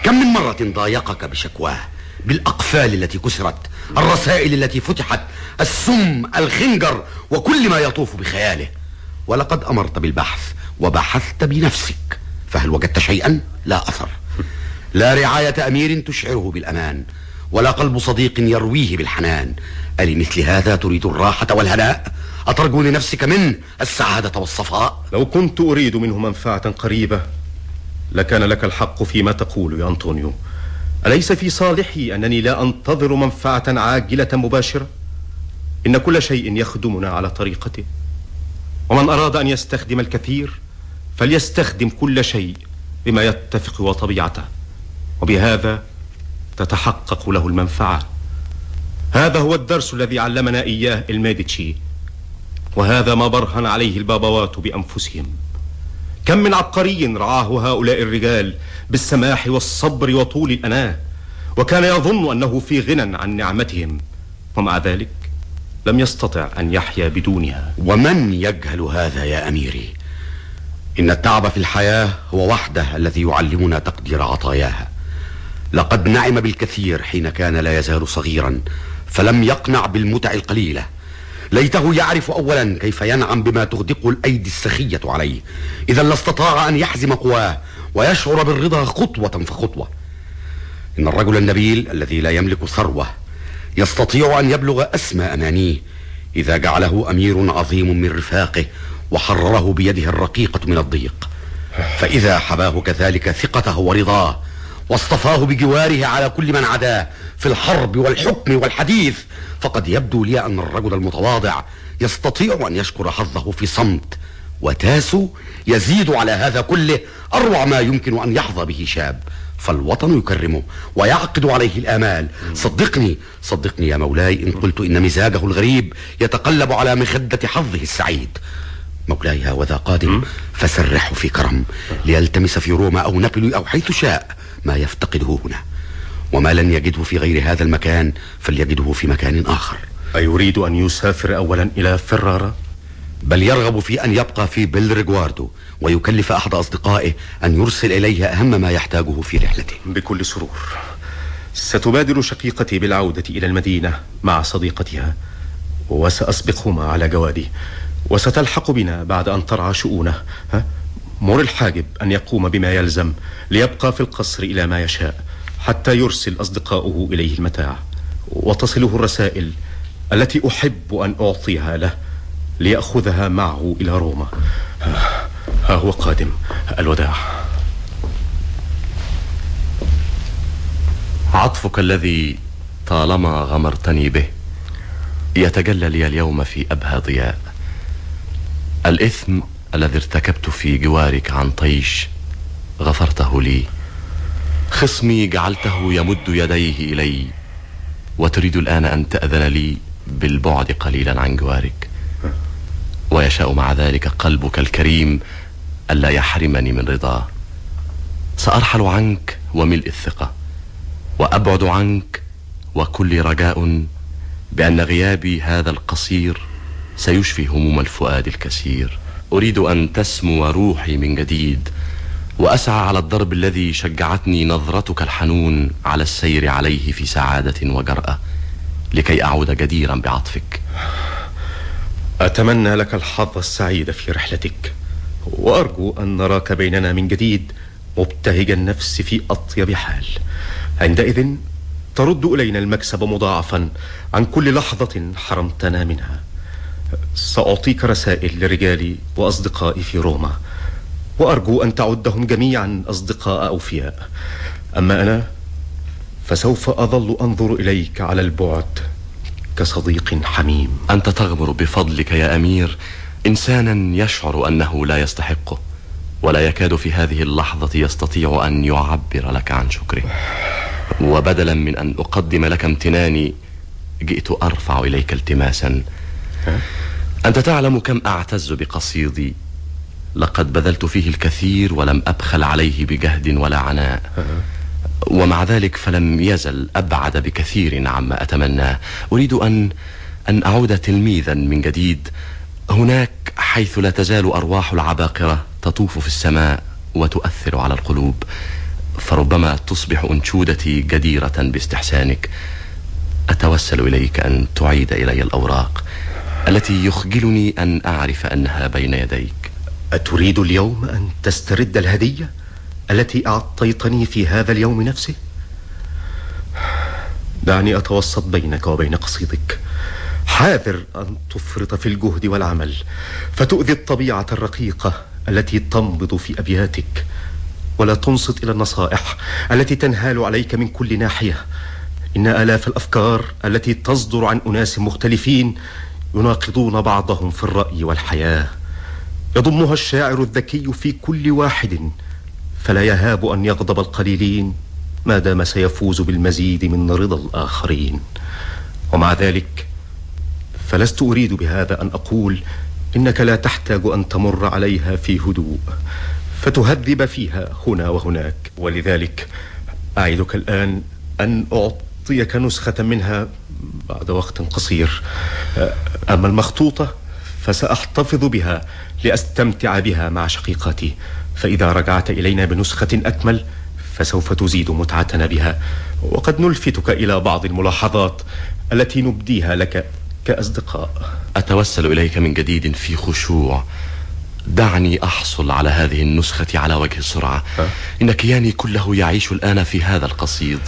كم من مرة ضايقك بشكواه بالأقفال التي كسرت الرسائل التي فتحت السم الخنجر وكل ما يطوف بخياله؟ ولقد أمرت بالبحث وبحثت بنفسك فهل وجدت شيئا؟ لا أثر. لا رعاية أمير تشعره بالأمان ولا قلب صديق يرويه بالحنان. ألمثل هذا تريد الراحة والهناء؟ أترجو لنفسك منه السعادة والصفاء؟ لو كنت أريد منه منفعة قريبة لكان لك الحق فيما تقول يا أنطونيو. أليس في صالحي أنني لا أنتظر منفعة عاجلة مباشرة؟ إن كل شيء يخدمنا على طريقته ومن أراد أن يستخدم الكثير فليستخدم كل شيء بما يتفق وطبيعته. وبهذا تتحقق له المنفعة. هذا هو الدرس الذي علمنا إياه الميديتشي. وهذا ما برهن عليه البابوات بأنفسهم. كم من عبقري رعاه هؤلاء الرجال بالسماح والصبر وطول الأناة. وكان يظن أنه في غنى عن نعمتهم. ومع ذلك لم يستطع أن يحيا بدونها. ومن يجهل هذا يا أميري؟ إن التعب في الحياة هو وحده الذي يعلمنا تقدير عطاياها. لقد نعم بالكثير حين كان لا يزال صغيرا فلم يقنع بالمتع القليلة. ليته يعرف أولا كيف ينعم بما تغدق الأيدي السخية عليه. إذا لاستطاع أن يحزم قواه ويشعر بالرضا خطوة فخطوة. إن الرجل النبيل الذي لا يملك ثروة يستطيع أن يبلغ أسمى أمانيه إذا جعله أمير عظيم من رفاقه وحرره بيده الرقيقة من الضيق. فإذا حباه كذلك ثقته ورضاه واصطفاه بجواره على كل من عداه في الحرب والحكم والحديث فقد يبدو لي أن الرجل المتواضع يستطيع أن يشكر حظه في صمت وتاسو يزيد على هذا كله أروع ما يمكن أن يحظى به شاب. فالوطن يكرمه ويعقد عليه الآمال. صدقني صدقني يا مولاي إن قلت إن مزاجه الغريب يتقلب على مخدة حظه السعيد. مولاي هذا قادم فسرحه في كرم ليلتمس في روما أو نابلي أو حيث شاء ما يفتقده هنا. وما لن يجده في غير هذا المكان فليجده في مكان آخر. أيريد أن يسافر أولا إلى فرارة؟ بل يرغب في أن يبقى في بلريغواردو ويكلف أحد أصدقائه أن يرسل إليه أهم ما يحتاجه في رحلته. بكل سرور ستبادر شقيقتي بالعودة إلى المدينة مع صديقتها وسأسبقهما على جوادي وستلحق بنا بعد أن ترعى شؤونه؟ مر الحاجب أن يقوم بما يلزم ليبقى في القصر إلى ما يشاء حتى يرسل أصدقاؤه إليه المتاع وتصله الرسائل التي أحب أن أعطيها له ليأخذها معه إلى روما. ها هو قادم. الوداع. عطفك الذي طالما غمرتني به يتجلى لي اليوم في أبهى ضياء. الإثم الذي ارتكبت في جوارك عن طيش غفرته لي. خصمي جعلته يمد يديه إلي وتريد الآن أن تأذن لي بالبعد قليلا عن جوارك. ويشاء مع ذلك قلبك الكريم ألا يحرمني من رضاه سأرحل عنك وملء الثقة وأبعد عنك وكل رجاء بأن غيابي هذا القصير سيشفي هموم الفؤاد الكثير. أريد أن تسمو روحي من جديد وأسعى على الضرب الذي شجعتني نظرتك الحنون على السير عليه في سعادة وجرأة لكي أعود جديرا بعطفك. أتمنى لك الحظ السعيد في رحلتك وأرجو أن نراك بيننا من جديد مبتهج النفس في أطيب حال. عندئذ ترد إلينا المكسب مضاعفا عن كل لحظة حرمتنا منها. سأعطيك رسائل لرجالي وأصدقائي في روما وأرجو أن تعدهم جميعا أصدقاء أوفياء. أما أنا فسوف أظل أنظر إليك على البعد. كصديق حميم. أنت تغمر بفضلك يا أمير. إنسانا يشعر أنه لا يستحقه ولا يكاد في هذه اللحظة يستطيع أن يعبر لك عن شكره. وبدلا من أن أقدم لك امتناني جئت أرفع إليك التماسا. أنت تعلم كم أعتز بقصيدي. لقد بذلت فيه الكثير ولم أبخل عليه بجهد ولا عناء. ومع ذلك فلم يزل أبعد بكثير عما أتمناه أريد أن أن أعود تلميذا من جديد. هناك حيث لا تزال أرواح العباقرة تطوف في السماء وتؤثر على القلوب. فربما تصبح أنشودتي جديرة باستحسانك. أتوسل إليك أن تعيد إلي الأوراق التي يخجلني أن أعرف أنها بين يديك. أتريد اليوم أن تسترد الهدية؟ التي أعطيتني في هذا اليوم نفسه؟ دعني أتوسط بينك وبين قصيدك. حاذر أن تفرط في الجهد والعمل فتؤذي الطبيعة الرقيقة التي تنبض في أبياتك ولا تنصت إلى النصائح التي تنهال عليك من كل ناحية. إن آلاف الأفكار التي تصدر عن أناس مختلفين يناقضون بعضهم في الرأي والحياة. يضمها الشاعر الذكي في كل واحد فلا يهاب أن يغضب القليلين ما دام سيفوز بالمزيد من رضا الآخرين. ومع ذلك فلست أريد بهذا أن أقول إنك لا تحتاج أن تمر عليها في هدوء فتهذب فيها هنا وهناك. ولذلك أعدك الآن أن أعطيك نسخة منها بعد وقت قصير. أما المخطوطة فسأحتفظ بها لأستمتع بها مع شقيقاتي. فإذا رجعت إلينا بنسخة أكمل فسوف تزيد متعتنا بها وقد نلفتك إلى بعض الملاحظات التي نبديها لك كأصدقاء. أتوسل إليك من جديد في خشوع. دعني أحصل على هذه النسخة على وجه السرعة؟ إن كياني كله يعيش الآن في هذا القصيد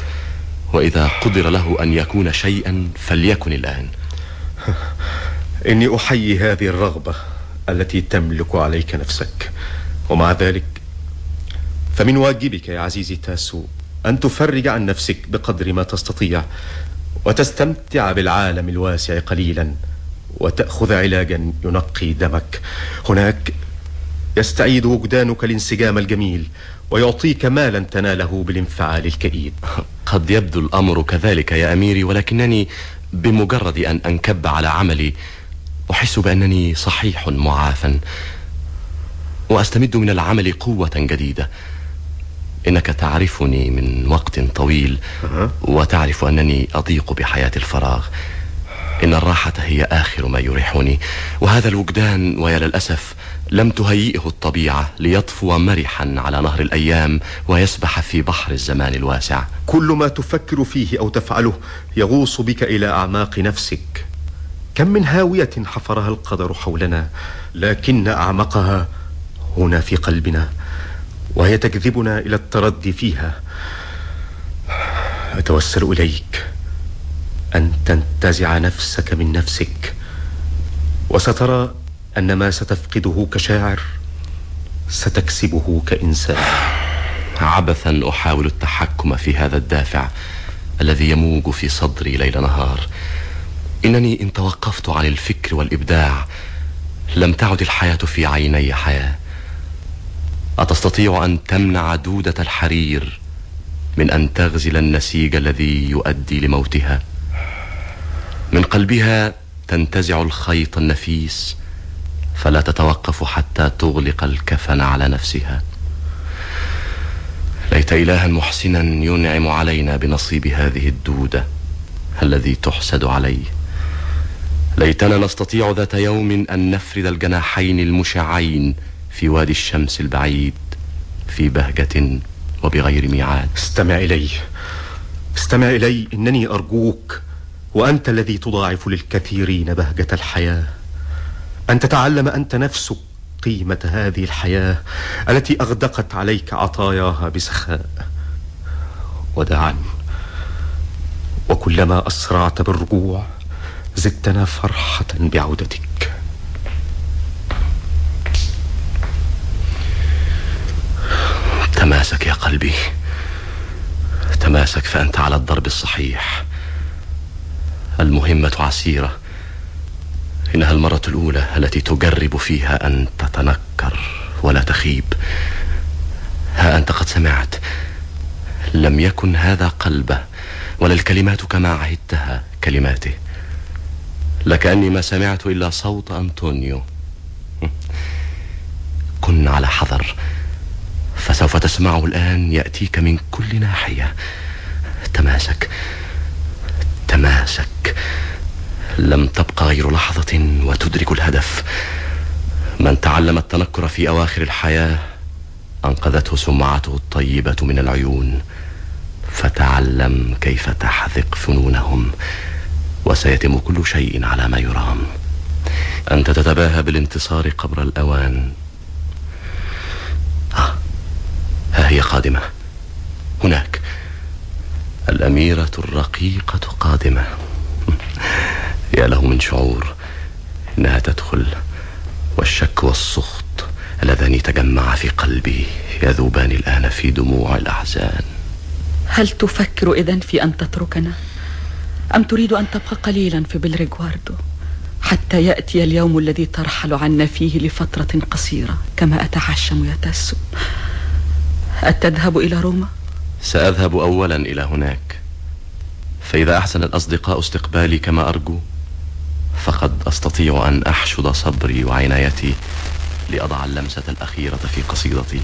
وإذا قدر له أن يكون شيئا فليكن الآن. إني أحيي هذه الرغبة التي تملك عليك نفسك. ومع ذلك فمن واجبك يا عزيزي تاسو أن تفرج عن نفسك بقدر ما تستطيع وتستمتع بالعالم الواسع قليلا وتأخذ علاجا ينقي دمك. هناك يستعيد وجدانك الانسجام الجميل ويعطيك مالا تناله بالانفعال الكئيب. قد يبدو الأمر كذلك يا أميري ولكنني بمجرد أن أنكب على عملي أحس بأنني صحيح معافى وأستمد من العمل قوة جديدة. إنك تعرفني من وقت طويل وتعرف أنني أضيق بحياة الفراغ. إن الراحة هي آخر ما يريحني. وهذا الوجدان ويا للأسف لم تهيئه الطبيعة ليطفو مرحا على نهر الأيام ويسبح في بحر الزمان الواسع. كل ما تفكر فيه أو تفعله يغوص بك إلى أعماق نفسك. كم من هاوية حفرها القدر حولنا لكن أعمقها هنا في قلبنا وهي تجذبنا إلى التردي فيها. أتوسل إليك أن تنتزع نفسك من نفسك وسترى أن ما ستفقده كشاعر ستكسبه كإنسان. عبثا أحاول التحكم في هذا الدافع الذي يموج في صدري ليل نهار. إنني إن توقفت عن الفكر والإبداع لم تعد الحياة في عيني حياة. أتستطيع أن تمنع دودة الحرير من أن تغزل النسيج الذي يؤدي لموتها؟ من قلبها تنتزع الخيط النفيس فلا تتوقف حتى تغلق الكفن على نفسها. ليت إلها محسنا ينعم علينا بنصيب هذه الدودة الذي تحسد عليه. ليتنا نستطيع ذات يوم أن نفرد الجناحين المشعين في وادي الشمس البعيد في بهجة وبغير ميعاد. استمع إلي. استمع إلي إنني أرجوك وأنت الذي تضاعف للكثيرين بهجة الحياة. أن تتعلم أنت نفسك قيمة هذه الحياة التي أغدقت عليك عطاياها بسخاء. ودعا وكلما أسرعت بالرجوع زدتنا فرحة بعودتك. تماسك يا قلبي. تماسك فأنت على الضرب الصحيح. المهمة عسيرة. إنها المرة الأولى التي تجرب فيها أن تتنكر ولا تخيب. ها أنت قد سمعت. لم يكن هذا قلبه ولا الكلمات كما عهدتها كلماته. لكأني ما سمعت إلا صوت أنطونيو. كن على حذر. فسوف تسمعه الآن يأتيك من كل ناحية. تماسك. تماسك. لم تبق غير لحظة وتدرك الهدف. من تعلم التنكر في أواخر الحياة أنقذته سمعته الطيبة من العيون. فتعلم كيف تحذق فنونهم. وسيتم كل شيء على ما يرام. أنت تتباهى بالانتصار قبل الأوان. آه. ها هي قادمة. هناك. الأميرة الرقيقة قادمة. يا له من شعور إنها تدخل والشك والسخط اللذان تجمعا في قلبي يذوبان الآن في دموع الأحزان. هل تفكر إذن في أن تتركنا؟ أم تريد أن تبقى قليلا في بلريغواردو حتى يأتي اليوم الذي ترحل عنا فيه لفترة قصيرة كما أتعشم يا تاسو؟ أتذهب إلى روما؟ سأذهب أولا إلى هناك. فإذا أحسن الأصدقاء استقبالي كما أرجو فقد أستطيع أن أحشد صبري وعنايتي لأضع اللمسة الأخيرة في قصيدتي.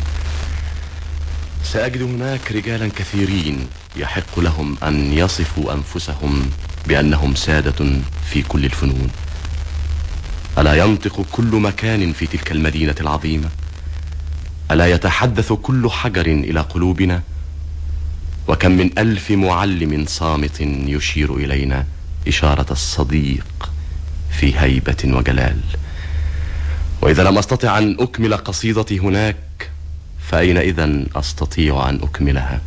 سأجد هناك رجالا كثيرين يحق لهم أن يصفوا أنفسهم بأنهم سادة في كل الفنون. ألا ينطق كل مكان في تلك المدينة العظيمة؟ ألا يتحدث كل حجر إلى قلوبنا؟ وكم من ألف معلم صامت يشير إلينا إشارة الصديق في هيبة وجلال. وإذا لم أستطع أن أكمل قصيدتي هناك فأين إذا أستطيع أن أكملها؟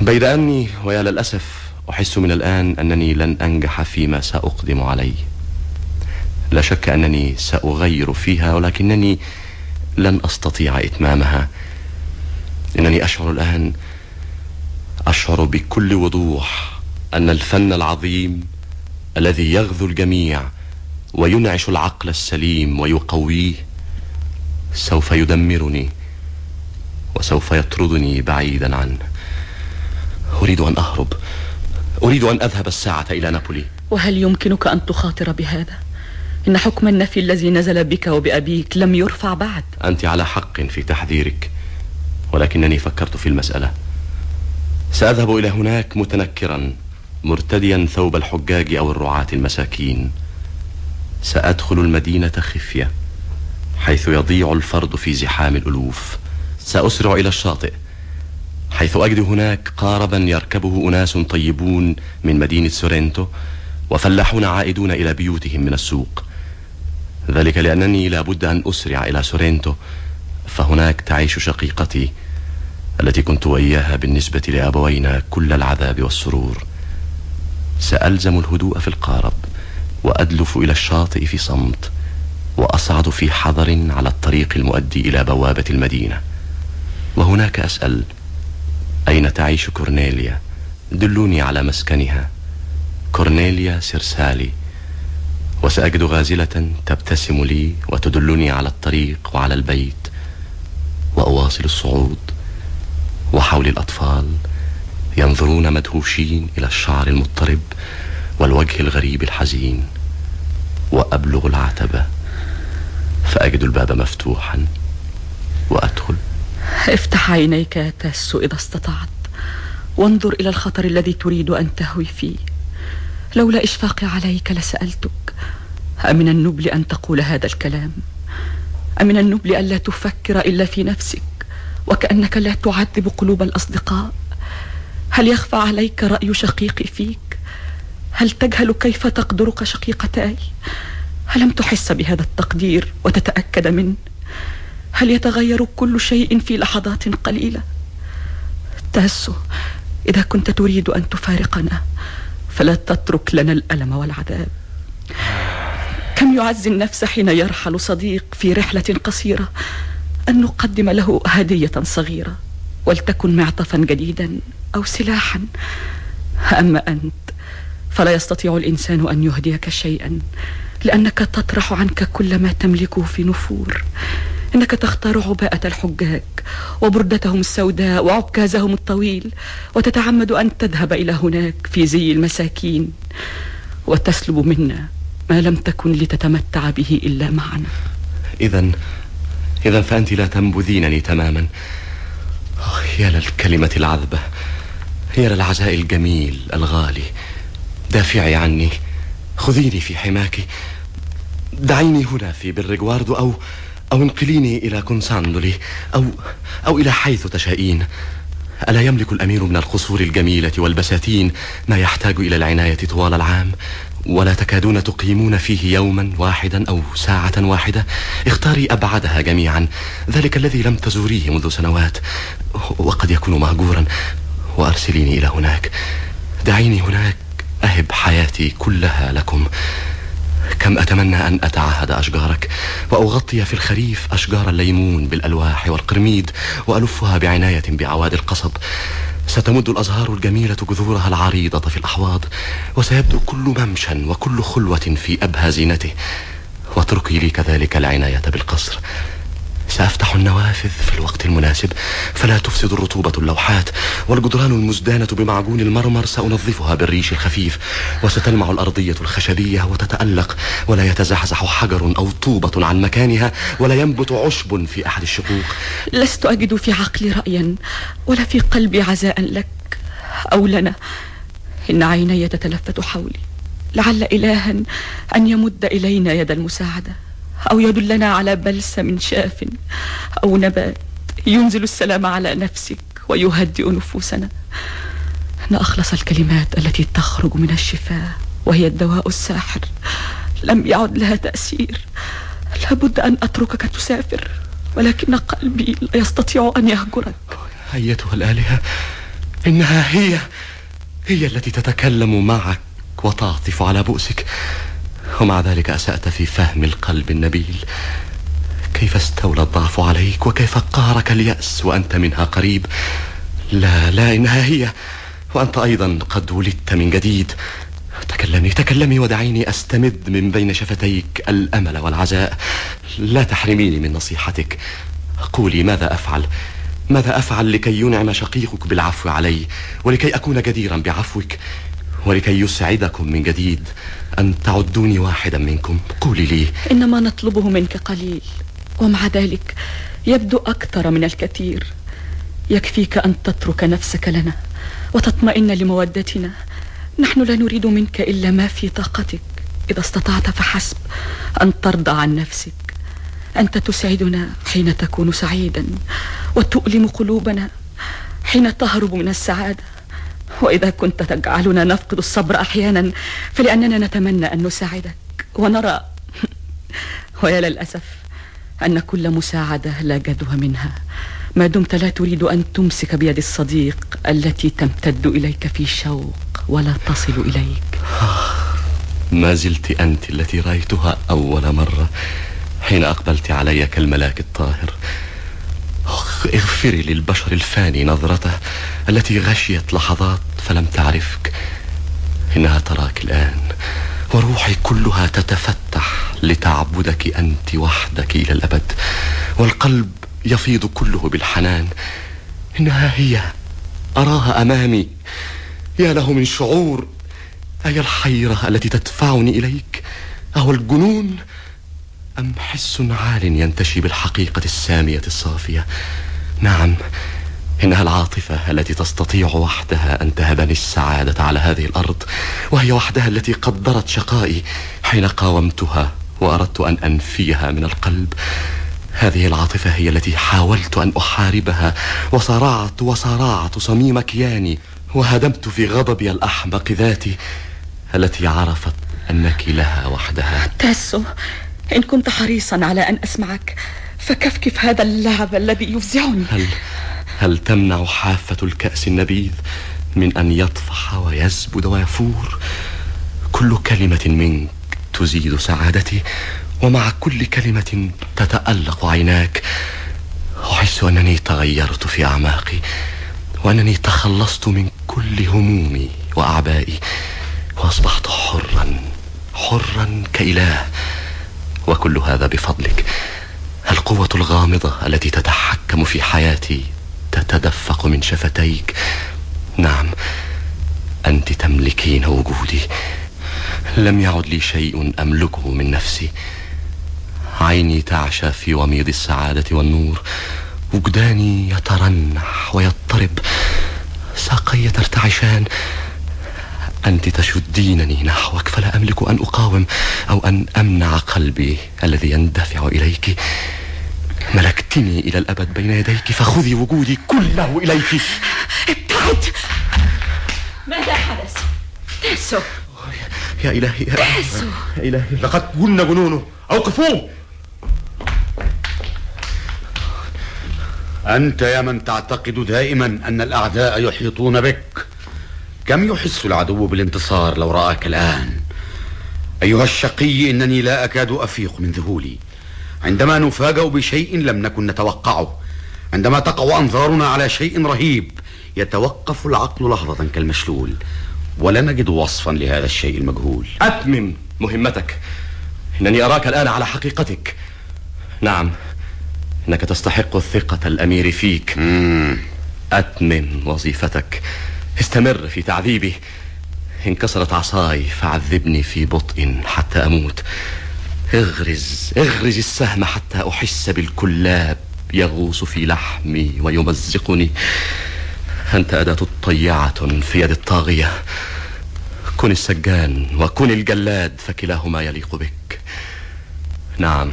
بيد أني ويا للأسف أحس من الآن أنني لن أنجح فيما سأقدم عليه. لا شك أنني سأغير فيها ولكنني لن أستطيع إتمامها. إنني أشعر الآن أشعر بكل وضوح أن الفن العظيم الذي يغذو الجميع وينعش العقل السليم ويقويه سوف يدمرني وسوف يطردني بعيدا عنه. أريد أن أهرب. أريد أن أذهب الساعة إلى نابولي. وهل يمكنك أن تخاطر بهذا؟ إن حكم النفي الذي نزل بك وبأبيك لم يرفع بعد. أنت على حق في تحذيرك ولكنني فكرت في المسألة. سأذهب إلى هناك متنكرا مرتديا ثوب الحجاج أو الرعاة المساكين. سأدخل المدينة خفية حيث يضيع الفرد في زحام الألوف. سأسرع إلى الشاطئ حيث أجد هناك قاربا يركبه أناس طيبون من مدينة سورنتو وفلاحون عائدون إلى بيوتهم من السوق. ذلك لأنني لابد أن أسرع إلى سورنتو فهناك تعيش شقيقتي التي كنت وإياها بالنسبة لأبوينا كل العذاب والسرور. سألزم الهدوء في القارب وأدلف إلى الشاطئ في صمت وأصعد في حذر على الطريق المؤدي إلى بوابة المدينة. وهناك أسأل أين تعيش كورنيليا؟ دلوني على مسكنها. كورنيليا سرسالي وسأجد غازلة تبتسم لي وتدلني على الطريق وعلى البيت وأواصل الصعود وحولي الأطفال ينظرون مدهوشين إلى الشعر المضطرب والوجه الغريب الحزين وأبلغ العتبة فأجد الباب مفتوحا وأدخل. افتح عينيك يا تاسو إذا استطعت وانظر إلى الخطر الذي تريد أن تهوي فيه. لولا إشفاقي عليك لسألتك. أمن النبل أن تقول هذا الكلام؟ أمن النبل ألا تفكر إلا في نفسك وكأنك لا تعذب قلوب الأصدقاء؟ هل يخفى عليك رأي شقيقي فيك؟ هل تجهل كيف تقدرك شقيقتاي؟ ألم تحس بهذا التقدير وتتأكد منه؟ هل يتغير كل شيء في لحظات قليلة؟ تاسو إذا كنت تريد أن تفارقنا فلا تترك لنا الألم والعذاب. كم يعزي النفس حين يرحل صديق في رحلة قصيرة؟ أن نقدم له هدية صغيرة ولتكن معطفا جديدا أو سلاحا. أما أنت فلا يستطيع الإنسان أن يهديك شيئا لأنك تطرح عنك كل ما تملكه في نفور. إنك تختار عباءة الحجاج وبردتهم السوداء وعكازهم الطويل وتتعمد أن تذهب إلى هناك في زي المساكين. وتسلب منا ما لم تكن لتتمتع به إلا معنا. إذا إذا فأنت لا تنبذينني تماما. يا للكلمة العذبة. يا للعزاء الجميل الغالي. دافعي عني. خذيني في حماك. دعيني هنا في بالرجواردو أو أو انقليني إلى كونساندولي أو أو إلى حيث تشائين ألا يملك الأمير من القصور الجميلة والبساتين ما يحتاج إلى العناية طوال العام؟ ولا تكادون تقيمون فيه يوما واحدا أو ساعة واحدة؟ اختاري أبعدها جميعا. ذلك الذي لم تزوريه منذ سنوات. وقد يكون مهجورا. وأرسليني إلى هناك. دعيني هناك. أهب حياتي كلها لكم. كم أتمنى أن أتعهد أشجارك. وأغطي في الخريف أشجار الليمون بالألواح والقرميد. وألفها بعناية بعواد القصب. ستمد الأزهار الجميلة جذورها العريضة في الأحواض وسيبدو كل ممشى وكل خلوة في أبهى زينته. واتركي لي كذلك العناية بالقصر. سأفتح النوافذ في الوقت المناسب فلا تفسد الرطوبة اللوحات والجدران المزدانة بمعجون المرمر سأنظفها بالريش الخفيف وستلمع الأرضية الخشبية وتتألق ولا يتزحزح حجر أو طوبة عن مكانها ولا ينبت عشب في أحد الشقوق. لست أجد في عقلي رأيا ولا في قلبي عزاء لك. أو لنا إن عيني تتلفت حولي لعل إلها أن يمد إلينا يد المساعدة. أو يدلنا على بلسم شاف أو نبات. ينزل السلام على نفسك ويهدئ نفوسنا. إن أخلص الكلمات التي تخرج من الشفاه وهي الدواء الساحر. لم يعد لها تأثير. لابد أن أتركك تسافر ولكن قلبي لا يستطيع أن يهجرك. أيتها الآلهة إنها هي هي التي تتكلم معك وتعطف على بؤسك. ومع ذلك أسأت في فهم القلب النبيل. كيف استولى الضعف عليك وكيف قهرك اليأس وأنت منها قريب؟ لا لا إنها هي وأنت أيضا قد ولدت من جديد. تكلمي تكلمي ودعيني أستمد من بين شفتيك الأمل والعزاء. لا تحرميني من نصيحتك. قولي ماذا أفعل؟ ماذا أفعل لكي ينعم شقيقك بالعفو علي؟ ولكي أكون جديرا بعفوك؟ ولكي يسعدكم من جديد؟ أن تعدوني واحدا منكم. قولي لي. إنما نطلبه منك قليل. ومع ذلك يبدو أكثر من الكثير. يكفيك أن تترك نفسك لنا وتطمئن لمودتنا. نحن لا نريد منك إلا ما في طاقتك. إذا استطعت فحسب أن ترضى عن نفسك. أنت تسعدنا حين تكون سعيدا وتؤلم قلوبنا حين تهرب من السعادة. وإذا كنت تجعلنا نفقد الصبر أحيانا فلأننا نتمنى أن نساعدك ونرى. ويا للأسف أن كل مساعدة لا جدوى منها. ما دمت لا تريد أن تمسك بيد الصديق التي تمتد إليك في شوق ولا تصل إليك. ما زلت أنت التي رأيتها أول مرة حين أقبلت علي كالملاك الطاهر. اغفري للبشر الفاني نظرته التي غشيت لحظات فلم تعرفك. إنها تراك الآن وروحي كلها تتفتح لتعبدك أنت وحدك إلى الأبد والقلب يفيض كله بالحنان. إنها هي أراها أمامي. يا له من شعور أي الحيرة التي تدفعني إليك؟ أهو الجنون أم حس عال ينتشي بالحقيقة السامية الصافية؟ نعم إنها العاطفة التي تستطيع وحدها أن تهبني السعادة على هذه الأرض وهي وحدها التي قدرت شقائي حين قاومتها وأردت أن أنفيها من القلب. هذه العاطفة هي التي حاولت أن أحاربها وصارعت وصارعت صميم كياني وهدمت في غضبي الأحمق ذاتي التي عرفت أنك لها وحدها. تاسو إن كنت حريصا على أن أسمعك فكفكف هذا اللعب الذي يفزعني؟ هل هل تمنع حافة الكأس النبيذ من أن يطفح ويزبد ويفور؟ كل كلمة منك تزيد سعادتي ومع كل كلمة تتألق عيناك. أحس أنني تغيرت في أعماقي وأنني تخلصت من كل همومي وأعبائي وأصبحت حرا حرا كإله. وكل هذا بفضلك. القوة الغامضة التي تتحكم في حياتي تتدفق من شفتيك. نعم أنت تملكين وجودي. لم يعد لي شيء أملكه من نفسي. عيني تعشى في وميض السعادة والنور. وجداني يترنح ويضطرب. ساقي ترتعشان أنت تشدينني نحوك فلا أملك أن أقاوم أو أن أمنع قلبي الذي يندفع إليك. ملكتني إلى الأبد بين يديك فخذي وجودي كله إليك. ابتعد! ماذا حدث؟ تاسو يا إلهي يا, تاسو يا إلهي. لقد قلنا جنونه أوقفوه! أنت يا من تعتقد دائما أن الأعداء يحيطون بك. كم يحس العدو بالانتصار لو رآك الآن؟ أيها الشقي إنني لا أكاد أفيق من ذهولي. عندما نفاجأ بشيء لم نكن نتوقعه. عندما تقع أنظارنا على شيء رهيب يتوقف العقل لحظة كالمشلول. ولا نجد وصفا لهذا الشيء المجهول. أتمم مهمتك. إنني أراك الآن على حقيقتك. نعم إنك تستحق الثقة الأمير فيك. مم. أتمم وظيفتك. استمر في تعذيبي انكسرت عصاي فعذبني في بطء حتى أموت. اغرز اغرز السهم حتى أحس بالكلاب يغوص في لحمي ويمزقني. أنت أداة طيعة في يد الطاغية. كن السجان وكن الجلاد فكلاهما يليق بك. نعم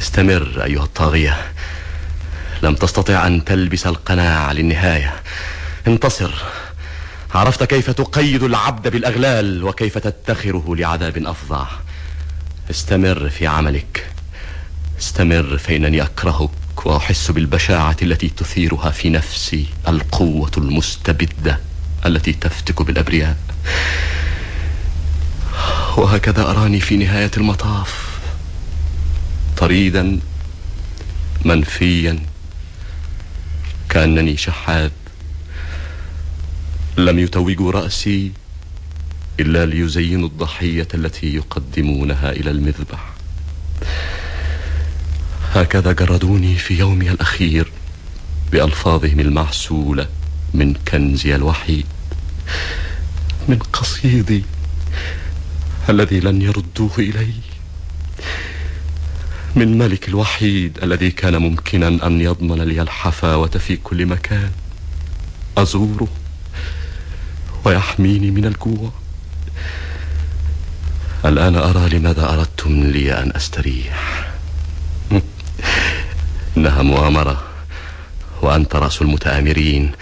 استمر أيها الطاغية. لم تستطع أن تلبس القناع للنهاية. انتصر. عرفت كيف تقيد العبد بالأغلال وكيف تدخره لعذاب أفظع. استمر في عملك. استمر فإنني أكرهك وأحس بالبشاعة التي تثيرها في نفسي القوة المستبدة التي تفتك بالأبرياء. وهكذا أراني في نهاية المطاف. طريدا منفيا كأنني شحاذ لم يتوجوا رأسي إلا ليزينوا الضحية التي يقدمونها إلى المذبح. هكذا جردوني في يومي الأخير بألفاظهم المعسولة من كنزي الوحيد من قصيدي الذي لن يردوه إلي من ملك الوحيد الذي كان ممكنا أن يضمن لي الحفاوة في كل مكان. أزوره ويحميني من الجوع الآن أرى لماذا أردتم لي أن أستريح. إنها مؤامرة وأنت رأس المتآمرين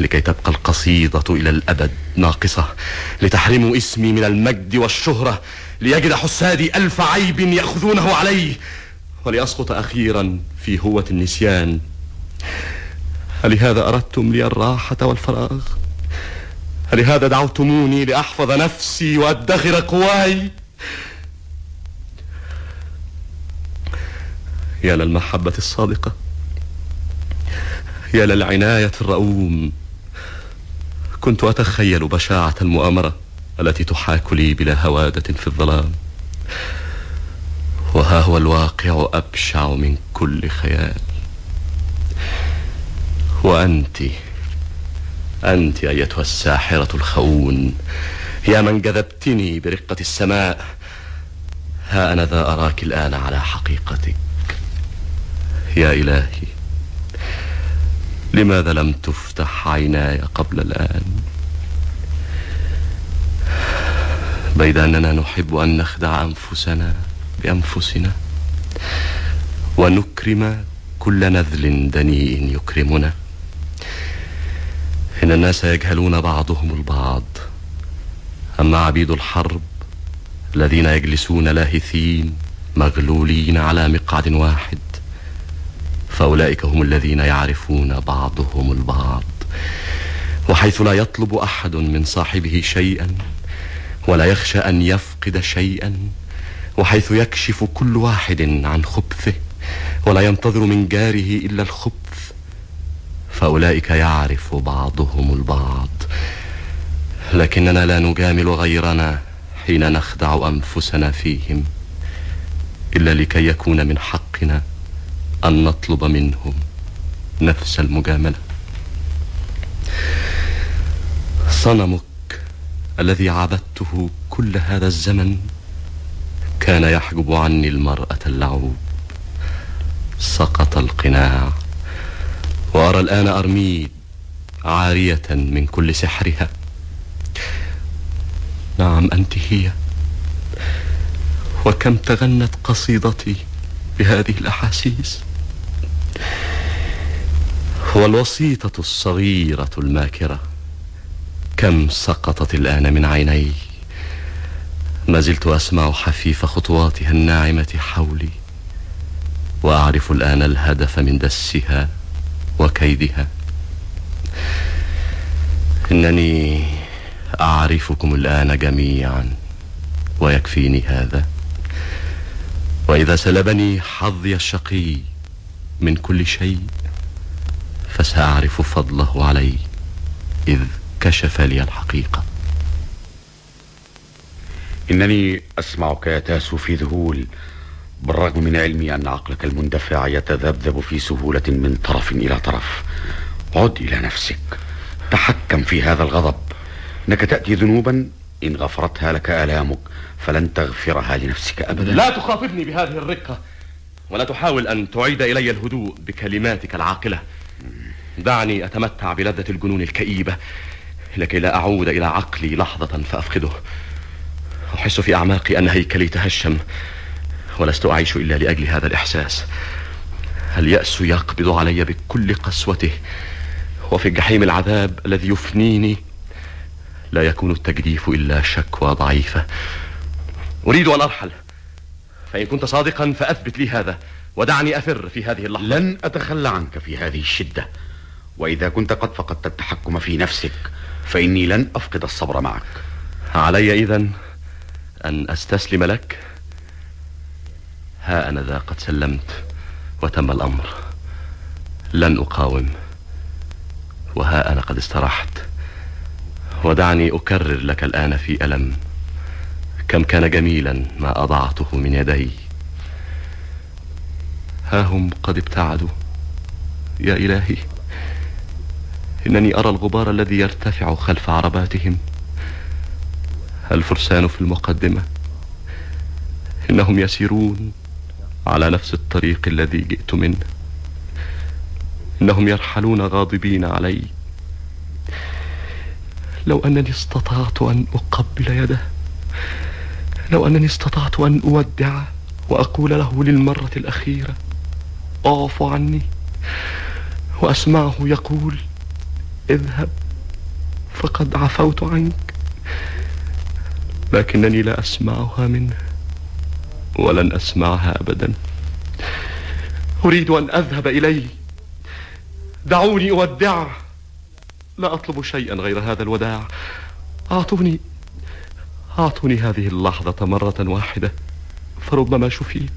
لكي تبقى القصيدة إلى الأبد ناقصة لتحرموا اسمي من المجد والشهرة ليجد حسادي ألف عيب يأخذونه علي ولأسقط أخيرا في هوة النسيان. ألهذا أردتم لي الراحة والفراغ؟ ألهذا دعوتموني لأحفظ نفسي وأدخر قواي. يا للمحبة الصادقة. يا للعناية الرؤوم. كنت أتخيل بشاعة المؤامرة التي تحاك لي بلا هوادة في الظلام. وها هو الواقع أبشع من كل خيال. وأنت أنت أيتها الساحرة الخون. يا من جذبتني برقة السماء. ها أنا ذا أراك الآن على حقيقتك. يا إلهي لماذا لم تفتح عيناي قبل الآن؟ بيد أننا نحب أن نخدع أنفسنا بأنفسنا ونكرم كل نذل دنيء يكرمنا. إن الناس يجهلون بعضهم البعض. أما عبيد الحرب الذين يجلسون لاهثين مغلولين على مقعد واحد فأولئك هم الذين يعرفون بعضهم البعض. وحيث لا يطلب أحد من صاحبه شيئا ولا يخشى أن يفقد شيئا وحيث يكشف كل واحد عن خبثه ولا ينتظر من جاره إلا الخبث. فأولئك يعرف بعضهم البعض. لكننا لا نجامل غيرنا حين نخدع أنفسنا فيهم إلا لكي يكون من حقنا أن نطلب منهم نفس المجاملة. صنمك الذي عبدته كل هذا الزمن كان يحجب عني المرأة اللعوب سقط القناع. وأرى الآن أرميد عارية من كل سحرها. نعم أنت هي. وكم تغنت قصيدتي بهذه الأحاسيس؟ والوسيطة الصغيرة الماكرة كم سقطت الآن من عيني. ما زلت أسمع حفيف خطواتها الناعمة حولي وأعرف الآن الهدف من دسها. وكيدها. إنني أعرفكم الآن جميعا ويكفيني هذا. وإذا سلبني حظي الشقي من كل شيء فسأعرف فضله علي إذ كشف لي الحقيقة. إنني أسمعك يتاسو في ذهول. بالرغم من علمي أن عقلك المندفع يتذبذب في سهولة من طرف إلى طرف. عد إلى نفسك. تحكم في هذا الغضب. إنك تأتي ذنوبا إن غفرتها لك آلامك فلن تغفرها لنفسك أبدا. لا تخاطبني بهذه الرقة. ولا تحاول أن تعيد إلي الهدوء بكلماتك العاقلة. دعني أتمتع بلذة الجنون الكئيبة. لكي لا أعود إلى عقلي لحظة فأفقده. أحس في أعماقي أن هيكلي تهشم. ولست أعيش إلا لأجل هذا الإحساس. اليأس يقبض علي بكل قسوته وفي جحيم العذاب الذي يفنيني لا يكون التجديف إلا شكوى ضعيفة. أريد أن أرحل فإن كنت صادقا فأثبت لي هذا ودعني أفر في هذه اللحظة. لن أتخلى عنك في هذه الشدة وإذا كنت قد فقدت التحكم في نفسك فإني لن أفقد الصبر معك. علي إذن أن أستسلم لك. ها أنا ذا قد سلمت وتم الأمر. لن أقاوم. وها أنا قد استرحت ودعني أكرر لك الآن في ألم. كم كان جميلا ما أضعته من يدي. ها هم قد ابتعدوا. يا إلهي إنني أرى الغبار الذي يرتفع خلف عرباتهم. الفرسان في المقدمة. إنهم يسيرون. على نفس الطريق الذي جئت منه. إنهم يرحلون غاضبين علي. لو أنني استطعت أن أقبل يده لو أنني استطعت أن أودعه وأقول له للمرة الأخيرة أعف عني وأسمعه يقول اذهب فقد عفوت عنك لكنني لا أسمعها منه. ولن أسمعها أبدا. أريد أن أذهب إليه. دعوني أودعه. لا أطلب شيئا غير هذا الوداع. أعطوني أعطوني هذه اللحظة مرة واحدة. فربما شفيت.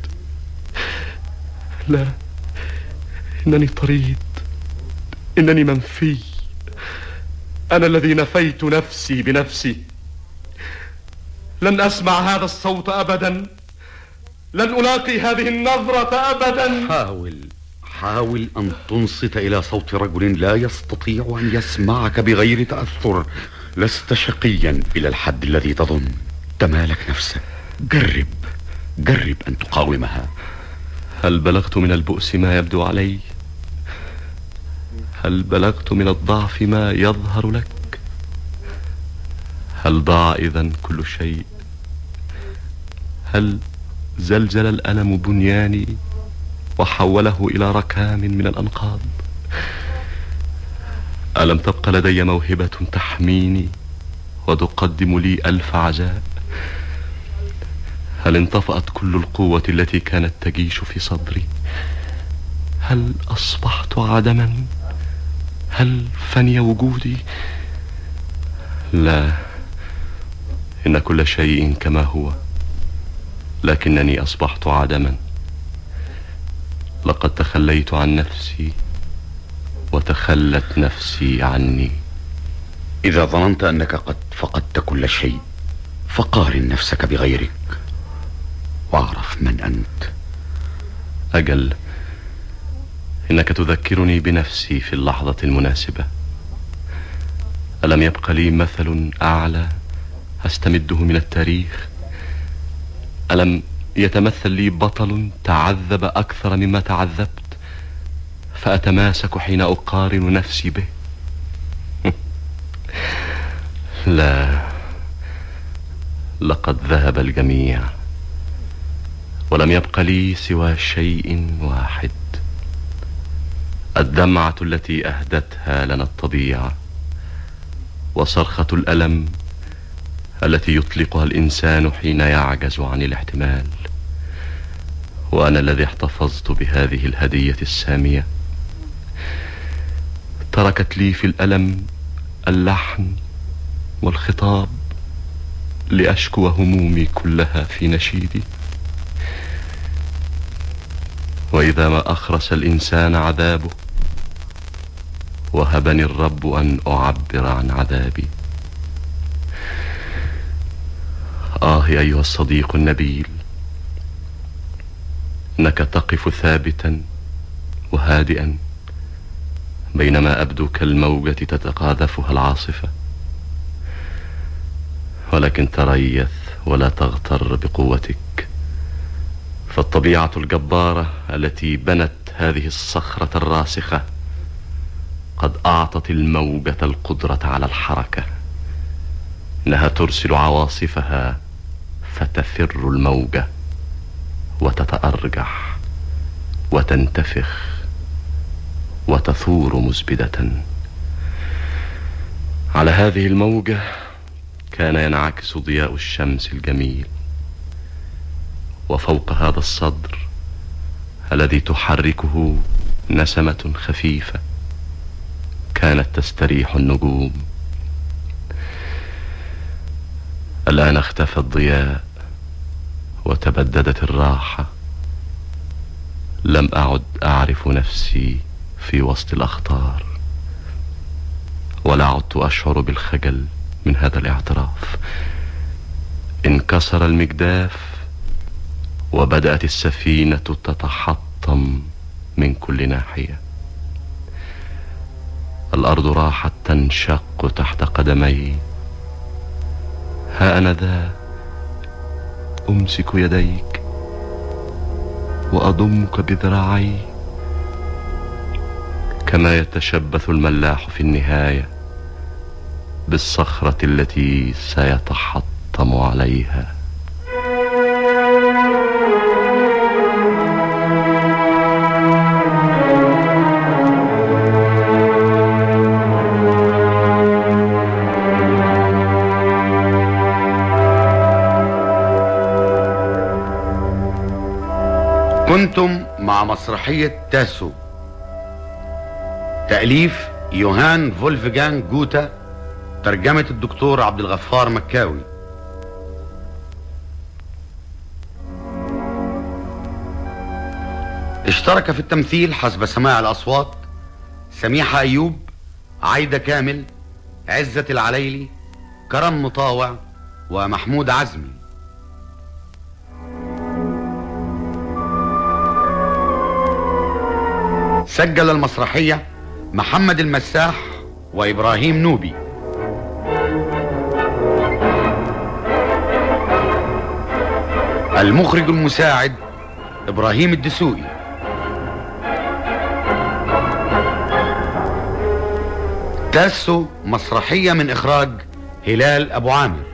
لا إنني طريد. إنني منفي. أنا الذي نفيت نفسي بنفسي. لن أسمع هذا الصوت أبدا. لن ألاقي هذه النظرة أبدا. حاول حاول أن تنصت إلى صوت رجل لا يستطيع أن يسمعك بغير تأثر. لست شقيا إلى الحد الذي تظن. تمالك نفسك. جرب جرب أن تقاومها. هل بلغت من البؤس ما يبدو علي؟ هل بلغت من الضعف ما يظهر لك؟ هل ضاع إذا كل شيء؟ هل زلزل الألم بنياني وحوله إلى ركام من الأنقاض. ألم تبق لدي موهبة تحميني وتقدم لي ألف عزاء؟ هل انطفأت كل القوة التي كانت تجيش في صدري؟ هل أصبحت عدما؟ هل فني وجودي؟ لا إن كل شيء كما هو. لكنني أصبحت عدما. لقد تخليت عن نفسي وتخلت نفسي عني. إذا ظننت أنك قد فقدت كل شيء فقارن نفسك بغيرك واعرف من أنت. أجل إنك تذكرني بنفسي في اللحظة المناسبة. ألم يبق لي مثل أعلى أستمده من التاريخ؟ ألم يتمثل لي بطل تعذب أكثر مما تعذبت؟ فأتماسك حين أقارن نفسي به. لا لقد ذهب الجميع ولم يبق لي سوى شيء واحد. الدمعة التي أهدتها لنا الطبيعة وصرخة الألم التي يطلقها الإنسان حين يعجز عن الاحتمال. وأنا الذي احتفظت بهذه الهدية السامية. تركت لي في الألم اللحن والخطاب لأشكو همومي كلها في نشيدي. وإذا ما أخرس الإنسان عذابه وهبني الرب أن أعبر عن عذابي. آه أيها الصديق النبيل. إنك تقف ثابتا وهادئا بينما أبدو كالموجة تتقاذفها العاصفة. ولكن تريث ولا تغتر بقوتك. فالطبيعة الجبارة التي بنت هذه الصخرة الراسخة قد أعطت الموجة القدرة على الحركة. إنها ترسل عواصفها فتفر الموجة وتتأرجح وتنتفخ وتثور مزبدة. على هذه الموجة كان ينعكس ضياء الشمس الجميل وفوق هذا الصدر الذي تحركه نسمة خفيفة كانت تستريح النجوم. الآن اختفى الضياء وتبددت الراحة. لم أعد أعرف نفسي في وسط الأخطار ولا عدت أشعر بالخجل من هذا الاعتراف. انكسر المجداف وبدأت السفينة تتحطم من كل ناحية. الأرض راحت تنشق تحت قدمي ها أنا ذا. أمسك يديك وأضمك بذراعي كما يتشبث الملاح في النهاية بالصخرة التي سيتحطم عليها. كنتم مع مسرحية تاسو. تأليف يوهان فولفجان جوتا ترجمة الدكتور عبد الغفار مكاوي. اشترك في التمثيل حسب سماع الأصوات سميحة أيوب عايدة كامل عزة العليلي كرم مطاوع ومحمود عزمي. سجل المسرحية محمد المساح وإبراهيم نوبي. المخرج المساعد إبراهيم الدسوقي. تاسو مسرحية من إخراج هلال أبو عامر.